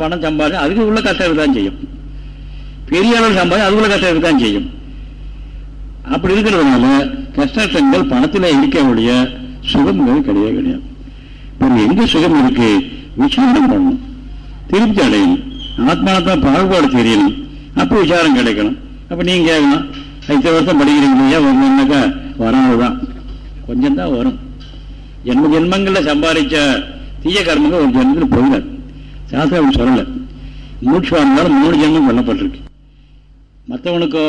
பணம் சம்பாதி அதுக்கு உள்ள கஷ்டம் தான் செய்யும். பெரிய அளவு சம்பாதி அதுக்குள்ள கஷ்டம் தான் செய்யும். அப்படி இருக்கிறதுனால கஷ்டங்கள் பணத்தில் இருக்கக்கூடிய முடிய சுகம்ங்கிறது கிடையவே கிடையாது. இப்போ எங்க சுகம் இருக்கு? விசாரம் பண்ணணும். திருப்தி அடையணும். ஆத்மானத்தான் பாகுபாடு தெரியணும். அப்போ விசாரம் கிடைக்கணும். அப்ப நீங்க கேட்கணும். அடுத்த வருஷம் படிக்கிறீங்க இல்லையா? வரணுன்னாக்கா வராதுதான். கொஞ்சம் தான் வரும். ஜென்ம ஜென்மங்களில் சம்பாதிச்ச தீய கர்மங்கள் ஒரு ஜென்மத்தில் போயிடாது. சாஸ்திரம் அப்படி சொல்லலை. மூச்சு இருந்தாலும் மூணு ஜென்மம் சொல்லப்பட்டிருக்கு மற்றவனுக்கோ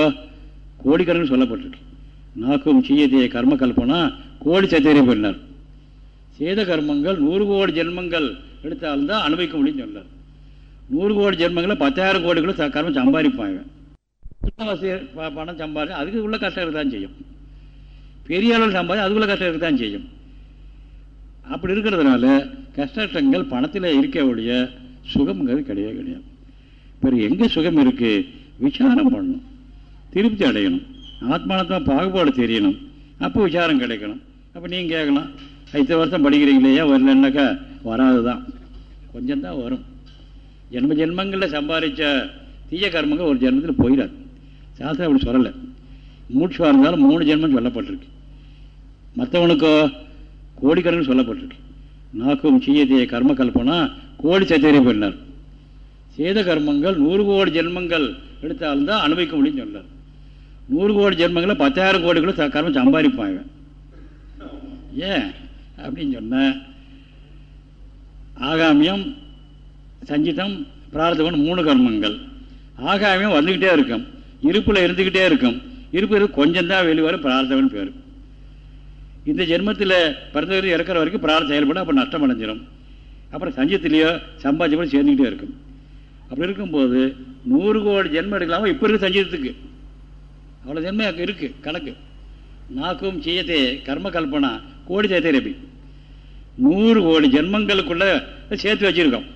கோடிக்கணக்கு சொல்லப்பட்டிருக்கு. நாக்கும் செய்யதிய கர்ம கல்பனா கோடி சத்தியம் பண்ணினார் சேத கர்மங்கள் நூறு கோடி ஜென்மங்கள் எடுத்தால்தான் அனுபவிக்க முடியும் சொன்னார். நூறு கோடி ஜென்மங்களை பத்தாயிரம் கோடிகளும் கர்மம் சம்பாதிப்பாங்க. பணம் சம்பாதி அதுக்கு உள்ள கஷ்டம் தான் செய்யும். பெரிய அளவில் சம்பாதி அதுக்குள்ள கஷ்டம் தான் செய்யும். அப்படி இருக்கிறதுனால கஷ்டங்கள் பணத்தில் இருக்க ஒழிய சுகம்ங்கிறது கிடையவே கிடையாது. பிறகு எங்கே சுகம் இருக்குது விசாரம் பண்ணணும். திருப்தி அடையணும். ஆத்மானத்தான் பாகுபாடு தெரியணும். அப்போ விசாரம் கிடைக்கணும். அப்போ நீங்கள் கேட்கலாம். இத்தனை வருஷம் படிக்கிறீங்களே வரலன்னாக்கா வராது தான் கொஞ்சம் தான் வரும். ஜென்ம ஜென்மங்களில் சம்பாதிச்ச தீய கர்மங்கள் ஒரு ஜென்மத்தில் போயிடாது. சாஸ்திரம் அப்படி சொல்லலை. மூச்சுவாக இருந்தாலும் மூணு ஜென்மம் சொல்லப்பட்டிருக்கு. மற்றவனுக்கோ கோடிக்கணக்கு சொல்லப்பட்டிருக்கு. நாக்கும் செய்யதிய கர்ம கல்பனா கோடி சச்சரியம் பண்ணார். சேத கர்மங்கள் நூறு கோடி ஜென்மங்கள் எடுத்தால்தான் அனுபவிக்க முடியும்னு சொன்னார். நூறு கோடி ஜென்மங்களை பத்தாயிரம் கோடிக்குள்ள கர்மம் சம்பாதிப்பாங்க. ஏன்? அப்படின்னு சொன்ன ஆகாமியம் சஞ்சிதம் பிரார்த்தம் மூணு கர்மங்கள். ஆகாமியம் வந்துக்கிட்டே இருக்கும். இருப்பில் இருந்துக்கிட்டே இருக்கும். இருப்பு கொஞ்சம் தான் வெளிவரும் பிரார்த்தகன் பேர் இந்த ஜென்மத்தில் பிறந்தவர் இறக்குற வரைக்கும் பிரார்த்தம் செயல்படும் அப்போ நஷ்டம் அடைஞ்சிடும் அப்புறம் சஞ்சத்திலேயோ சம்பாதிச்சப்போ சேர்ந்துக்கிட்டே இருக்கும். அப்படி இருக்கும்போது நூறு கோடி ஜென்மம் எடுக்கலாமா? இப்போ இருக்கு சஞ்சீதத்துக்கு அவ்வளோ ஜென்மம் இருக்குது கணக்கு. நாக்கும் செய்யத்தே கர்ம கல்பனா கோடி தேரபி நூறு கோடி ஜென்மங்களுக்குள்ள சேர்த்து வச்சிருக்கோம்.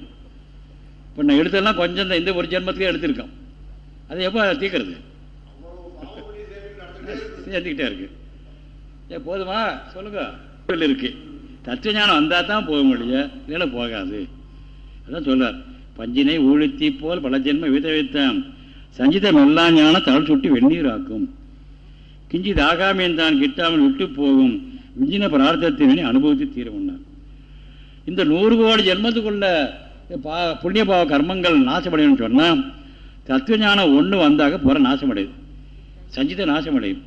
இப்போ நான் எடுத்ததெல்லாம் கொஞ்சம் தான் இந்த ஒரு ஜென்மத்துக்கே எடுத்திருக்கோம். அது எப்போ தீக்கிறது சேர்த்துக்கிட்டே இருக்கு. ஏ போதுமா? சொல்லுங்க. இருக்கு. தத்துவ ஞானம் வந்தால் தான் போக முடியும் இல்லைன்னா போகாது. அதான் சொல்றார். பஞ்சினை ஊழித்தி போல் பல ஜென்ம வித வைத்தான். சஞ்சிதம் எல்லா ஞானம் தளல் சுட்டி வெந்நீராக்கும் கிஞ்சித் ஆகாமியன் தான் கிட்டாமல் விட்டு போகும். மிஞ்சின பிரார்த்தத்தினை அனுபவித்து தீரமுன்னார் இந்த நூறு கோடி ஜென்மத்துக்குள்ள பா புண்ணிய பாவ கர்மங்கள் நாசமடையணும்னு சொன்னால் தத்துவ ஞானம் ஒன்று வந்தாக புற நாசமடையுது. சஞ்சித நாசமடையும்.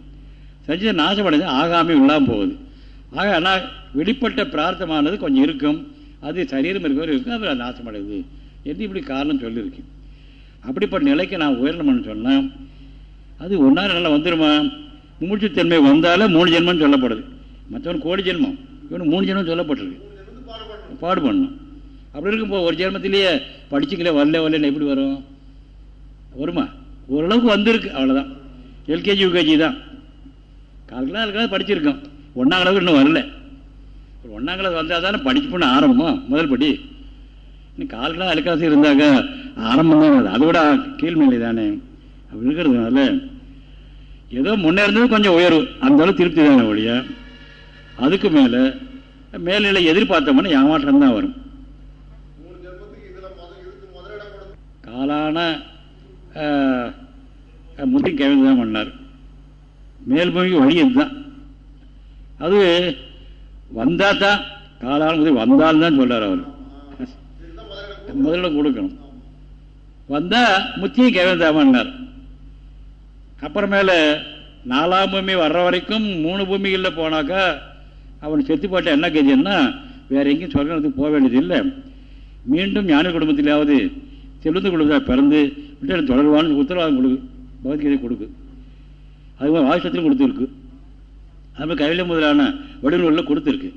சஞ்சித நாசமடைந்து ஆகாமி உள்ளாமல் போகுது. ஆக ஆனால் வெளிப்பட்ட பிரார்த்தமானது கொஞ்சம் இருக்கும். அது சரீரம் இருக்கிற இருக்கும் அது நாசமடையுது. என்று இப்படி காரணம் சொல்லியிருக்கு. அப்படிப்பட்ட நிலைக்கு நான் உயரணும்னு சொன்னால் அது ஒன்றா நல்லா வந்துடுமா? மூச்சுத்தன்மை வந்தாலே மூணு ஜென்மம்னு சொல்லப்படுது. மற்றவன் கோடி ஜென்மம் இவனு மூணு ஜென்மம் சொல்லப்பட்டிருக்கு. பாடு பண்ணணும் அப்படி இருக்கும்போது ஒரு ஜென்மத்திலேயே படிச்சுக்கல வரல வரலன்னு எப்படி வரும்? வருமா? ஓரளவுக்கு வந்திருக்கு அவ்வளோதான் எல்கேஜி யூகேஜி தான். கால்களாக அதுக்காக படிச்சிருக்கோம். ஒன்றாம் கிளாஸ் இன்னும் வரல. ஒரு ஒன்றாம் கிளாஸ் வந்தால் தானே படிச்சு பண்ண ஆரம்பம். முதல் படி. இன்னும் கால்களாக அலுக்காசு இருந்தாக்க ஆரம்பம் தான் அதோட கீழ்நிலை தானே அப்படி இருக்கிறதுனால ஏதோ முன்னேறது கொஞ்சம் உயர்வு. அந்த அளவு திருப்தி தானே ஒழிய. அதுக்கு மேலே மேல்நிலை எதிர்பார்த்தோம்னா ஏமாற்றம் தான் வரும். காலான முத்தி கவிதை தான் பண்ணார். மேல்பூமிக்கு வழி இதுதான். அது வந்தா தான் காலாலும் முதல் வந்தால்தான் சொல்றார் அவர். முதல்ல கொடுக்கணும். வந்தா முத்தியும் கேவந்தாமன்னார் அப்புறமேல நாலாம் பூமி வர்ற வரைக்கும் மூணு பூமிகளில் போனாக்கா அவன் செத்து போட்ட என்ன கதின்னா வேற எங்கேயும் சொல்கிறதுக்கு போக வேண்டியது இல்லை. மீண்டும் ஞான குடும்பத்திலாவது செல்வந்த குடும்பத்தில் பிறந்து விட்டு தொடர்பான உத்தரவாதம் கொடுக்கு பகவத்கீதை கொடுக்கு. அது மாதிரி வாசத்திலும் கொடுத்துருக்கு. அது மாதிரி கையில் முதலான வடிவங்களில் கொடுத்துருக்கு.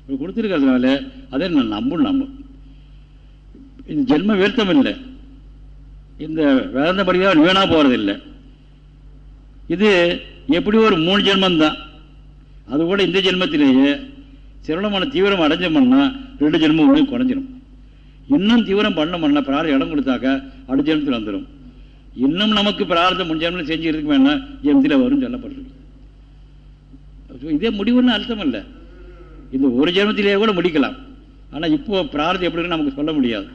இப்படி கொடுத்துருக்கிறதுனால அதை நான் நம்பும் நம்பும் இந்த ஜென்ம வேர்த்தம் இல்லை. இந்த வேதந்தபடியாக வீணாக போகிறதில்லை இது எப்படி ஒரு மூணு ஜென்மந்தான் அது கூட இந்த ஜென்மத்திலேயே சிரவணமான தீவிரம் அடைஞ்சோம்னா ரெண்டு ஜென்மம் ஒன்று குறைஞ்சிடும் இன்னும் தீவிரம் பண்ணோம்னா பிரார்த்தம் இடம் கொடுத்தாக்கா அடுத்த ஜென்மத்தில் வந்துடும் இன்னும் நமக்கு பிரார்த்தம் முன் ஜென்மத்தில் செஞ்சு இருக்கு வேணா ஜென்மத்தில் வரும் சொல்லப்பட்டிருக்கு. இதே முடிவுன்னு அர்த்தம் இல்லை. இந்த ஒரு ஜென்மத்திலேயே கூட முடிக்கலாம். ஆனால் இப்போ பிரார்த்தம் எப்படி நமக்கு சொல்ல முடியாது.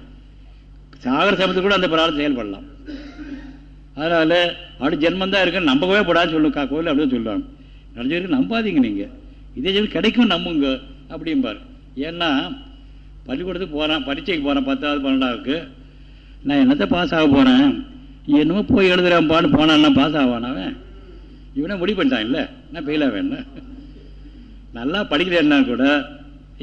சாகர சமயத்தில் கூட அந்த பிரார்த்தம் செயல்படலாம். அதனால் அப்படி ஜென்மந்தான் இருக்குன்னு நம்பவே போடான்னு சொல்லுங்க கோயில் அப்படின்னு சொல்லுவாங்க. நடந்திருக்கு நம்பாதீங்க நீங்கள் இதே ஜென்மம் கிடைக்கும் நம்புங்க அப்படிம்பார். ஏன்னா பள்ளிக்கூடத்துக்கு போகிறேன் பரீட்சைக்கு போகிறேன் பத்தாவது பன்னெண்டாவுக்கு நான் என்னத்தை பாஸ் ஆக போகிறேன் என்னமோ போய் எழுதுறான்ப்பான்னு போனான்னா பாஸ் ஆவானவன் இவனே முடிவு பண்ணிட்டான் இல்லை? நான் ஃபெயில் ஆவேன் நல்லா படிக்கிறேன்னா கூட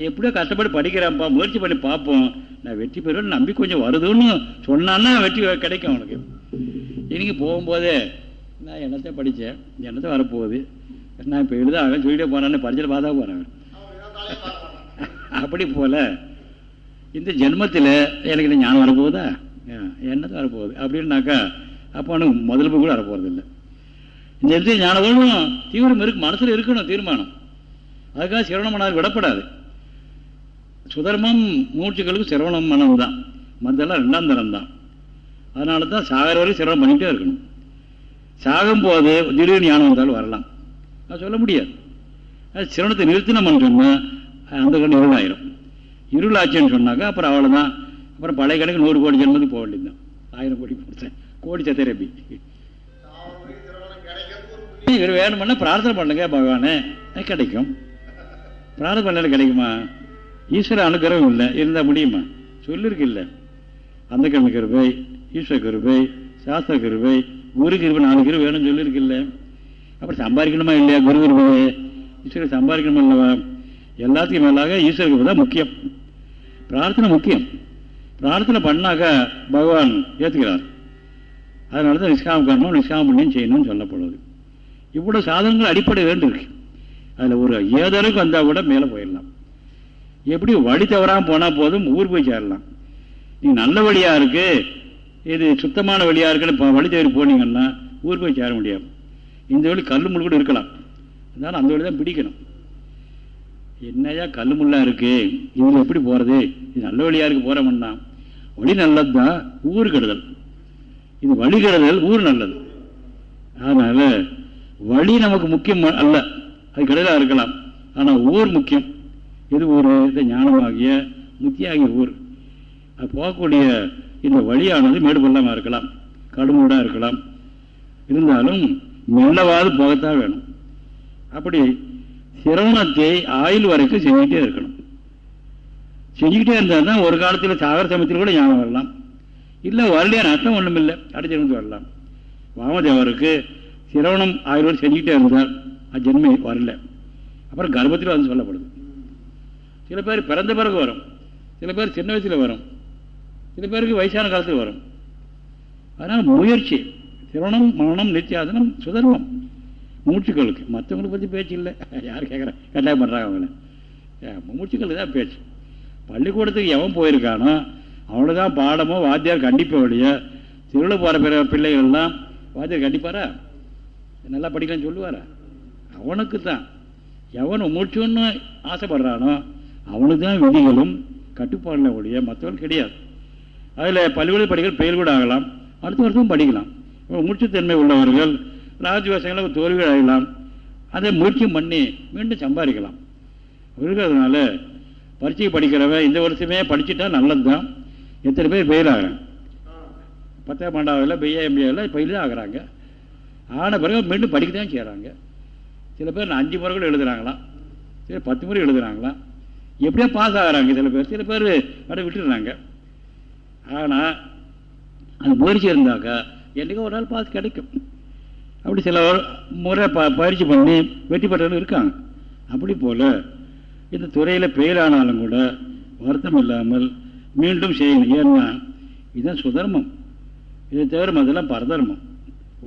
எப்படியோ கஷ்டப்பட்டு படிக்கிறேன்ப்பா முயற்சி பண்ணி பார்ப்போம். நான் வெற்றி பெறுவேன் நம்பி கொஞ்சம் வருதுன்னு சொன்னான்னா வெற்றி கிடைக்கும் அவனுக்கு. இன்னைக்கு போகும்போதே நான் என்னத்தை படித்தேன்? என்னத்தை வரப்போகுது? நான் இப்போ எழுத அவன் சொல்லிட்டே போனான்னு படிச்சுட்டு பார்த்தா போகிறேன் அப்படி போல இந்த ஜென்மத்தில் எனக்கு இந்த ஞானம் வரப்போகுதா? என்னத்தை வரப்போகுது? அப்படின்னாக்கா அப்போ அவனுக்கு முதல் கூட வரப்போகிறது இல்லை இந்த இடத்துல ஞானதோடும் தீவிரம் இருக்கு மனசில் இருக்கணும் தீர்மானம். அதுக்காக சிரவணம் பண்ணாது விடப்படாது. சுதர்மம் மூச்சுகளுக்கு சிரவணம் மனம் தான் மற்றெல்லாம் ரெண்டாம் தரம் தான் அதனால தான் சாகர வரை சிரவணம் பண்ணிகிட்டே இருக்கணும். சாகும் போது திடீர்னு ஞானம் வந்தாலும் வரலாம். அது சொல்ல முடியாது. அது சிரவணத்தை நிறுத்தினோம்னு சொன்னால் அந்த கண் இருளாயிரும். இருளாச்சுன்னு சொன்னாக்கா அப்புறம் அவ்வளோதான் அப்புறம் பழைய கணக்கு நூறு கோடி ஜென்மத்துக்கு போக வேண்டியதுதான். ஆயிரம் கோடி கொடுத்தேன். கோடி சத்திரபி வேணும்னா பிரார்த்தனை பண்ணுங்க பகவானே. கிடைக்கும். பிரார்த்தனை பண்ணல கிடைக்குமா? ஈஸ்வர அனுகிரகம் இல்லை இருந்தால் முடியுமா? சொல்லிருக்கு இல்லை. அந்த கிழமை கிருபை ஈஸ்வர கிருபை சாஸ்திர கிருபை குரு கிருபை நாலு கிருபை வேணும்னு சொல்லியிருக்கு இல்லை. அப்புறம் சம்பாதிக்கணுமா இல்லையா குரு கருவை ஈஸ்வர சம்பாதிக்கணுமா இல்லவா? எல்லாத்துக்கும் மேலாக ஈஸ்வர கிருபை தான் முக்கியம். பிரார்த்தனை முக்கியம். பிரார்த்தனை பண்ணாக்க பகவான் ஏற்றுக்கிறார் அதனால தான் நிஷ்காம கர்மம் நிஷ்காம புண்ணியம் செய்யணும்னு சொல்லப்படுவது இவ்வளோ சாதனங்கள் அடிப்படை வேண்டியிருக்கு. அதில் ஒரு ஏதளவுக்கு வந்தால் கூட மேலே போயிடலாம். எப்படி வழி தவறாமல் போனால் போதும் ஊர் போய் சேரலாம். நீங்கள் நல்ல வழியாக இருக்கு. இது சுத்தமான வழியாக இருக்குன்னு வழி தவறி போனீங்கன்னா ஊர் போய் சேர முடியாது. இந்த வழி கல் முள் கூட இருக்கலாம். அதனால் அந்த வழி தான் பிடிக்கணும். என்னையா கல் முள்ளா இருக்கு? இதில் எப்படி போகிறது இது நல்ல வழியாக இருக்கு போகிறோம்னா வழி நல்லது? தான் ஊர் கெடுதல். இது வழி கெடுதல் ஊர் நல்லது. அதனால் வழி நமக்கு முக்கியம் அல்ல. அது கெடுதலாக இருக்கலாம். ஆனால் ஊர் முக்கியம். எது ஊர்? இந்த ஞானமாகிய முத்தியாகிய ஊர். அது போகக்கூடிய இந்த வழியானது மேடு பள்ளமாக இருக்கலாம். கடுமூடாக இருக்கலாம். இருந்தாலும் மெல்லவாது போகத்தான் வேணும். அப்படி சிரவணத்தை ஆயுள் வரைக்கும் செஞ்சுக்கிட்டே இருக்கணும். செஞ்சுக்கிட்டே இருந்தால் தான் ஒரு காலத்தில் சாகர சமயத்தில் கூட ஞானம் வரலாம். இல்லை வரலையா நஷ்டம் ஒன்றும் இல்லை அடிச்சிருந்து வரலாம். வாமதேவருக்கு சிரவணம் ஆயுள் செஞ்சுக்கிட்டே இருந்தால் ஜென்மை வரல அப்புறம் கர்ப்பத்தில் வந்து சொல்லப்படுது சில பேர் பிறந்த பிறகு வரும் சில பேர் சின்ன வயசில் வரும் சில பேருக்கு வயசான காலத்தில் வரும் அதனால் முயற்சி திருமணம் மரணம் நித்தியாசனம் சுதர்வம் மூச்சுக்களுக்கு மற்றவங்களை பற்றி பேச்சு இல்லை யார் கேட்குறேன் கட்டாயம் பண்ணுறாங்க அவங்கள மூச்சுக்களுக்கு தான் பேச்சு பள்ளிக்கூடத்துக்கு எவன் போயிருக்கானோ அவ்வளோதான் பாடமோ வாத்தியார் கண்டிப்பாக வழிய திருவிழா போகிற பிள்ளைகள்லாம் வாத்தியார் கண்டிப்பாரா நல்லா படிக்கலாம்னு சொல்லுவாரா அவனுக்கு தான் எவன் மூச்சுன்னு ஆசைப்படுறானோ அவனுக்கு தான் விதிகளும் கட்டுப்பாடில் ஒழிய மற்றவர்கள் கிடையாது. அதில் பல்வேறு படிகள் பெயர் கூட ஆகலாம். அடுத்த வருஷமும் படிக்கலாம். மூச்சுத்தன்மை உள்ளவர்கள் ராஜ்யவாசங்களை தோல்விகள் ஆகலாம் அதை முயற்சி பண்ணி மீண்டும் சம்பாதிக்கலாம். இருக்கிறதுனால பரீட்சை படிக்கிறவன் இந்த வருஷமே படிச்சுட்டா நல்லது தான் எத்தனை பேர் ஃபெயில் ஆகிறாங்க பத்தாம் ஆண்டாவில் பிஏ எம்பிஏவில் ஃபெயில் தான் ஆகிறாங்க. ஆன பிறகு மீண்டும் படிக்க தான் செய்கிறாங்க சில பேர் அஞ்சு முறை கூட எழுதுகிறாங்களாம் சில பத்து முறை எழுதுகிறாங்களாம் எப்படியோ பாஸ் ஆகிறாங்க சில பேர். சில பேர் அப்படியே விட்டுடுறாங்க. ஆனால் அது முயற்சி இருந்தாக்கா என்றைக்கோ ஒரு நாள் பாஸ் கிடைக்கும். அப்படி சில முறை ப பயிற்சி பண்ணி வெற்றி பெற்றவர்கள் இருக்காங்க. அப்படி போல் இந்த துறையில் பெயரானாலும் கூட வருத்தம் இல்லாமல் மீண்டும் செய்யணும். ஏன்னா இதுதான் சுதர்மம். இதை தவிர அதெல்லாம் பரதர்மம்.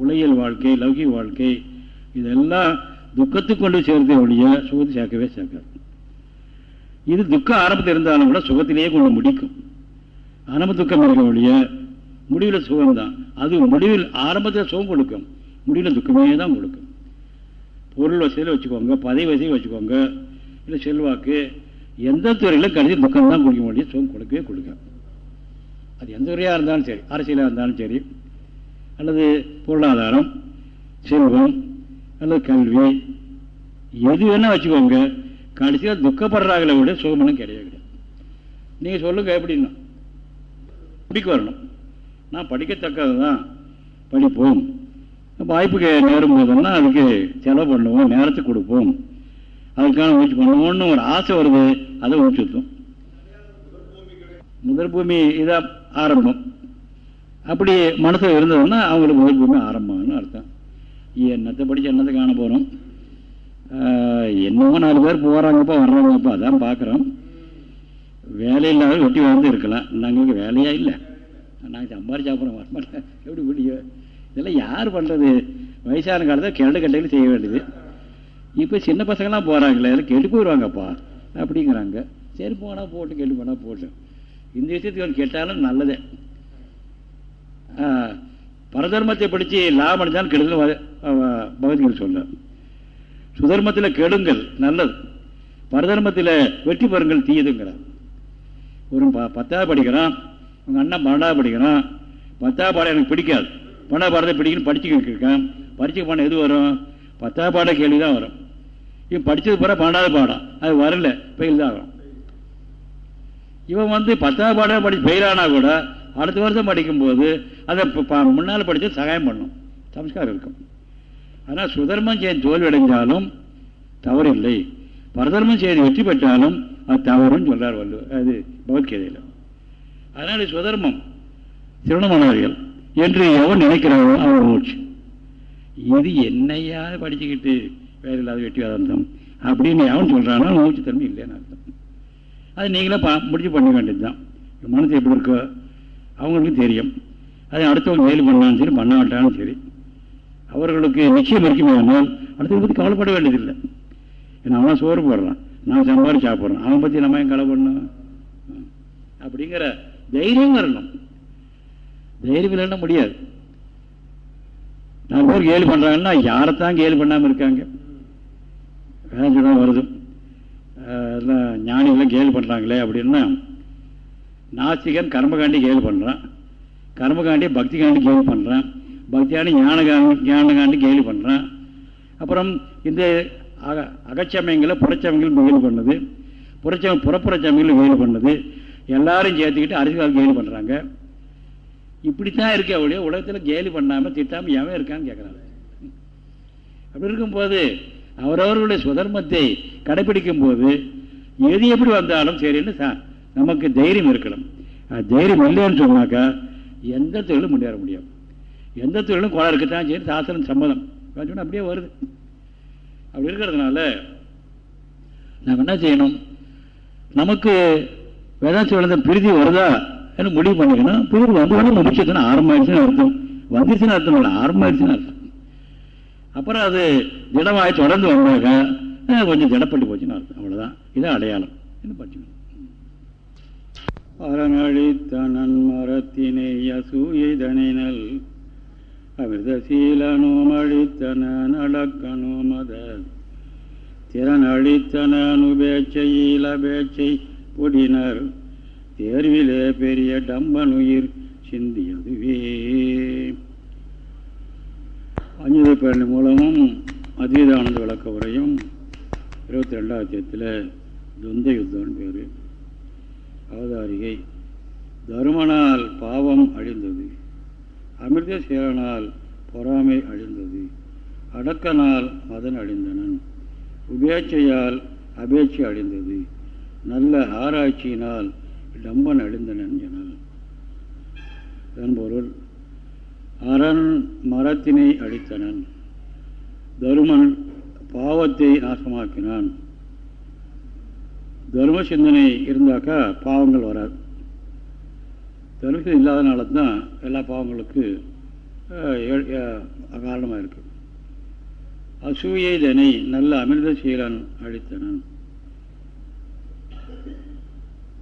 உலகியல் வாழ்க்கை லௌகிக வாழ்க்கை இதெல்லாம் துக்கத்துக்கு கொண்டு சேர்த்தே ஒழிய சுகத்தை சேர்க்கவே சேர்க்காது. இது துக்கம் ஆரம்பத்தில் இருந்தாலும் கூட சுகத்திலேயே கொண்டு முடிக்கும். ஆரம்ப துக்கம் இருக்க ஒழிய முடிவில் சுகம்தான். அது முடிவில் ஆரம்பத்தில் சுகம் கொடுக்கும். முடிவில் துக்கமே தான் கொடுக்கும். பொருள் வசதியில் வச்சுக்கோங்க பதவி வசதியில் வச்சுக்கோங்க இல்லை செல்வாக்கு எந்த துறையிலும் கடைசி துக்கம் தான் கொடுக்க முடியும். சுகம் கொடுக்கவே கொடுக்கும் அது எந்த துறையாக இருந்தாலும் சரி அரசியலாக இருந்தாலும் சரி அல்லது பொருளாதாரம் செல்வம் அல்லது கல்வி. எது வேணால் வச்சுக்கோங்க. கடைசியில் துக்கப்படுறாங்களே விட சுகமனம் கிடையாது கிடையாது. நீங்கள் சொல்லுங்க எப்படின்னா. படிக்க வரணும். நான் படிக்கத்தக்கது தான் படிப்போம் வாய்ப்புக்கு நேரும் போதெல்லாம் அதுக்கு செலவு பண்ணுவோம் நேரத்துக்கு கொடுப்போம். அதுக்கான முயற்சி பண்ணுவோம்னு ஒரு ஆசை வருது அதை ஊற்றுத்தும் முதல் பூமி இதான் ஆரம்பம். அப்படி மனசில் இருந்ததுன்னா அவங்களுக்கு முதல் பூமி ஆரம்பம்னு அர்த்தம். என்னத்தை படித்து என்னத்தை காண போகிறோம் என்னவோ நாலு பேர் போகிறாங்கப்பா வர்றாங்கப்பா அதான் பார்க்குறோம் வேலையில்லாத வெட்டி வந்து இருக்கலாம் நாங்களுக்கு வேலையாக இல்லை நாங்கள் சம்பாரி சாப்பிட்றோம் வரமாட்டேன் எப்படி முடியும் இதெல்லாம் யார் பண்ணுறது வயசான காலத்தில் கிரண்டு கட்டையில் செய்ய வேண்டியது இப்போ சின்ன பசங்களாம் போகிறாங்களே எல்லாம் கெட்டு போயிடுவாங்கப்பா அப்படிங்கிறாங்க சரி போனால் போட்டு கெட்டு போனால் போட்டு இந்த விஷயத்துக்கு கெட்டாலும் நல்லதே பரதர்மத்தை படித்து லாபம் அடைஞ்சாலும் கெடுதல் பகவத்கீதை சொல்ல சுதர்மத்தில் கெடுங்கள் நல்லது. பரதர்மத்தில் வெற்றி பெறுங்கள் தீயதுங்கிறான் ஒரு ப பத்தாவது படிக்கிறான் உங்கள் அண்ணன் பன்னெண்டாவது படிக்கிறான். பத்தாவது பாடம் எனக்கு பிடிக்காது. பன்னெண்டாவது பாடத்தை பிடிக்கணும் படிச்சுக்கிட்டு இருக்கேன். படிச்சு பாடம் எது வரும்? பத்தாவது பாட கேள்வி தான் வரும். இவன் படித்தது போகிற பன்னெண்டாவது பாடம். அது வரல பெயில் தான் வரும் இவன் வந்து பத்தாவது பாடம் படி பெயிலானா கூட அடுத்த வருஷம் படிக்கும்போது அதை முன்னால் படித்து சகாயம் பண்ணும். சம்ஸ்காரம் இருக்கும். ஆனால் சுதர்மம் செய்து தோல்வியடைஞ்சாலும் தவறு இல்லை பரதர்மம் செய்து வெற்றி பெற்றாலும் அது தவறுன்னு சொல்றார் வள்ளுவர். அது பகவத்கீதையில். அதனால சுதர்மம் திருவண்ணமானவர்கள் என்று எவன் நினைக்கிறாரோ அவர் மூச்சு இது என்னையா படிச்சுக்கிட்டு வேற இல்லாத வெற்றி வேதாந்தம் அப்படின்னு எவன் சொல்றானோ மூச்சு தன்மை இல்லைன்னு அர்த்தம். அது நீங்களே பா முடிச்சு பண்ண வேண்டியது தான் மனசு எப்படி இருக்கோ அவங்களுக்கு தெரியும். அதை அடுத்தவங்க வேலை பண்ணாலும் சரி பண்ணாட்டாலும் சரி. அவர்களுக்கு நிச்சயம் இருக்குமே அடுத்தவங்க பற்றி கவலைப்பட வேண்டியதில்லை. ஏன்னா அவன் சோறு போடுறான். நான் சம்பாரி சாப்பிட்றேன். அவன் பற்றி நம்ம ஏன் கவலை பண்ணணும்? அப்படிங்கிற தைரியம் வரணும். தைரியம் இல்லைன்னா முடியாது. நாலு பேர் கேள்வி பண்ணுறாங்கன்னா யாரைத்தான் கேள்வி பண்ணாமல் இருக்காங்க? வேலை சொல்ல வருது. எல்லாம் ஞானிகள்லாம் கேள்வி பண்ணுறாங்களே அப்படின்னா நாஸ்திகன் கர்மகாண்டி கேள்வி பண்ணுறான் கர்மகாண்டி பக்திகாண்டி கேள்வி பண்ணுறான் பக்தியாண்டி ஞானகாண்டி ஞானகாண்டி கேள்வி பண்ணுறான் அப்புறம் இந்த அக அகச்சமயங்களை புறச்சமயங்களும் கேள்வி பண்ணுது. புறச்சம புறப்புறச்சமயங்களும் கேள்வி பண்ணுது. எல்லாரும் சேர்த்துக்கிட்டு அரசியல் கேள்வி பண்ணுறாங்க இப்படித்தான் இருக்க ஒழிய உலகத்தில் கேலி பண்ணாமல் திட்டாமல் எவன் இருக்கான்னு கேட்குறாங்க அப்படி இருக்கும்போது அவரவர்களுடைய சுதர்மத்தை கடைபிடிக்கும் போது எது எப்படி வந்தாலும் சரின்னு நமக்கு தைரியம் இருக்கணும். தைரியம் இல்லைன்னு சொன்னாக்கா எந்த தொழிலும் முன்னேற முடியும் எந்த தொழிலும் குளம் இருக்கத்தான் சரி சாஸ்திரம் சம்மதம். சொன்னால் அப்படியே வருது. அப்படி இருக்கிறதுனால நாம் என்ன செய்யணும்? நமக்கு வேதாந்த விழுந்த பிரிதி வருதா என்று முடிவு பண்ணிக்கணும் பிரிதி வந்து முடிச்சதுன்னு ஆரம்பமாயிடுச்சுன்னு அர்த்தம். வந்துருச்சுன்னு அர்த்தம் இல்லை. ஆரம்பமாயிடுச்சுன்னு அர்த்தம். அப்புறம் அது திடமாகி தொடர்ந்து வந்தாக்கா கொஞ்சம் திடப்பட்டு போச்சுன்னு அர்த்தம். அவ்வளோதான் இதான் அடையாளம். என்ன படிச்சுக்கணும்? அரணழித்தனன் மரத்தினை அசூயதனினல் அமிர்தசீலனும் அழித்தன நடக்கனோ மத திறன் அழித்தன உபேட்சையில் அபேட்சை பொடினர். தேர்விலே பெரிய டம்பனுயிர் சிந்தியதுவே. அஞ்சுத பேரணி மூலமும் அதீதானந்த விளக்க உரையும் இருபத்தி ரெண்டாவது தேத்தில் துந்த யுத்தம்னு பேர். அவதாரிகை தருமனால் பாவம் அழிந்தது அமிர்த சேரனால் பொறாமை அழிந்தது அடக்கனால் மதன் அழிந்தனன் உபேட்சையால் அபேட்சை அழிந்தது நல்ல ஆராய்ச்சியினால் டம்பன் அழிந்தனன் எனல். என்பொருள் அரண் மரத்தினை அழித்தனன் தருமன் பாவத்தை நாசமாக்கினான் தர்ம சிந்தனை இருந்தாக்கா பாவங்கள் வராது. தர்மம் இல்லாதனால தான் எல்லா பாவங்களுக்கு காரணமாக இருக்கு அசூயை தனை நல்ல அமிர்த சீலன் அழித்தனன்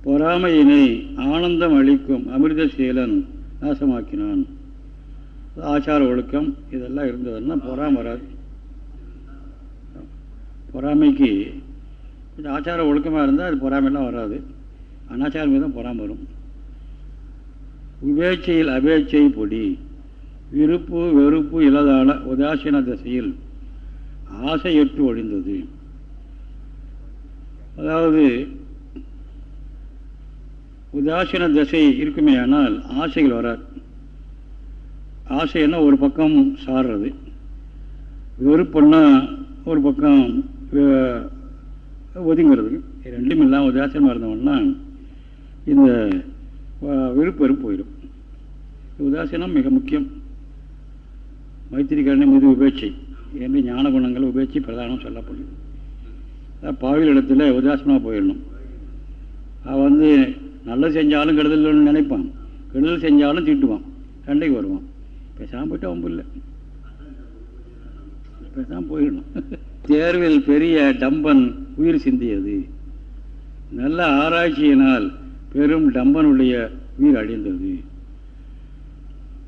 பொறாமையினை ஆனந்தம் அளிக்கும் அமிர்த சீலன் நாசமாக்கினான். ஆச்சார ஒழுக்கம் இதெல்லாம் இருந்ததுன்னா பொறாம வராது. பொறாமைக்கு கொஞ்சம் ஆச்சார ஒழுக்கமாக இருந்தால் அது பொறாமையெல்லாம் வராது. அனாச்சாரம் மீதும் பொறாமல் வரும். உபேட்சையில் அபேட்சை பொடி. விருப்பு வெறுப்பு இல்லாதான உதாசீன திசையில் ஆசை எட்டு ஒழிந்தது. அதாவது உதாசீன திசை இருக்குமே ஆனால் ஆசைகள் வராது. ஆசைன்னா ஒரு பக்கம் சாடுறது வெறுப்புன்னா ஒரு பக்கம் ஒதுங்கிறது. ரெண்டும் இல்லாமல் உதாசீனமாக இருந்தவன்னா இந்த விருப்பு வெறுப்பு போயிடும். உதாசீனம் மிக முக்கியம். மைத்திரிகரணை மீது உபேட்சை. என்று ஞான குணங்கள் உபேட்சை பிரதானம் சொல்லப்படுது பாவில் இடத்துல உதாசனமாக போயிடணும். அவன் வந்து நல்லது செஞ்சாலும் கெடுதல் நினைப்பான். கெடுதல் செஞ்சாலும் திட்டுவான். சண்டைக்கு வருவான். பேசாமல் போயிட்டு அவன் இல்லை. பேசாமல் போயிடணும். தேர்வில் பெரிய டம்பன் உயிர் சிந்தியது. நல்ல ஆராய்ச்சியினால் பெரும் டம்பனுடைய உயிர் அழிந்தது.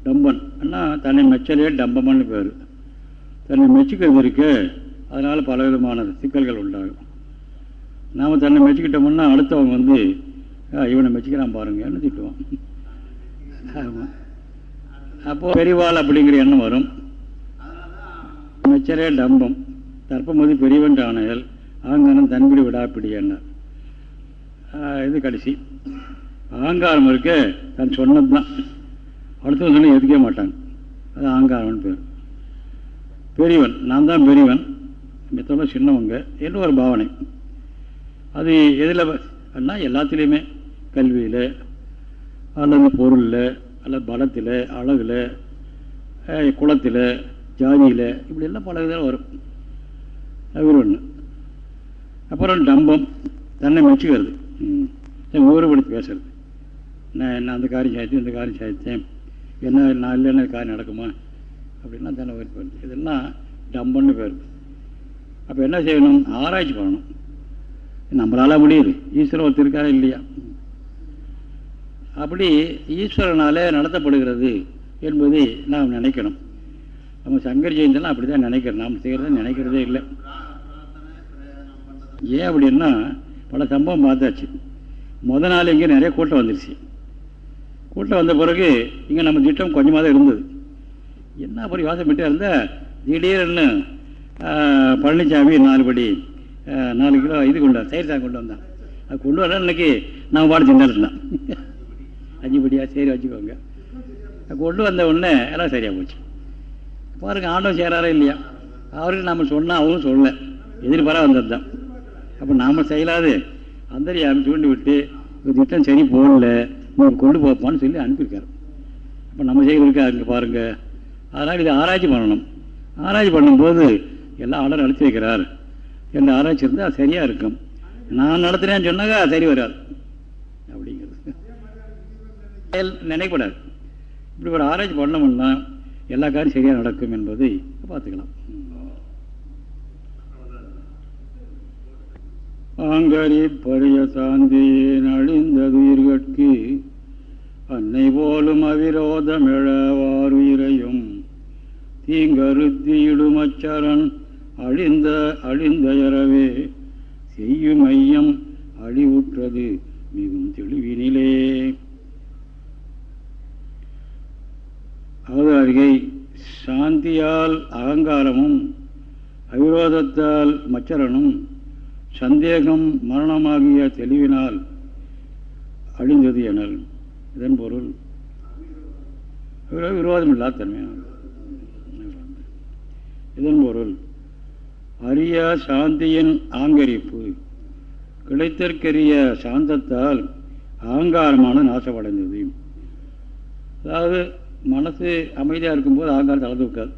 டம்பன். ஆனால் தன்னை மெச்சலே டம்பம்னு பேர். தன்னை மெச்சிக்கிறது இருக்கு அதனால் பல விதமான சிக்கல்கள் உண்டாகும். நாம் தன்னை மெச்சுக்கிட்டோம்னா அடுத்தவங்க வந்து இவனை மெச்சிக்கிறான் பாருங்கன்னு திட்டுவான். ஆமாம் அப்போது பெரிவாள் அப்படிங்கிற எண்ணம் வரும். மெச்சரே டம்பம். தற்பமது பெரியவன் ஆணையல் ஆங்காரம் தன்பிடி விடாப்பிடி என்ன இது கடைசி. ஆங்காரம் இருக்க தன் சொன்னது தான் அடுத்தவங்க சொன்ன எதுக்கே மாட்டாங்க அது ஆங்காரம்னு பேர். பெரியவன் நான் தான் பெரியவன். மித்தவங்க சின்னவங்க என்று ஒரு பாவனை. அது எதில் அண்ணா எல்லாத்துலேயுமே. கல்வியில் அல்லது பொருளில் அல்ல பலத்தில் அழகில் குளத்தில் ஜாதியில் இப்படியெல்லாம் பல விதம் வரும். அது ஒன்று அப்புறம் டம்பம் தன்னை மெச்சுக்கிறது. ஊறுபடுத்தி பேசுறது. நான் என்ன அந்த காரியம் சாய்த்தேன் இந்த காரியம் சாய்த்தேன். என்ன நான் இல்லைன்னா காரியம் நடக்குமா? அப்படின்னா தன்னை ஊறுபடுத்து இதெல்லாம் டம்பன்னு பேர். அப்போ என்ன செய்யணும்? ஆராய்ச்சி பண்ணணும். நம்மளால முடியுது. ஈஸ்வரன் ஒருத்தர் இல்லையா? அப்படி ஈஸ்வரனாலே நடத்தப்படுகிறது என்பதை நாம் நினைக்கணும். நம்ம சங்கர் ஜெயந்தெல்லாம் அப்படி தான் நினைக்கிறோம் நாம் செய்கிறத நினைக்கிறதே இல்லை. ஏன் அப்படின்னா பல சம்பவம் பார்த்தாச்சு. முத நாள் இங்கே நிறைய கூட்டம் வந்துருச்சு. கூட்டம் வந்த பிறகு இங்கே நம்ம திட்டம் கொஞ்சமாக தான் இருந்தது. என்ன அப்படி யோசனை பண்ணிட்டே இருந்தால் திடீர்னு பழனிசாமி நாலு படி நாலு கிலோ இது கொண்டு தயிர் சாதம் கொண்டு வந்தான் அது கொண்டு வர இன்னைக்கு நம்ம பாடு திண்டாடுலாம் அஞ்சு படியாக சரி வச்சுக்கோங்க. கொண்டு வந்த உடனே எல்லாம் சரியாக போச்சு. பாருங்க ஆண்டவன் செய்கிறாரா இல்லையா? அவருக்கு நம்ம சொன்னால் அவரும் சொல்லலை எதிர்பாராக வந்தது தான் அப்போ நாம் செய்யலாது. அந்தரியாமி தூண்டி விட்டு திட்டம் சரி போடல நீங்கள் கொண்டு போப்பான்னு சொல்லி அனுப்பியிருக்காரு. அப்போ நம்ம செய்கிறதுக்கு பாருங்க. பாருங்கள் அதனால் இதை ஆராய்ச்சி பண்ணணும். ஆராய்ச்சி பண்ணும்போது எல்லாம் ஆர்டர் அழைச்சி வைக்கிறார். என்ற ஆராய்ச்சி இருந்தால் அது சரியாக இருக்கும். நான் நடத்துகிறேன்னு சொன்னாக்கா சரி வராது. அப்படிங்கிறது. நினைக்கூடாது. இப்படி ஒரு ஆராய்ச்சி பண்ணோம்னா எல்லா காரியம் சரியாக நடக்கும் என்பதை பார்த்துக்கலாம். ஆங்கரி பரிய சாந்தியின் அழிந்ததுயிர்கட்கு அன்னை போலும் அவிரோதமிழவாருயிரையும் தீங்கருத்தியிடுமச்சரன் அழிந்த அழிந்தயரவே செய்யும் ஐயம் அழிவுற்றது மிகும் தெளிவினிலே. அவதாரிகை சாந்தியால் அகங்காரமும் அவிரோதத்தால் மச்சரனும் சந்தேகம் மரணமாகிய தெளிவினால் அழிந்தது எனல். இதன் பொருள் விரோதம் இல்லா தன்மையான இதன் பொருள் அரிய சாந்தியின் ஆங்கரிப்பு கிடைத்தற்கரிய சாந்தத்தால் அகங்காரமான நாசமடைந்தது. அதாவது மனசு அமைதியாக இருக்கும்போது அகங்காரம் தலை தூக்காது.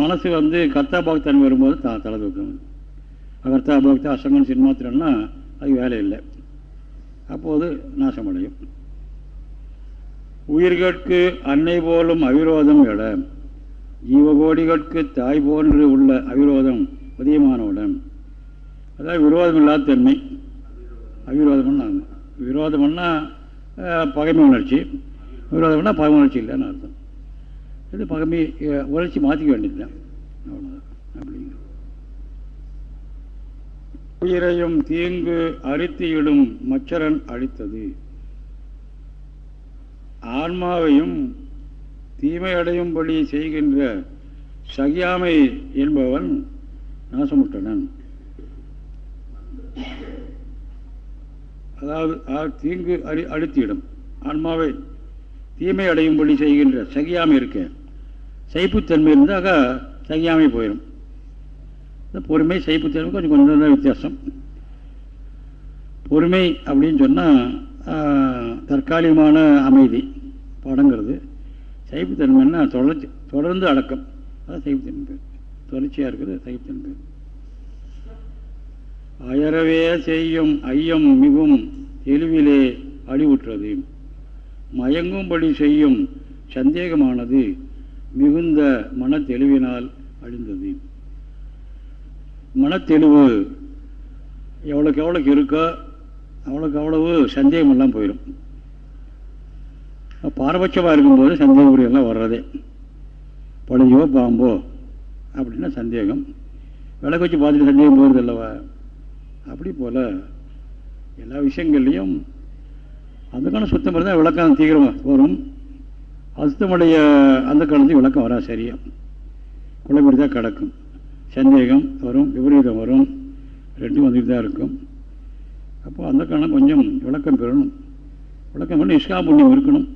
மனசு வந்து கர்த்தாபாக்தன் வரும்போது த தலை தூக்கம். கர்த்தாபாக்த அசங்கன் சின்மாத்திரம்னா அது வேலை இல்லை. அப்போது நாசமடையும். உயிர்கட்கு அன்னை போலும் அவிரோதம் விட ஜீவகோடிகட்கு தாய் போன்று உள்ள அவிரோதம் உதயமானவுடன். அதாவது விரோதம் இல்லாத தன்மை. அவிரோதம்னா விரோதம்னா பகைமை உணர்ச்சி. விரோதம்னா பகை உணர்ச்சி இல்லைன்னு அர்த்தம். இது பகமை உணர்ச்சி மாற்றிக்க வேண்டியது தான் அவ்வளோதான் அப்படிங்கிற உயிரையும் தீங்கு அரித்தியிடும் மச்சரன் அழித்தது. ஆன்மாவையும் தீமையடையும்படி செய்கின்ற சகியாமை என்பவன் நாசமுட்டனன் அதாவது தீங்கு அழி அழுத்திடும். ஆன்மாவை தீமை அடையும்படி செய்கின்ற சகியாமை இருக்க. சைப்புத்தன்மை இருந்தாக சகியாமை போயிடும் இந்த பொறுமை சைப்புத்தன்மை கொஞ்சம் கொஞ்சம் தான் வித்தியாசம். பொறுமை அப்படின்னு சொன்னால் தற்காலிகமான அமைதி படங்கிறது. சைப்புத்தன்மைன்னா தொடர்ச்சி தொடர்ந்து அடக்கம். அதான் சைப்புத்தன்மை பேர். தொடர்ச்சியாக இருக்கிறது சைப்புத்தன்மை பேர். செய்யும் ஐயம் மிகவும் தெளிவிலே அழிவுற்றது. மயங்கும்படி செய்யும் சந்தேகமானது மிகுந்த மனத்தெளிவினால் அழிந்தது. மனத்தெளிவு எவ்வளோக்கு எவ்வளோக்கு இருக்கோ அவ்வளோக்கு அவ்வளவு சந்தேகமெல்லாம் போயிடும் பாரபட்சமாக இருக்கும்போது சந்தேகப்படியெல்லாம் வர்றதே. பழையோ பாம்போ அப்படின்னா சந்தேகம். விளக்கு வச்சு பார்த்துட்டு சந்தேகம் போகிறது அல்லவா அப்படி போல் எல்லா விஷயங்கள்லையும் அதுக்கான சுத்தம் இருந்தால் விளக்கம் தீவிரமாக வரும். அசுத்தமுடைய அந்த காலத்துக்கு விளக்கம் வரா சரியாக குழம்பு தான் கிடக்கும். சந்தேகம் வரும் விபரீதம் வரும். ரெண்டும் வந்துட்டு தான் இருக்கும். அப்போ அந்த காலம் கொஞ்சம் விளக்கம் பெறணும். விளக்கம் பண்ணி இஸ்காபுண்ணியம் இருக்கணும்.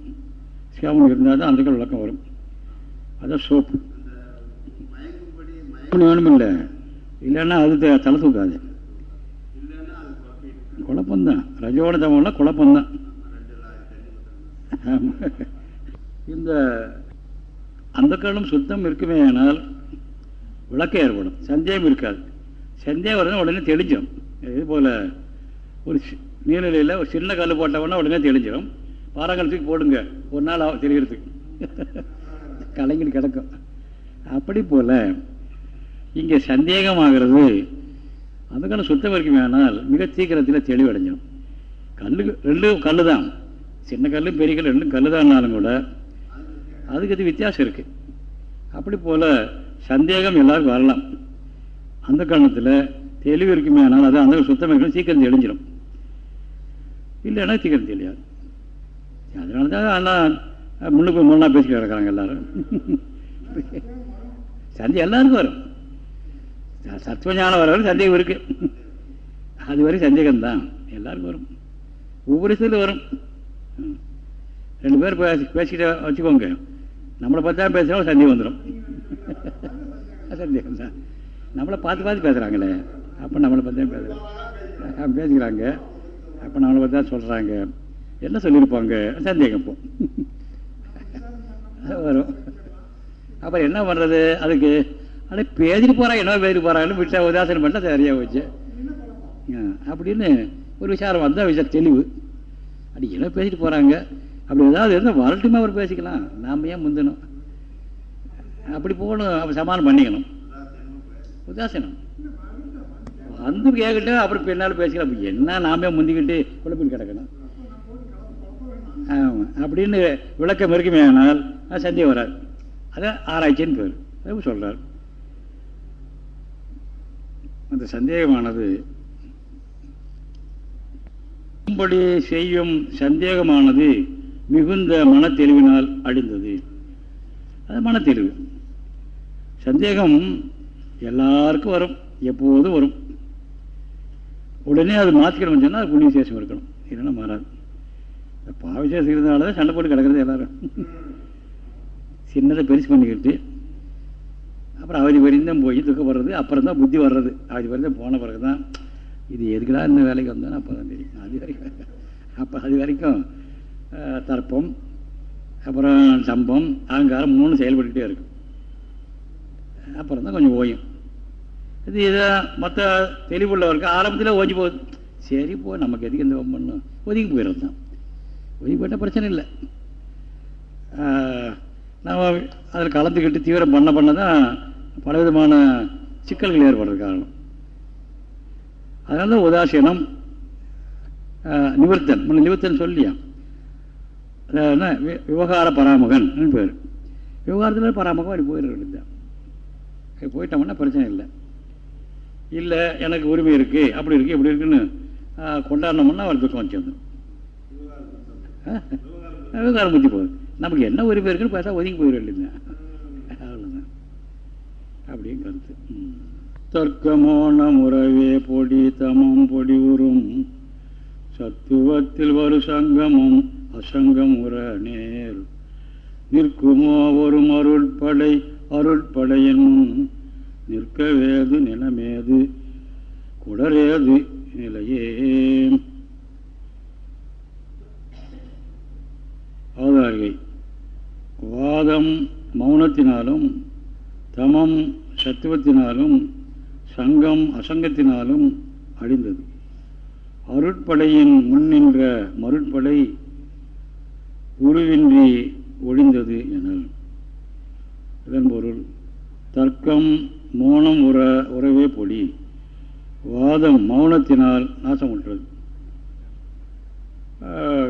இஸ்காபுண்ணியம் இருந்தால் தான் அந்த காலம் விளக்கம் வரும். அதான் சோப்பு. வேணும் இல்லை. இல்லைன்னா அது தலை தூக்காது. குழப்பம்தான். ரஜோட தமம்னா குழப்பம்தான். இந்த அந்த காலம் சுத்தம் இருக்குமே ஆனால் விளக்கம் ஏற்படும். சந்தேகம் இருக்காது. சந்தேகம் வரணும் உடனே தெளிஞ்சிடும் இது போல் ஒரு நீர்நிலையில் ஒரு சின்ன கல் போட்டவொன்னா உடனே தெளிஞ்சிடும் பாறாங்கலத்துக்கு போடுங்க. ஒரு நாள் ஆகும் தெரியறதுக்கு கலைஞர் கிடக்கும். அப்படி போல் இங்கே சந்தேகமாகிறது அதுக்கான சுத்தம் இருக்குமே ஆனால் மிக சீக்கிரத்தில் தெளிவடைஞ்சிடும் கல்லு ரெண்டு கல் தான் சின்ன கல் பெரிய கல் ரெண்டும் கல் தான்னாலும் கூட அதுக்கு அது வித்தியாசம் இருக்குது அப்படி போல் சந்தேகம் எல்லாருக்கும் வரலாம். அந்த காரணத்தில் தெளிவு இருக்குமே ஆனால் அது அந்த சுத்தமாக இருக்கணும் சீக்கிரம் தெளிஞ்சிடும் இல்லைன்னா சீக்கிரம் தெரியாது அதனால தான் ஆனால் முன்னுக்கு முன்னா பேசிக்கிட்டு கிடக்கிறாங்க எல்லாரும். சந்தேகம் எல்லாருக்கும் வரும். சத்துவஞானம் வர வரை சந்தேகம் இருக்குது அது வரை சந்தேகம்தான். எல்லாருக்கும் வரும். ஒவ்வொரு சில வரும். ரெண்டு பேர் பேசி பேசிக்கிட்ட வச்சுக்கோங்க. நம்மளை பார்த்தா பேசுகிறோம் சந்தேகம் வந்துடும் சந்தேகம் தான். நம்மளை பார்த்து பார்த்து பேசுகிறாங்களே அப்போ நம்மளை பார்த்தா பேசுகிறாங்க பேசிக்கிறாங்க. அப்போ நம்மளை பார்த்தா சொல்கிறாங்க என்ன சொல்லியிருப்பாங்க. சந்தேகம் இப்போ. வரும். அப்புறம் என்ன பண்ணுறது அதுக்கு ஆனால் பேசிட்டு போகிறாங்க என்ன பேசிட்டு போகிறாங்கன்னு விட்டா உதாசனம் பண்ணால் சரியாக போச்சு. அப்படின்னு ஒரு விசாரம் வந்தால் விஷயம் தெளிவு. அப்படி என்ன பேசிட்டு போகிறாங்க அப்படி ஏதாவது இருந்தால் வரட்டுமே அவர் பேசிக்கலாம். நாம் ஏன் முந்தணும்? அப்படி போகணும். அப்போ சமாளம் பண்ணிக்கணும். உதாசீனம். வந்து கேட்கட்டும் அப்புறம் பின்னால் பேசிக்கலாம். என்ன நாமே முந்திக்கிட்டு குழப்பில் கிடக்கணும்? ஆமாம் அப்படின்னு விளக்கம் இருக்குமே ஆனால் சந்தேகம் வராது. அதான் ஆராய்ச்சின்னு பேர். சொல்கிறார் அந்த சந்தேகமானது படி செய்யும் சந்தேகமானது மிகுந்த மனத்தெளிவினால் அழிந்தது. அது மனத்தெளிவு சந்தேகம் எல்லாருக்கும் வரும் எப்போதும் வரும். உடனே அது மாற்றிக்கணும்னு சொன்னால் அது புண்ணிய விசேஷம் இருக்கணும். இல்லைன்னா மாறாது. பாவிசேஷம் இருந்தனால தான் சண்டை போட்டு கிடக்கிறது எல்லாரும். சின்னதை பெருசு பண்ணிக்கிட்டு அப்புறம் அவதி வரைக்கும் போய் துக்கப்படுறது அப்புறம் தான் புத்தி வர்றது. அவதி வரைக்கும் போன பிறகு தான் இது எதுக்குடா இந்த வேலைக்கு வந்தோன்னு அப்போ தான் தெரியும். அது வரைக்கும் அப்போ அது வரைக்கும் தர்ப்பம் அப்புறம் சம்பம் அகங்காரம் மூணு செயல்பட்டுகிட்டே இருக்கும். அப்புறம் தான் கொஞ்சம் ஓயும். இது இதை மற்ற தெளிவுள்ளவருக்கு ஆரம்பத்தில் ஓஞ்சி போகுது. சரி போ நமக்கு எதுக்கு இந்த பண்ணும் ஒதுங்கி போயிடுறது தான். ஒதுங்கி போயிட்டால் பிரச்சனை இல்லை. நம்ம அதில் கலந்துக்கிட்டு தீவிரம் பண்ண பண்ண தான் பலவிதமான சிக்கல்கள் ஏற்படுறது காரணம். அதனால தான் உதாசீனம் நிவர்த்தன். நிவர்த்தன் சொல்லியா? விவகார பராமகன் பேர். விவகாரத்தில் பராமுகம் அப்படி போயிடுறது போயிட்டோம்னா பிரச்சனை இல்லை. இல்லை எனக்கு உரிமை இருக்குது அப்படி இருக்குது இப்படி இருக்குன்னு கொண்டாடணும்னா அவர் துக்கம் வச்சிருந்தோம் விவகாரம் முத்தி போகுது. நமக்கு என்ன உரிமை இருக்குன்னு பார்த்தா ஒதுங்கி போயிட இல்லைங்க. அவ்வளோதான் அப்படின்னு கருத்து. தர்க்கமோன முறவே பொடி தமம் பொடி உறும். சத்துவத்தில் வரு சங்கமும் அசங்கம் உற நேர். நிற்குமோ ஒரு அருட்படை அருட்படையினும் நிற்க வேது நிலமேது குடரேது நிலையே. அவதாரிகை வாதம் மௌனத்தினாலும் தமம் சத்துவத்தினாலும் சங்கம் அசங்கத்தினாலும் அழிந்தது. அருட்படையின் முன்னின்ற மருட்படை உருவின்றி ஒழிந்தது எனல். இதன் பொருள் தர்க்கம் மௌனம் உற உறவே பொடி. வாதம் மௌனத்தினால் நாசமுற்றது.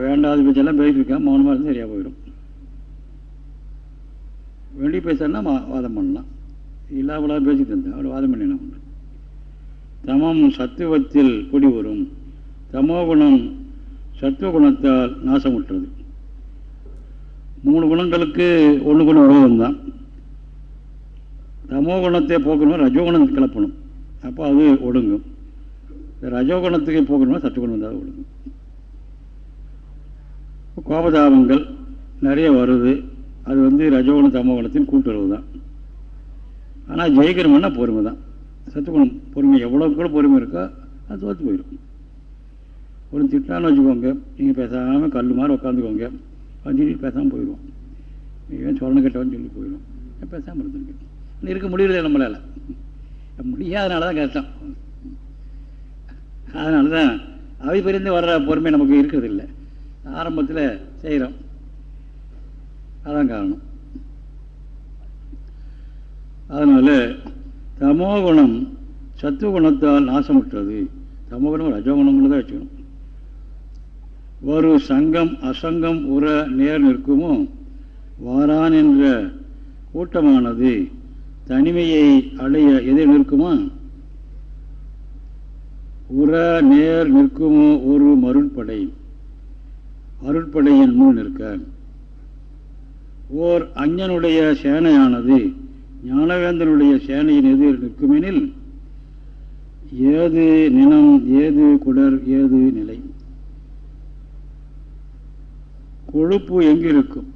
வேண்டாத பேச்செல்லாம் பேசியிருக்கேன் மௌனமாக இருந்து சரியாக போயிடும் வேண்டி பேசுறேன்னா வாதம் பண்ணலாம். இல்லாமலாம் பேசிட்டு இருந்தேன் அவ்வளோ வாதம் பண்ணி என்ன பண்ணுறேன் தமம் சத்துவத்தில் குடி வரும். தமோ குணம் சத்துவ குணத்தால் நாசமுற்றது. மூணு குணங்களுக்கு ஒன்று குணம் விரோதம் தான் தமோ குணத்தை போக்கணும் ரஜோகுணம் கிளப்பணும். அப்போ அது ஒடுங்கும். ரஜோகுணத்துக்கு போக்கணுமா சத்துவகுணம் தான் ஒடுங்கும். கோபதாபங்கள் நிறைய வருது. அது வந்து ரஜோகுண தமோகுணத்தின் கூட்டுறவு தான் ஆனால் ஜெயிக்கணும்னா பொறுமை தான் சத்துக்குணம் பொறுமை எவ்வளோ கூட பொறுமை இருக்கோ அது தோற்று போயிடும் ஒரு திட்டான்னு வச்சுக்கோங்க நீங்கள் பேசாமல் கல் மாதிரி உட்காந்துக்கோங்க. வஞ்சிட்டு பேசாமல் போயிடுவோம் ஏன் சொல்லணும் கேட்டவன்னு சொல்லி போயிடும் பேசாமல் இருந்துருக்கு இருக்க முடியல நம்மளால். முடியாதனால தான் கஷ்டம். அதனால தான் அவை பிரிந்து வர்ற பொறுமை நமக்கு இருக்கிறது இல்லை ஆரம்பத்தில் செய்கிறோம் அதான் காரணம். அதனால் தமோகுணம் சத்துவகுணத்தால் நாசமுற்றது. தமோகுணம் ரஜோகுணம்னு தான் வச்சுக்கணும். ஒரு சங்கம் அசங்கம் உற நேர் நிற்குமோ? வாரான் என்ற கூட்டமானது தனிமையை அடைய எதிர் நிற்குமா? உற நேர் நிற்குமோ? ஒரு மருட்படை அருட்படையின் முன் நிற்க. ஓர் அஞ்சனுடைய சேனையானது ஞானவேந்தனுடைய சேனையின் எதிர் நிற்குமெனில் ஏது நினம் ஏது குடர் ஏது நிலை? கொழுப்பு எங்கிருக்கும்?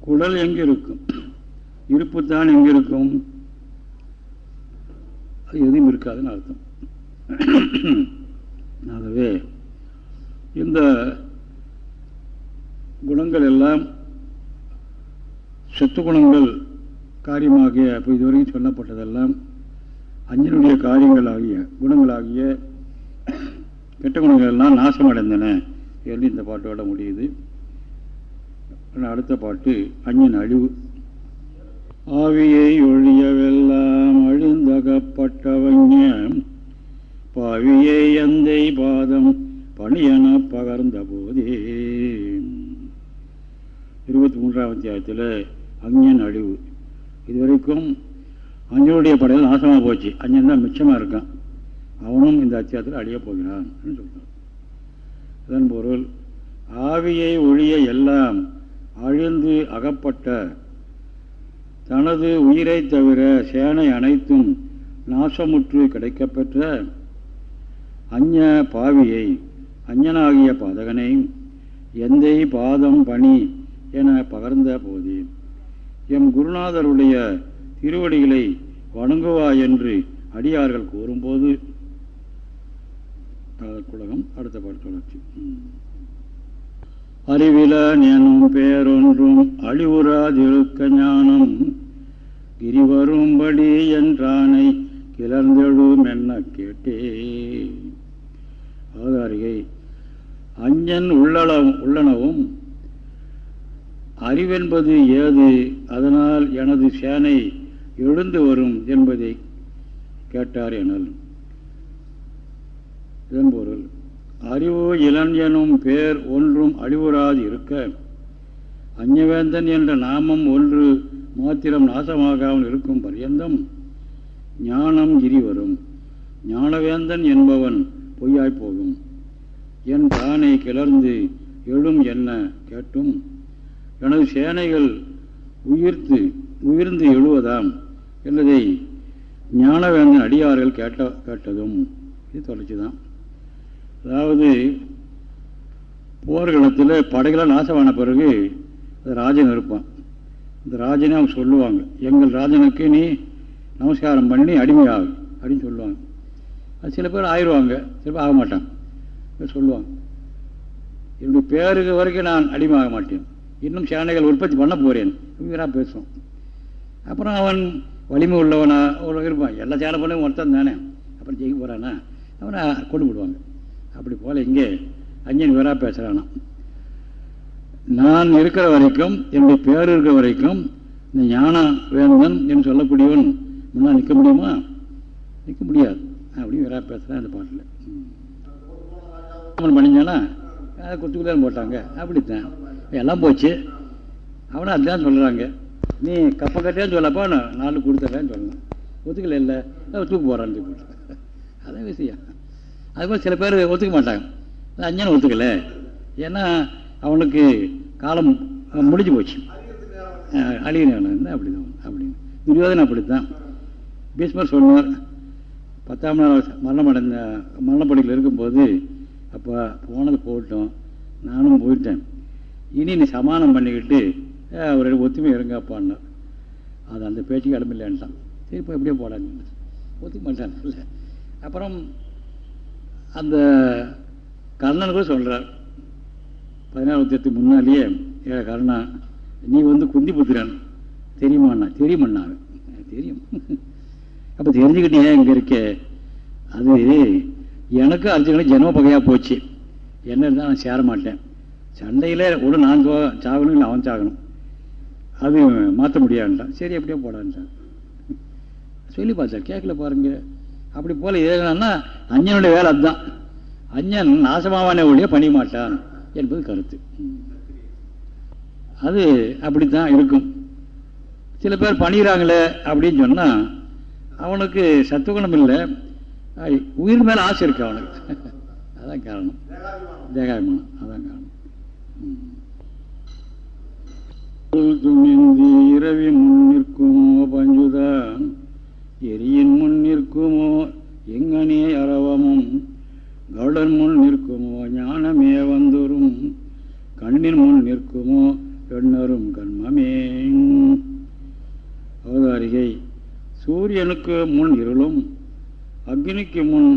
குடல் எங்கிருக்கும்? இருப்புத்தான் எங்கிருக்கும்? அது எதுவும் இருக்காதுன்னு அர்த்தம். ஆகவே இந்த குணங்கள் எல்லாம் சத்து குணங்கள் காரியமாகிய இப்போ இதுவரைக்கும் சொல்லப்பட்டதெல்லாம் அஞ்சனுடைய காரியங்களாகிய குணங்களாகிய கெட்ட குணங்கள் எல்லாம் நாசமடைந்தன என்று இந்த பாட்டோட முடியுது. அடுத்த பாட்டு அஞ்சன் அழிவு. ஆவியை ஒழியவெல்லாம் அழுந்தகப்பட்டவங்க பாவியை எந்தை பாதம் பணியன பகர்ந்த போதே இருபத்தி மூன்றாம் அத்தியாயத்தில் அஞ்ஞன் அழிவு. இதுவரைக்கும் அஞ்சனுடைய படையில் நாசமாக போச்சு. அஞ்சன் தான் மிச்சமாக இருக்கான். அவனும் இந்த அத்தியாயத்தில் அழிய போகிறான் சொல்கிறான் இதன் பொருள் ஆவியை ஒழிய எல்லாம் அழிந்து அகப்பட்ட தனது உயிரை தவிர சேனை அனைத்தும் நாசமுற்று கிடைக்கப்பெற்ற அஞ்ஞ பாவியை அஞ்ஞனாகிய பாதகனை எந்தை பாதம் பணி என பகர்ந்த போது எம் குருநாதருடைய திருவடிகளை வணங்குவா என்று அடியார்கள் கூறும்போது குலகம் அடுத்த பாட்டு தொடர்ச்சி. அறிவிலன் எனும் பேரொன்றும் அழிவுறாதிருக்க ஞானம் கிரிவரும்படி என்றானை கிளர்ந்தெழும் என்ன கேட்டே. அவதாரிகை அஞ்சன் உள்ளளவும் உள்ளனவும் அறிவென்பது ஏது? அதனால் எனது சேனை எழுந்து வரும் என்பதை கேட்டார் எனல். இதன் பொருள் அறிவு இளன் எனும் பேர் ஒன்றும் அழிவுறாது இருக்க அஞ்சவேந்தன் என்ற நாமம் ஒன்று மாத்திரம் நாசமாகாமல் இருக்கும் பரியந்தம் ஞானம் இரி வரும். ஞானவேந்தன் என்பவன் பொய்யாய் போகும். என் தானை கிளர்ந்து எழும் என்ன கேட்டும். எனது சேனைகள் உயிர்த்து உயிர்ந்து எழுவதாம் என்பதை ஞானவேந்தன் அடியார்கள் கேட்ட கேட்டதும் இது தொடர்ச்சி தான் அதாவது போர்க்களத்தில் படைகளாக நாசமான பிறகு ராஜன் இருப்பான். இந்த ராஜனே அவங்க சொல்லுவாங்க எங்கள் ராஜனுக்கு நீ நமஸ்காரம் பண்ணி அடிமையாகும் அப்படின்னு சொல்லுவாங்க. அது சில பேர் ஆயிடுவாங்க சில பேர் ஆக மாட்டாங்க சொல்லுவாங்க. என்னுடைய பேருக்கு வரைக்கும் நான் அடிமை ஆக மாட்டேன் இன்னும் சேனைகள் உற்பத்தி பண்ண போகிறேன் இவராக பேசுவோம் அப்புறம் அவன் வலிமை உள்ளவனா ஒரு இருப்பான். எல்லா சேனை பண்ணவும் ஒருத்தன் தானே. அப்புறம் ஜெயிக்க போகிறானா அவனை கொண்டு விடுவாங்க. அப்படி போல் இங்கே அஞ்சன் வேறா பேசுகிறானா நான் இருக்கிற வரைக்கும் என்னுடைய பேர் இருக்கிற வரைக்கும் இந்த ஞான வேந்தன் என்று சொல்லக்கூடியவன் முன்னால் நிற்க முடியுமா? நிற்க முடியாது. அப்படின்னு வேறா பேசுகிறான் அந்த பாட்டில். பண்ணிஞ்சானா அதை குத்துக்குள்ளே போட்டாங்க அப்படித்தான். எல்லாம் போச்சு. அவனை அதுதான் சொல்கிறாங்க நீ கப்ப கட்டியான்னு சொல்லப்போ நான் நாலு கொடுத்துட்றேன்னு சொல்லணும் ஒத்துக்கல இல்லை. தூக்கு போகிறான்னு தூக்கு அதான் விஷயம். அதுபோல் சில பேர் ஒத்துக்க மாட்டாங்க. அஞ்சனை ஒத்துக்கல. ஏன்னா அவனுக்கு காலம் முடிஞ்சு போச்சு. அழியணும் என்ன அப்படிதான் அப்படின்னு. துரியோதனை அப்படித்தான். பீஸ்மர் சொன்னார் பத்தாம் நாள் மரணம் அடைந்த மரணப்படியில் இருக்கும்போது அப்போ போனது போகட்டும் நானும் போயிட்டேன். இனி நீ சமானம் பண்ணிக்கிட்டு அவரோட ஒத்துமை இருங்கப்பான்னு அது அந்த பேச்சுக்கு இடமில்லைன்ட்டான் சரி இப்போ எப்படியோ போடாங்க ஒத்துக்க மாட்டான் இல்லை. அப்புறம் அந்த கர்ணன் கூட சொல்கிறார் பதினாறு வருஷத்துக்கு முன்னாலேயே ஏ கர்ணா நீ வந்து குந்தி புத்திரன். தெரியுமாண்ணா? தெரியுமண்ணா தெரியும். அப்போ தெரிஞ்சுக்கிட்டே இங்கே இருக்கே? அது எனக்கும் அர்ஜுனனுக்கு ஜென்ம பகையாக போச்சு. என்ன இருந்தால் நான் சேர மாட்டேன். சண்டையில் ஒரு நான் சாகணும் இல்லை அவன் சாகணும். அது மாற்ற முடியாதுன்றான். சரி எப்படியோ போடான்ட்டான் சொல்லி பார்த்தார் கேட்கல பாருங்க. அப்படி போல ஏன்னா அஞ்சனுடைய வேலை அதுதான். அஞ்சன் நாசமாவானே ஒழிய பணிய மாட்டான். என்பது கருத்து. அது அப்படித்தான் இருக்கும். சில பேர் பண்ணிடுறாங்களே அப்படின்னு சொன்னால் அவனுக்கு சத்துவகுணம் இல்லை. உயிர் மேலே ஆசை இருக்கு அவனுக்கு. அதான் காரணம். தேகாபிமானம். அதான் காரணம். துணிந்தி இரவின் முன் நிற்குமோ பஞ்சுதான் எரியின் முன் நிற்குமோ? எங்கனே அரவமும். கருடன் முன் நிற்குமோ? ஞானமே வந்துரும். கண்ணின் முன் நிற்குமோ? எண்ணரும் கண்மமே. அவதாரிகை. சூரியனுக்கு முன் இருளும். அக்னிக்கு முன்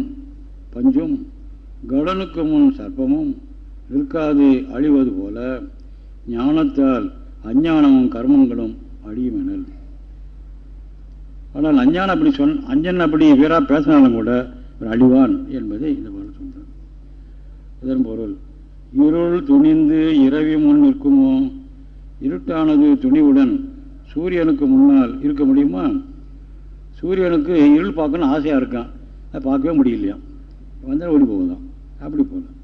பஞ்சும் கடனுக்கு முன் சர்ப்பமும் நிற்காது அழிவது போல ஞானத்தால் அஞ்ஞானமும் கர்மங்களும் அழியுமெனல். ஆனால் அஞ்ஞானம் அப்படி சொன் அஞ்சன் அப்படி வீரா பேசினாலும் கூட அழிவான் என்பதை இந்த பாடல் சொல்றார் இதன் பொருள் இருள் துணிந்து இரவி முன் நிற்குமோ? இருட்டானது துணிவுடன் சூரியனுக்கு முன்னால் இருக்க முடியுமா? சூரியனுக்கு இருள் பார்க்கணும்னு ஆசையாக இருக்கான். அதை பார்க்கவே முடியலையா? வந்தால் ஓடி போகுதான் அப்படி போகலாம்.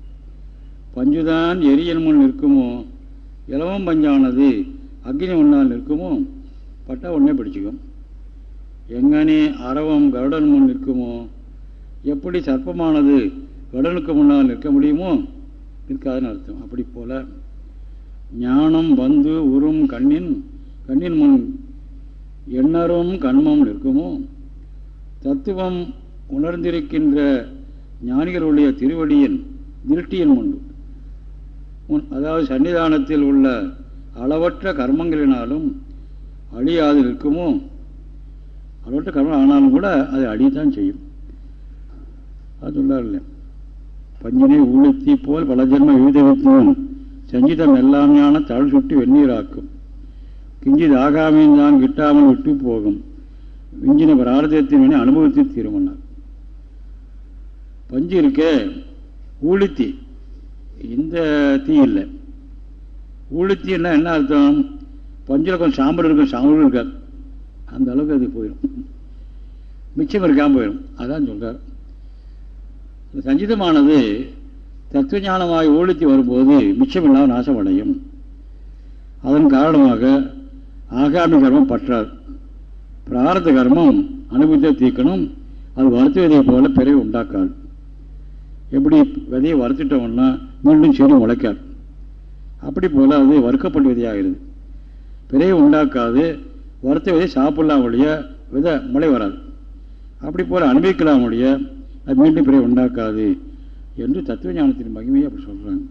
பஞ்சுதான் எரியன் முன் நிற்குமோ? இலவம் பஞ்சானது அக்னி முன்னால் நிற்குமோ? பட்டா உடனே பிடிச்சிக்கும். எங்கனே அரவம் கருடன் முன் நிற்குமோ? எப்படி சர்ப்பமானது கடலுக்கு முன்னால் நிற்க முடியுமோ? நிற்காதுன்னு அர்த்தம். அப்படி போல ஞானம் வந்து உறும் கண்ணின் கண்ணின் முன் எண்ணரும் கண்மம் நிற்குமோ? தத்துவம் உணர்ந்திருக்கின்ற ஞானிகளுடைய திருவடியின் திருஷ்டியின் முன்பு அதாவது சன்னிதானத்தில் உள்ள அளவற்ற கர்மங்களினாலும் அழியாது இருக்குமோ? அளவற்ற கர்மம் ஆனாலும் கூட அது அழியத்தான் செய்யும். அது சொல்லார்ல பஞ்சினை உளுத்தி போல் பல ஜென்ம விவிதவித்துவம் சஞ்சிதம் எல்லாமையான தழல் சுட்டி வெந்நீராக்கும். கிஞ்சித் ஆகாமையும் தான் கிட்டாமல் விட்டு போகும். விஞ்சின பிரார்த்தத்தின் அனுபவத்தை தீர்மானார் பஞ்சு இருக்கே ஊழித்தி. இந்த தீ இல்லை. ஊழித்தின்னா என்ன அர்த்தம்? பஞ்சில் கொஞ்சம் சாம்பல் இருக்கும் சாம்பலும் இருக்காது அந்த அளவுக்கு அது போயிடும். மிச்சம் இருக்காமல் போயிடும். அதான் சொல்கிறார் சஞ்சிதமானது தத்துவ ஞானமாக ஊழித்தி வரும்போது மிச்சமில்லாமல் நாசமடையும். அதன் காரணமாக ஆகாமி கர்மம் பற்றார் பிரார்த்த கர்மம் அனுபவித்த தீக்கணும் அது வருத்துவதை போல பிறகு உண்டாக்காது. எப்படி விதையை வறுத்துட்டோம்னா மீண்டும் செடி உழைக்காது அப்படி போல் அது வறுக்கப்பட்ட விதையாகிறது. பிறையை உண்டாக்காது வறுத்த விதை சாப்பிடலாம் ஒழிய விதை முளை வராது. அப்படி போல் அனுபவிக்கலாம் ஒழிய அது மீண்டும் பிறகு உண்டாக்காது என்று தத்துவ ஞானத்தின் மகிமையை அப்படி சொல்கிறாங்க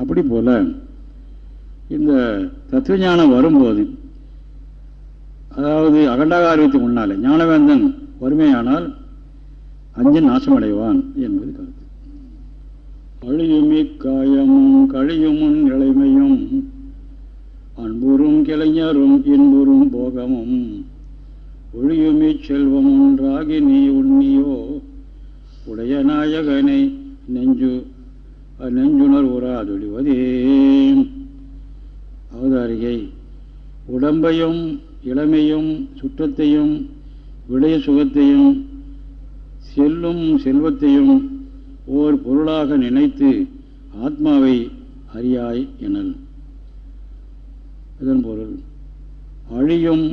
அப்படி போல இந்த தத்துவ ஞானம் வரும்போது அதாவது அகண்டாகாரியத்துக்கு முன்னால் ஞானவேந்தன் வறுமையானால் அஞ்சன் நாசமடைவான் என்பது கருத்து. அழியுமி காயமும் கழியுமுன் நிலைமையும் அன்புறும் கிளைஞரும் இன்புறும் போகமும் ஒழியுமி செல்வம் ராகினி நீ உண்ணியோ உடைய நாயகனை நெஞ்சு நெஞ்சுணர் உராதொழிவதே. அவதாரிகை உடம்பையும் இளமையும் சுற்றத்தையும் விளைய சுகத்தையும் செல்லும் செல்வத்தையும் ஓர் பொருளாக நினைத்து ஆத்மாவை அறியாய் எனல். இதன் பொருள் அழியும்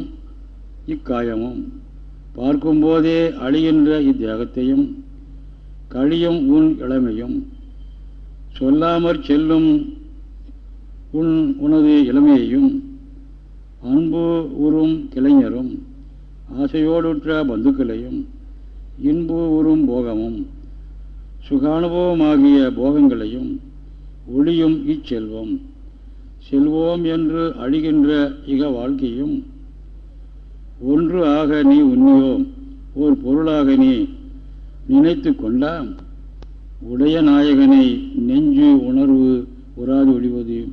இக்காயமும் பார்க்கும்போதே அழிகின்ற இத்தேகத்தையும் கழியும் உன் இளமையும் சொல்லாமற் செல்லும் உன் உனது இளமையையும் அன்பு உறும் கிளைஞரும் ஆசையோடுற்ற பந்துக்களையும் இன்பு உறும் போகமும் சுகானுபவமாகிய போகங்களையும் ஒளியும் இச்செல்வம். செல்வோம் என்று அழிகின்ற இக வாழ்க்கையும் ஒன்று ஆக நீ உண்மையோ ஓர் பொருளாக நீ நினைத்து கொண்டாம். உடைய நாயகனை நெஞ்சு உணர்வு உறாது ஒழிவது.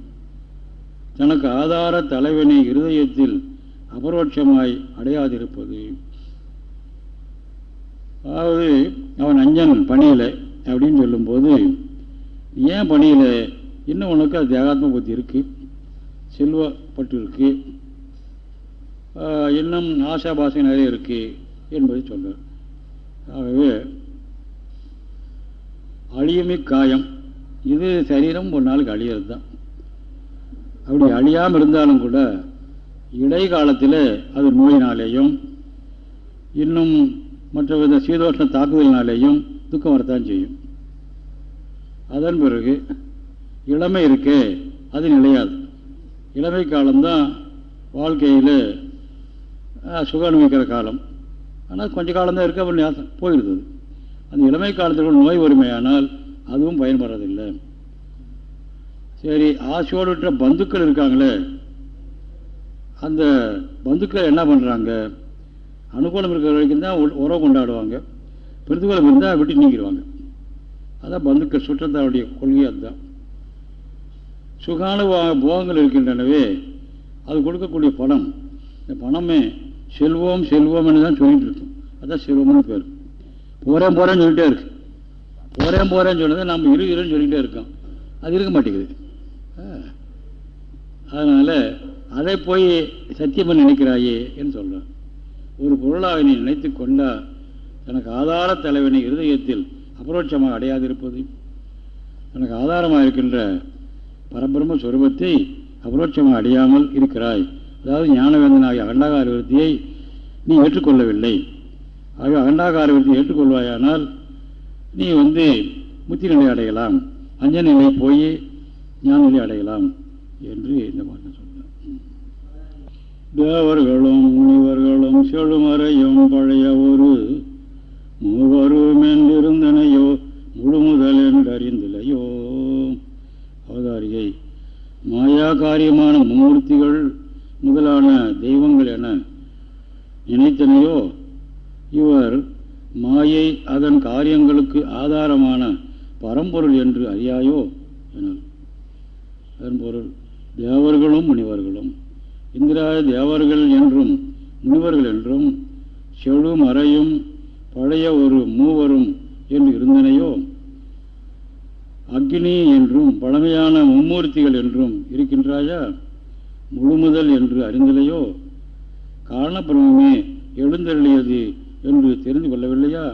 தனக்கு ஆதார தலைவனை இருதயத்தில் அபரோட்சமாய் அடையாதிருப்பது. அதாவது அவன் அஞ்சன் பணியில அப்படின்னு சொல்லும்போது ஏன் பணியில இன்னும் உனக்கு அது தேகாத்ம புத்தி இருக்குது செல்வப்பட்டு இருக்குது இன்னும் ஆசாபாசை நிறைய இருக்குது என்பதை சொல்றார். ஆகவே அழியுமி காயம். இது சரீரம் ஒரு நாளுக்கு அழியிறது தான் அப்படி அழியாமல் இருந்தாலும் கூட இடைக்காலத்தில் அது நோயினாலேயும் இன்னும் மற்ற வித சீதோஷ்ண தாக்குதலினாலேயும் துக்கம் வரத்தான் செய்யும். அதன் பிறகு இளமை இருக்கே அது நிலையாது. இளமை காலம்தான் வாழ்க்கையில் சுக அனுபவிக்கிற காலம். ஆனால் கொஞ்ச காலம்தான் இருக்க அப்படி போயிருந்தது. அந்த இளமை காலத்தில் நோய் வறுமையானால் அதுவும் பயன்படுறதில்லை. சரி ஆசையோடு விட்ட பந்துக்கள் இருக்காங்களே அந்த பந்துக்கள் என்ன பண்ணுறாங்க அனுகூலம் இருக்கிற வரைக்கும் தான் உறவு கொண்டாடுவாங்க. பிரதிகூலம் இருந்தால் விட்டு நீங்கிடுவாங்க அதான் பந்துக்கள் சுற்றத்தாவுடைய கொள்கை அதுதான். சுகானுபவ போகங்கள் இருக்கின்றனவே அது கொடுக்கக்கூடிய பணம். இந்த பணமே செல்வோம் செல்வோம்னு தான் சொல்லிட்டு இருக்கும். அதான் செல்வம்னு பேர். போகிறேன் போகிறேன்னு சொல்லிட்டே இருக்கு. போகிறேன் போகிறேன்னு சொன்னதை நம்ம இரு இருன்னு சொல்லிகிட்டே இருக்கோம். அது இருக்க மாட்டேங்குது. அதனால் அதை போய் சத்தியம் நினைக்கிறாயே என்று சொல்கிறான் ஒரு பொருளாக நீ நினைத்து கொண்டால் தனக்கு ஆதார தலைவனை இருதயத்தில் அபரோட்சமாக அடையாதிருப்பது. தனக்கு ஆதாரமாக இருக்கின்ற பரபிரம்ம சுரூபத்தை அபரோட்சமாக அடையாமல் இருக்கிறாய். அதாவது ஞானவேந்தனாகிய அகண்டாகார விருத்தியை நீ ஏற்றுக்கொள்ளவில்லை. ஆகவே அகண்டாகார விருத்தியை ஏற்றுக்கொள்வாயானால் நீ வந்து முத்தி நிலை அடையலாம். அஞ்ச நிலை போய் ஞான நிலை அடையலாம் என்று இந்த பாட்டை சொன்னார் தேவர்களும் முனிவர்களும் செழுமறையும் பழைய ஒரு மூவரும் என்றிருந்தனையோ முழு முதல் என்றறிந்திலையோ. அவதாரிகை மாயா காரியமான மூர்த்திகள் முதலான தெய்வங்கள் என நினைத்தனையோ இவர் மாயை அதன் காரியங்களுக்கு ஆதாரமான பரம்பொருள் என்று அறியாயோ என. அதன் பொருள் தேவர்களும் முனிவர்களும் இந்திராய தேவர்கள் என்றும் முனிவர்கள் என்றும் செழு மறையும் பழைய ஒரு மூவரும் என்று இருந்தனையோ? அக்னி என்றும் பழமையான மும்மூர்த்திகள் என்றும் இருக்கின்றாயா? முழுமுதல் என்று அறிந்தலையோ காரணப்பிரமே எழுந்தருளியது என்று தெரிந்து கொள்ளவில்லையா?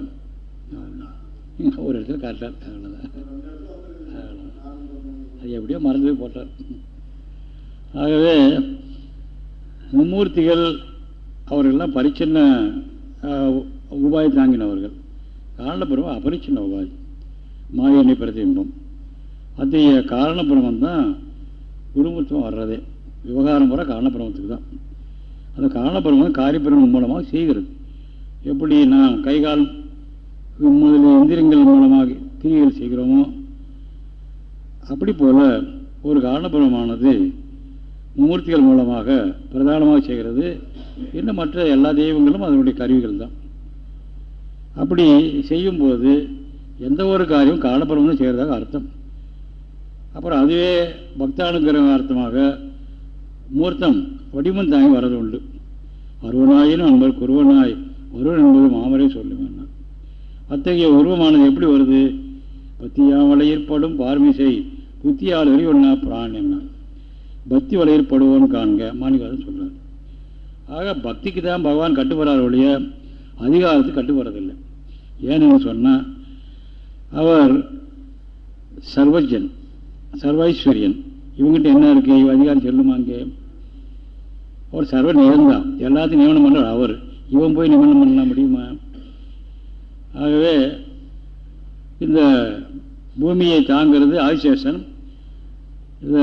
ஒரு இடத்துல காட்டார் அவ்வளோதான் அது எப்படியோ மறந்து போட்டார். ஆகவே மும்மூர்த்திகள் அவர்கள்லாம் பரிச்சின்ன உபாய தாங்கினவர்கள். காரணபுரம் அபரிச்சின்ன உபாய் மாயனை பிரதிபிம்பம் அத்தகைய காரணபிரமம் தான் குருமுத்தம் வர்றதே. விவகாரம் பூரா காரணபுரமத்துக்கு தான். அந்த காரணபிரமம் காரியபிரமம் மூலமாக செய்கிறது. எப்படி நான் கைகால் முதலில் எந்திரங்கள் மூலமாக கிரிகள் செய்கிறோமோ அப்படி போல ஒரு காரணபுரமானது மூர்த்திகள் மூலமாக பிரதானமாக செய்கிறது. இன்னும் மற்ற எல்லா தெய்வங்களும் அதனுடைய கருவிகள் தான். அப்படி செய்யும்போது எந்த ஒரு காரியம் காரணபுரம் செய்கிறதாக அர்த்தம். அப்புறம் அதுவே பக்தானுங்கிற அர்த்தமாக மூர்த்தம் வடிவம் தாங்கி வர்றது உண்டு. அருவனாயினும் அன்பர் குருவனாய் ஒருவன் என்பது மாமரை சொல்லுவேன் அத்தகைய உருவமானது எப்படி வருது? பத்தியா வலையிற்படும் பார்மிசை புத்தியால் ஒன்னா பிரான் என்ன பக்தி வலையிற்படுவோன்னு காண்க மாணிகாரன் சொல்கிறார் ஆக பக்திக்கு தான் பகவான் கட்டுப்படுறார் ஒழிய அதிகாரத்துக்கு கட்டுப்படுறதில்லை. ஏன்னு சொன்னால் அவர் சர்வஜன் சர்வைஸ்வரியன். இவங்ககிட்ட என்ன இருக்கு? அதிகாரம் சொல்லுமா அங்கே? அவர் சர்வ நியந்தான் எல்லாத்தையும் நியமனம் பண்ணுறார் அவர். இவன் போய் நியமனம் பண்ணலாம் முடியுமா? ஆகவே இந்த பூமியை தாங்கிறது ஆதிசேஷன். இந்த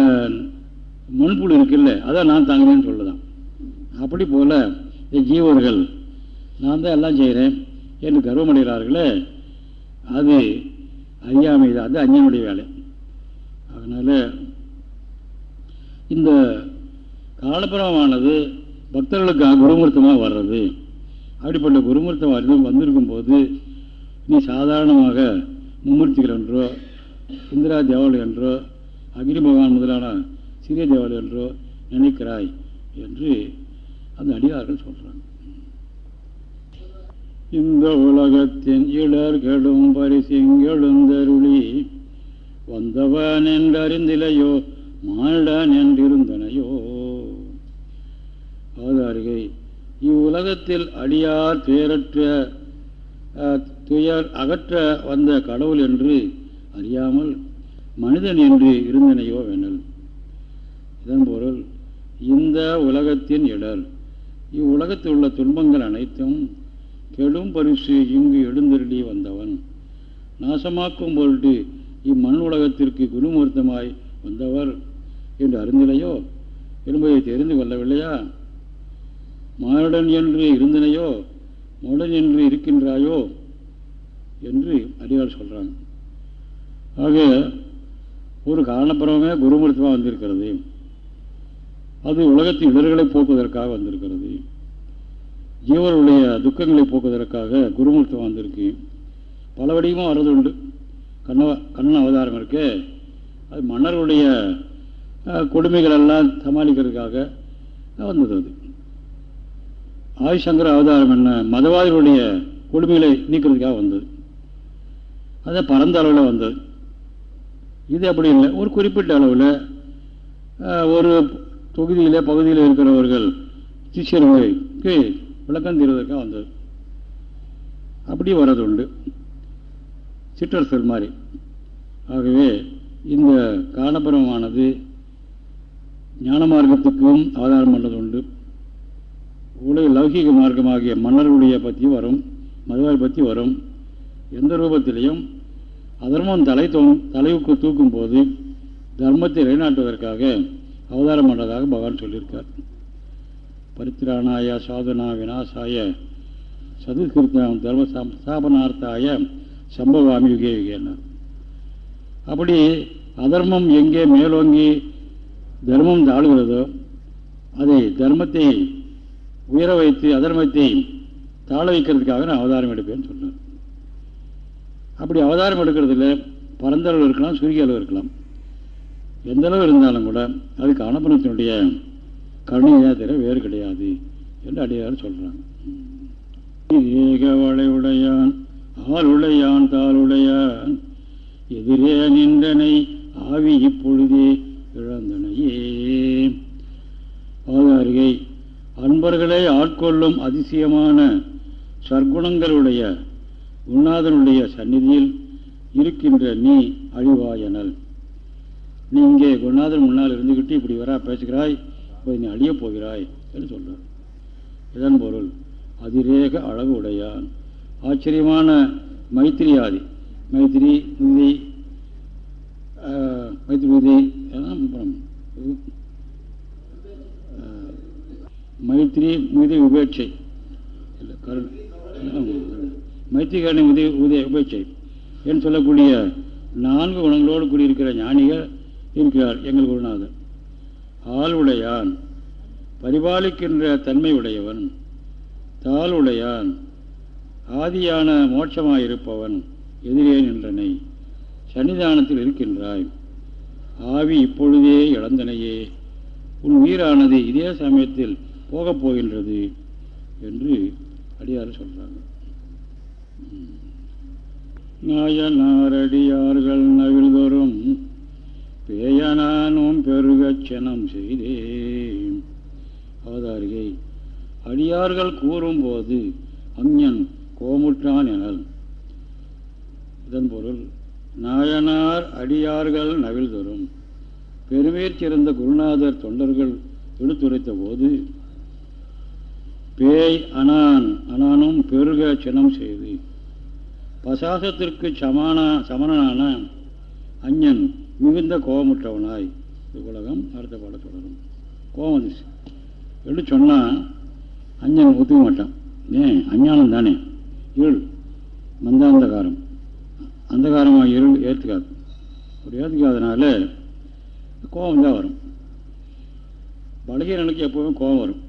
மண்புழு இருக்குல்ல அதான் நான் தாங்குறேன்னு சொல்லலாம் அப்படி போல இந்த ஜீவர்கள் நான் தான் எல்லாம் செய்கிறேன் என்று கர்வமடைகிறார்களே அது அறியாமை தான் அது அஞ்ஞனுடைய வேலை. அதனால் இந்த காலப்புறமானது பக்தர்களுக்காக குருமூர்த்தமாக வர்றது. அப்படிப்பட்ட குருமூர்த்தம் வருடம் வந்திருக்கும் போது நீ சாதாரணமாக மும்மூர்த்திகள் என்றோ இந்திரா தேவாலயம் என்றோ அக்னி பகவான் முதலான சிறிய தேவாலயம் என்றோ நினைக்கிறாய் என்று அந்த அடியார்கள் சொல்கிறாங்க இந்த உலகத்தின் இடர்களும் பரிசிங்கெழுந்தருளி வந்தவன் என்றறிந்திலையோ மானிடன் என்றிருந்தனையோ. அவதாரிகை இவ்வுலகத்தில் அடியார் துயரற்ற துயர் அகற்ற வந்த கடவுள் என்று அறியாமல் மனிதன் என்று இருந்தனையோ வேணல் இதன் பொருள் இந்த உலகத்தின் இடர் இவ்வுலகத்தில் உள்ள துன்பங்கள் அனைத்தும் கெடும் பரிசு இங்கு எழுந்தருளி வந்தவன். நாசமாக்கும் பொருட்டு இம்மண் உலகத்திற்கு குருமூர்த்தமாய் வந்தவர் என்று அறிந்திலையோ? என்பதை தெரிந்து கொள்ளவில்லையா? மானுடன் என்று இருந்தனையோ? மனுடன் என்று இருக்கின்றாயோ? என்று அறிவாள் சொல்கிறாங்க ஆக ஒரு காரணப்புறமே குருமூர்த்தமாக வந்திருக்கிறது. அது உலகத்தின் இடர்களை போக்குவதற்காக வந்திருக்கிறது. ஜீவருடைய துக்கங்களை போக்குவதற்காக குருமூர்த்தம் வந்திருக்கு. பல வடிவமாக வர்றது உண்டு. கண்ண கண்ணன் அவதாரம் இருக்கு. அது மன்னர்களுடைய கொடுமைகள் எல்லாம் சமாளிக்கிறதுக்காக வந்தது அது. ஆயுசங்கர அவதாரம் என்ன? மதவாதிகளுடைய கொடுமைகளை நீக்கிறதுக்காக வந்தது. அது பரந்த அளவில் வந்தது. இது அப்படி இல்லை. ஒரு குறிப்பிட்ட அளவில் ஒரு தொகுதியில் பகுதியில் இருக்கிறவர்கள் சிஷியர்களுக்கு விளக்கம் தீர்வதற்காக வந்தது. அப்படி வர்றது உண்டு சிற்றரசல் மாதிரி ஆகவே இந்த காணபுரமானது ஞான மார்க்கத்துக்கும் ஆதாரம் பண்ணது உண்டு உலக லௌகிக மார்க்கமாகிய மன்னர்களுடைய பற்றி வரும் மதுவாய் பற்றி வரும். எந்த ரூபத்திலையும் அதர்மம் தலை தோ தலைவுக்கு தூக்கும் போது தர்மத்தை நிலைநாட்டுவதற்காக அவதாரம் பண்ணுறதாக பகவான் சொல்லியிருக்கார். பரித்திராணாய சாதனா வினாசாய சதுர்கிருத்தம் தர்ம ஸ்தாபனார்த்தாய சம்பவாமி யுகே யுகேனார் அப்படி அதர்மம் எங்கே மேலோங்கி தர்மம் தாழ்கிறதோ அதை தர்மத்தை உயர வைத்து அதர்மத்தை தாழ வைக்கிறதுக்காக நான் அவதாரம் எடுப்பேன்னு சொன்னார். அப்படி அவதாரம் எடுக்கிறதுல பரந்தளவு இருக்கலாம் சுருகிய அளவு இருக்கலாம். எந்த அளவு இருந்தாலும் கூட அதுக்கு காணப்பணத்தினுடைய கருணையாக தவிர வேறு கிடையாது என்று அடியார் சொல்கிறாங்க ஏக வளைவுடையான் ஆளுடையான் தாளுடையான் எதிரே நின்றனை ஆவி இப்பொழுதே இழந்தனையே. பாதாரிகை அன்பர்களை ஆட்கொள்ளும் அதிசயமான சர்க்குணங்களுடைய குருநாதனுடைய சந்நிதியில் இருக்கின்ற நீ அழிவாயனல். நீ இங்கே குருநாதன் முன்னால் இருந்துக்கிட்டு இப்படி வரா பேசுகிறாய்? அப்போது நீ அழியப் போகிறாய் என்று சொல்றார். இதன் பொருள் அதிரேக அழகு உடையான். ஆச்சரியமான மைத்திரியாதி மைத்திரி முதி மைத்திரி முதி மைத்திரி முதி உபேட்சை. இல்லை கருண் மைத்திரிகரணி மிதி உதய உபேட்சை. என்று சொல்லக்கூடிய நான்கு குணங்களோடு கூடியிருக்கிற ஞானிகள் இருக்கிறார் எங்கள் குருநாதர். ஆளுடையான் பரிபாலிக்கின்ற தன்மையுடையவன். தாளுடையான். ஆதியான மோட்சமாயிருப்பவன் எதிரே நின்றனை. சன்னிதானத்தில் இருக்கின்றாய். ஆவி இப்பொழுதே இழந்தனையே. உன் உயிரானது இதே சமயத்தில் போகப் போகின்றது என்று அடியார் சொல்கிறாங்க நாயனாரடியார்கள் நவிழ்தோறும். பேயனானும் பெருகச்சனம் செய்தேன். அவதாரிகை அடியார்கள் கூறும்போது அஞ்ஞன் கோமுற்றான் எனல். இதன் பொருள் நாயனார் அடியார்கள் நவில் தரும் சிறந்த குருநாதர் தொண்டர்கள் எடுத்துரைத்த போது பேய் அனான் அனானும் பெருக சினம் செய்து பசாசத்திற்கு சமான சமணனான அஞ்ஞன் மிகுந்த கோபமுற்றவனாய் உலகம் அடுத்த பாட தொடரும். கோபம் என்று சொன்னால் அஞ்ஞானம் ஒத்துக்க மாட்டான். ஏன் அஞ்ஞானம் தானே. இருள் மந்தாந்தகாரம். அந்தகாரமாக இருள் ஏற்றுக்காது. அப்படி ஏற்றுக்காதனால கோபம் தான் வரும். பலகீனனுக்கு எப்போவுமே கோபம் வரும்.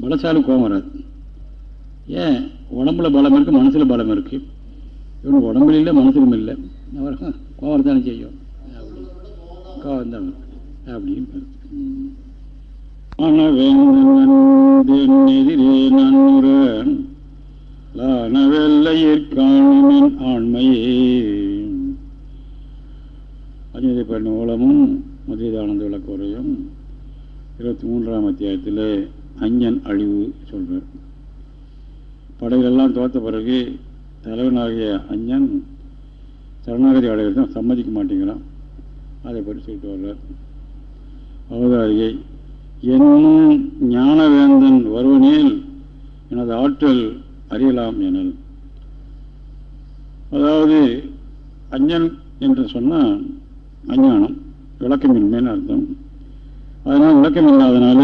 பலசாலும் கோபம் வராது. ஏன்? உடம்புல பலம் இருக்குது மனசில் பலம் இருக்குது இவனுக்கு உடம்புல இல்லை மனசிலும் இல்லை. அவர் கோபம் தானே செய்யும். கோபம் தான் அப்படின்னு எதிரே நன்னுரன் லானவெல்லையிற்காணுமின் ஆண்மையே. அஜிதை பண்ண ஓலமும் மதியதானந்த விளக்குறையும் இருபத்தி மூன்றாம் அத்தியாயத்தில் அஞ்சன் அழிவு சொல்கிறார் படைகளெல்லாம் தோற்ற பிறகு தலைவனாகிய அஞ்சன் சரணாகதி அடைகிறது தான் சம்மதிக்க மாட்டேங்கிறான். அதை பற்றி சொல்லிட்டு வர்றார். அவதாரியை என்னும் ஞானவேந்தன் வருவனில் எனது ஆற்றல் அறியலாம் எனல். அதாவது அஞ்சன் என்று சொன்னால் அஞ்ஞானம் விளக்கமின்மைன்னு அர்த்தம். அதனால் விளக்கம் இல்லாதனால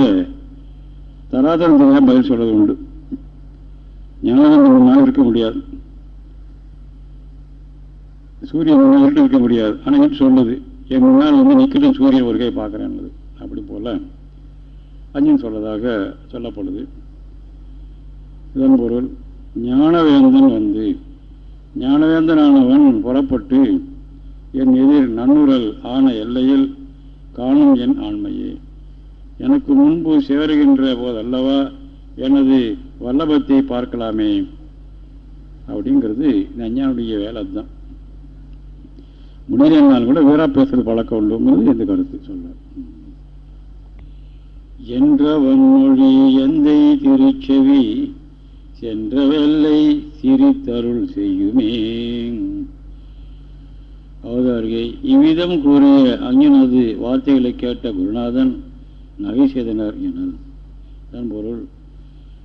தராதரம் பதில் சொல்றது உண்டு. ஞானவேந்தனாக இருக்க முடியாது. சூரியன் முன்னாடி இருக்க முடியாது. ஆனால் என்று சொல்லுது என் முன்னால் வந்து நிற்கிற சூரியன் ஒரு கை பார்க்குறேன் அப்படி போல் அஞ்சன் சொல்லதாக சொல்லப்படுது. இதன் பொருள் ஞானவேந்தன் வந்து ஞானவேந்தனானவன் புறப்பட்டு என் எதிர் நன்னுரல் ஆன எல்லையில் காணும் என் ஆண்மையே. எனக்கு முன்பு சேருகின்ற போதல்லவா எனது வல்லபத்தை பார்க்கலாமே. அப்படிங்கிறது இந்த வேலை தான் முடியலனாலும் கூட வேறா பேசுறது பழக்கம் உண்டுங்கிறது எந்த கருத்து சொல்ல என்றவன் மொழி எந்தை திருச்செவி சென்றவெல்லை சிரித்தருள் செய்யுமே. அவதாரிகை இவ்விதம் கூறிய அஞ்சனது வார்த்தைகளை கேட்ட குருநாதன் நகை செய்தனர் எனல். தன் பொருள்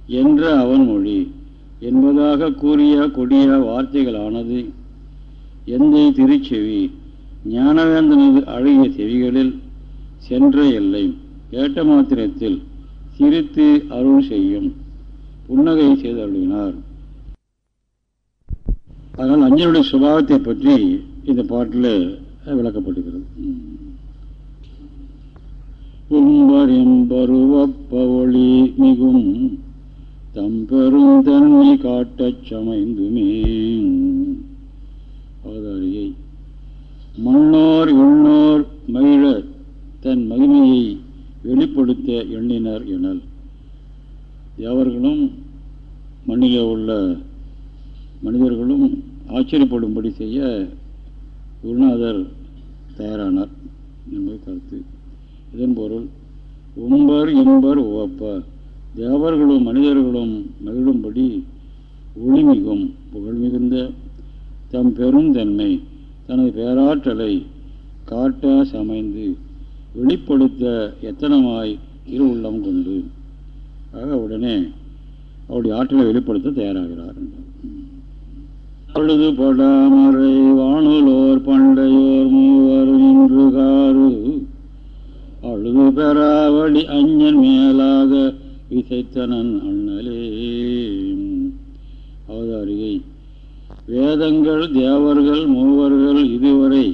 என்ற அவன் மொழி என்பதாக கூறிய கொடிய வார்த்தைகளானது எந்தை திருச்செவி ஞானவேந்தனது அழகிய செவிகளில் சென்ற எல்லை. கேட்ட மாத்திரத்தில் சிரித்து அருள் செய்யும் புன்னகை செய்து அருளினார் அதனால் அஞ்சனுடைய சுபாவத்தை பற்றி இந்த பாட்டில் விளக்கப்பட்டுகிறது உம்பரிம்பருவப்ப மிகும் தம்பெரும் தன்மை காட்டச் சமைந்துமே. அவதாரியை மன்னோர் உள்ளோர் மகிழர் தன் மகிமையை வெளிப்படுத்த எண்ணினர் எனல். எவர்களும் மண்ணிலே உள்ள மனிதர்களும் ஆச்சரியப்படும்படி செய்ய குருநாதர் தயாரானார் என்பது கருத்து. இதன் பொருள் உம்பர் என்பர் உவப்ப. தேவர்களும் மனிதர்களும் மகிழும்படி ஒளிமிகும் புகழ் மிகுந்த தம் பெருந்தன்மை தனது பேராற்றலை காட்ட சமைந்து வெளிப்படுத்த எத்தனமாய் இரு உள்ளம் கொண்டு. ஆக உடனே அவருடைய ஆற்றலை வெளிப்படுத்த தயாராகிறார் அழுது படாமறை வானுலோர் பண்டையோர் மூவர் நின்று காரு அழுது பெறாவடி அஞ்சன் மேலாக இசைத்தனன் அண்ணலே. அவதாரியை வேதங்கள் தேவர்கள் மூவர்கள் இதுவரை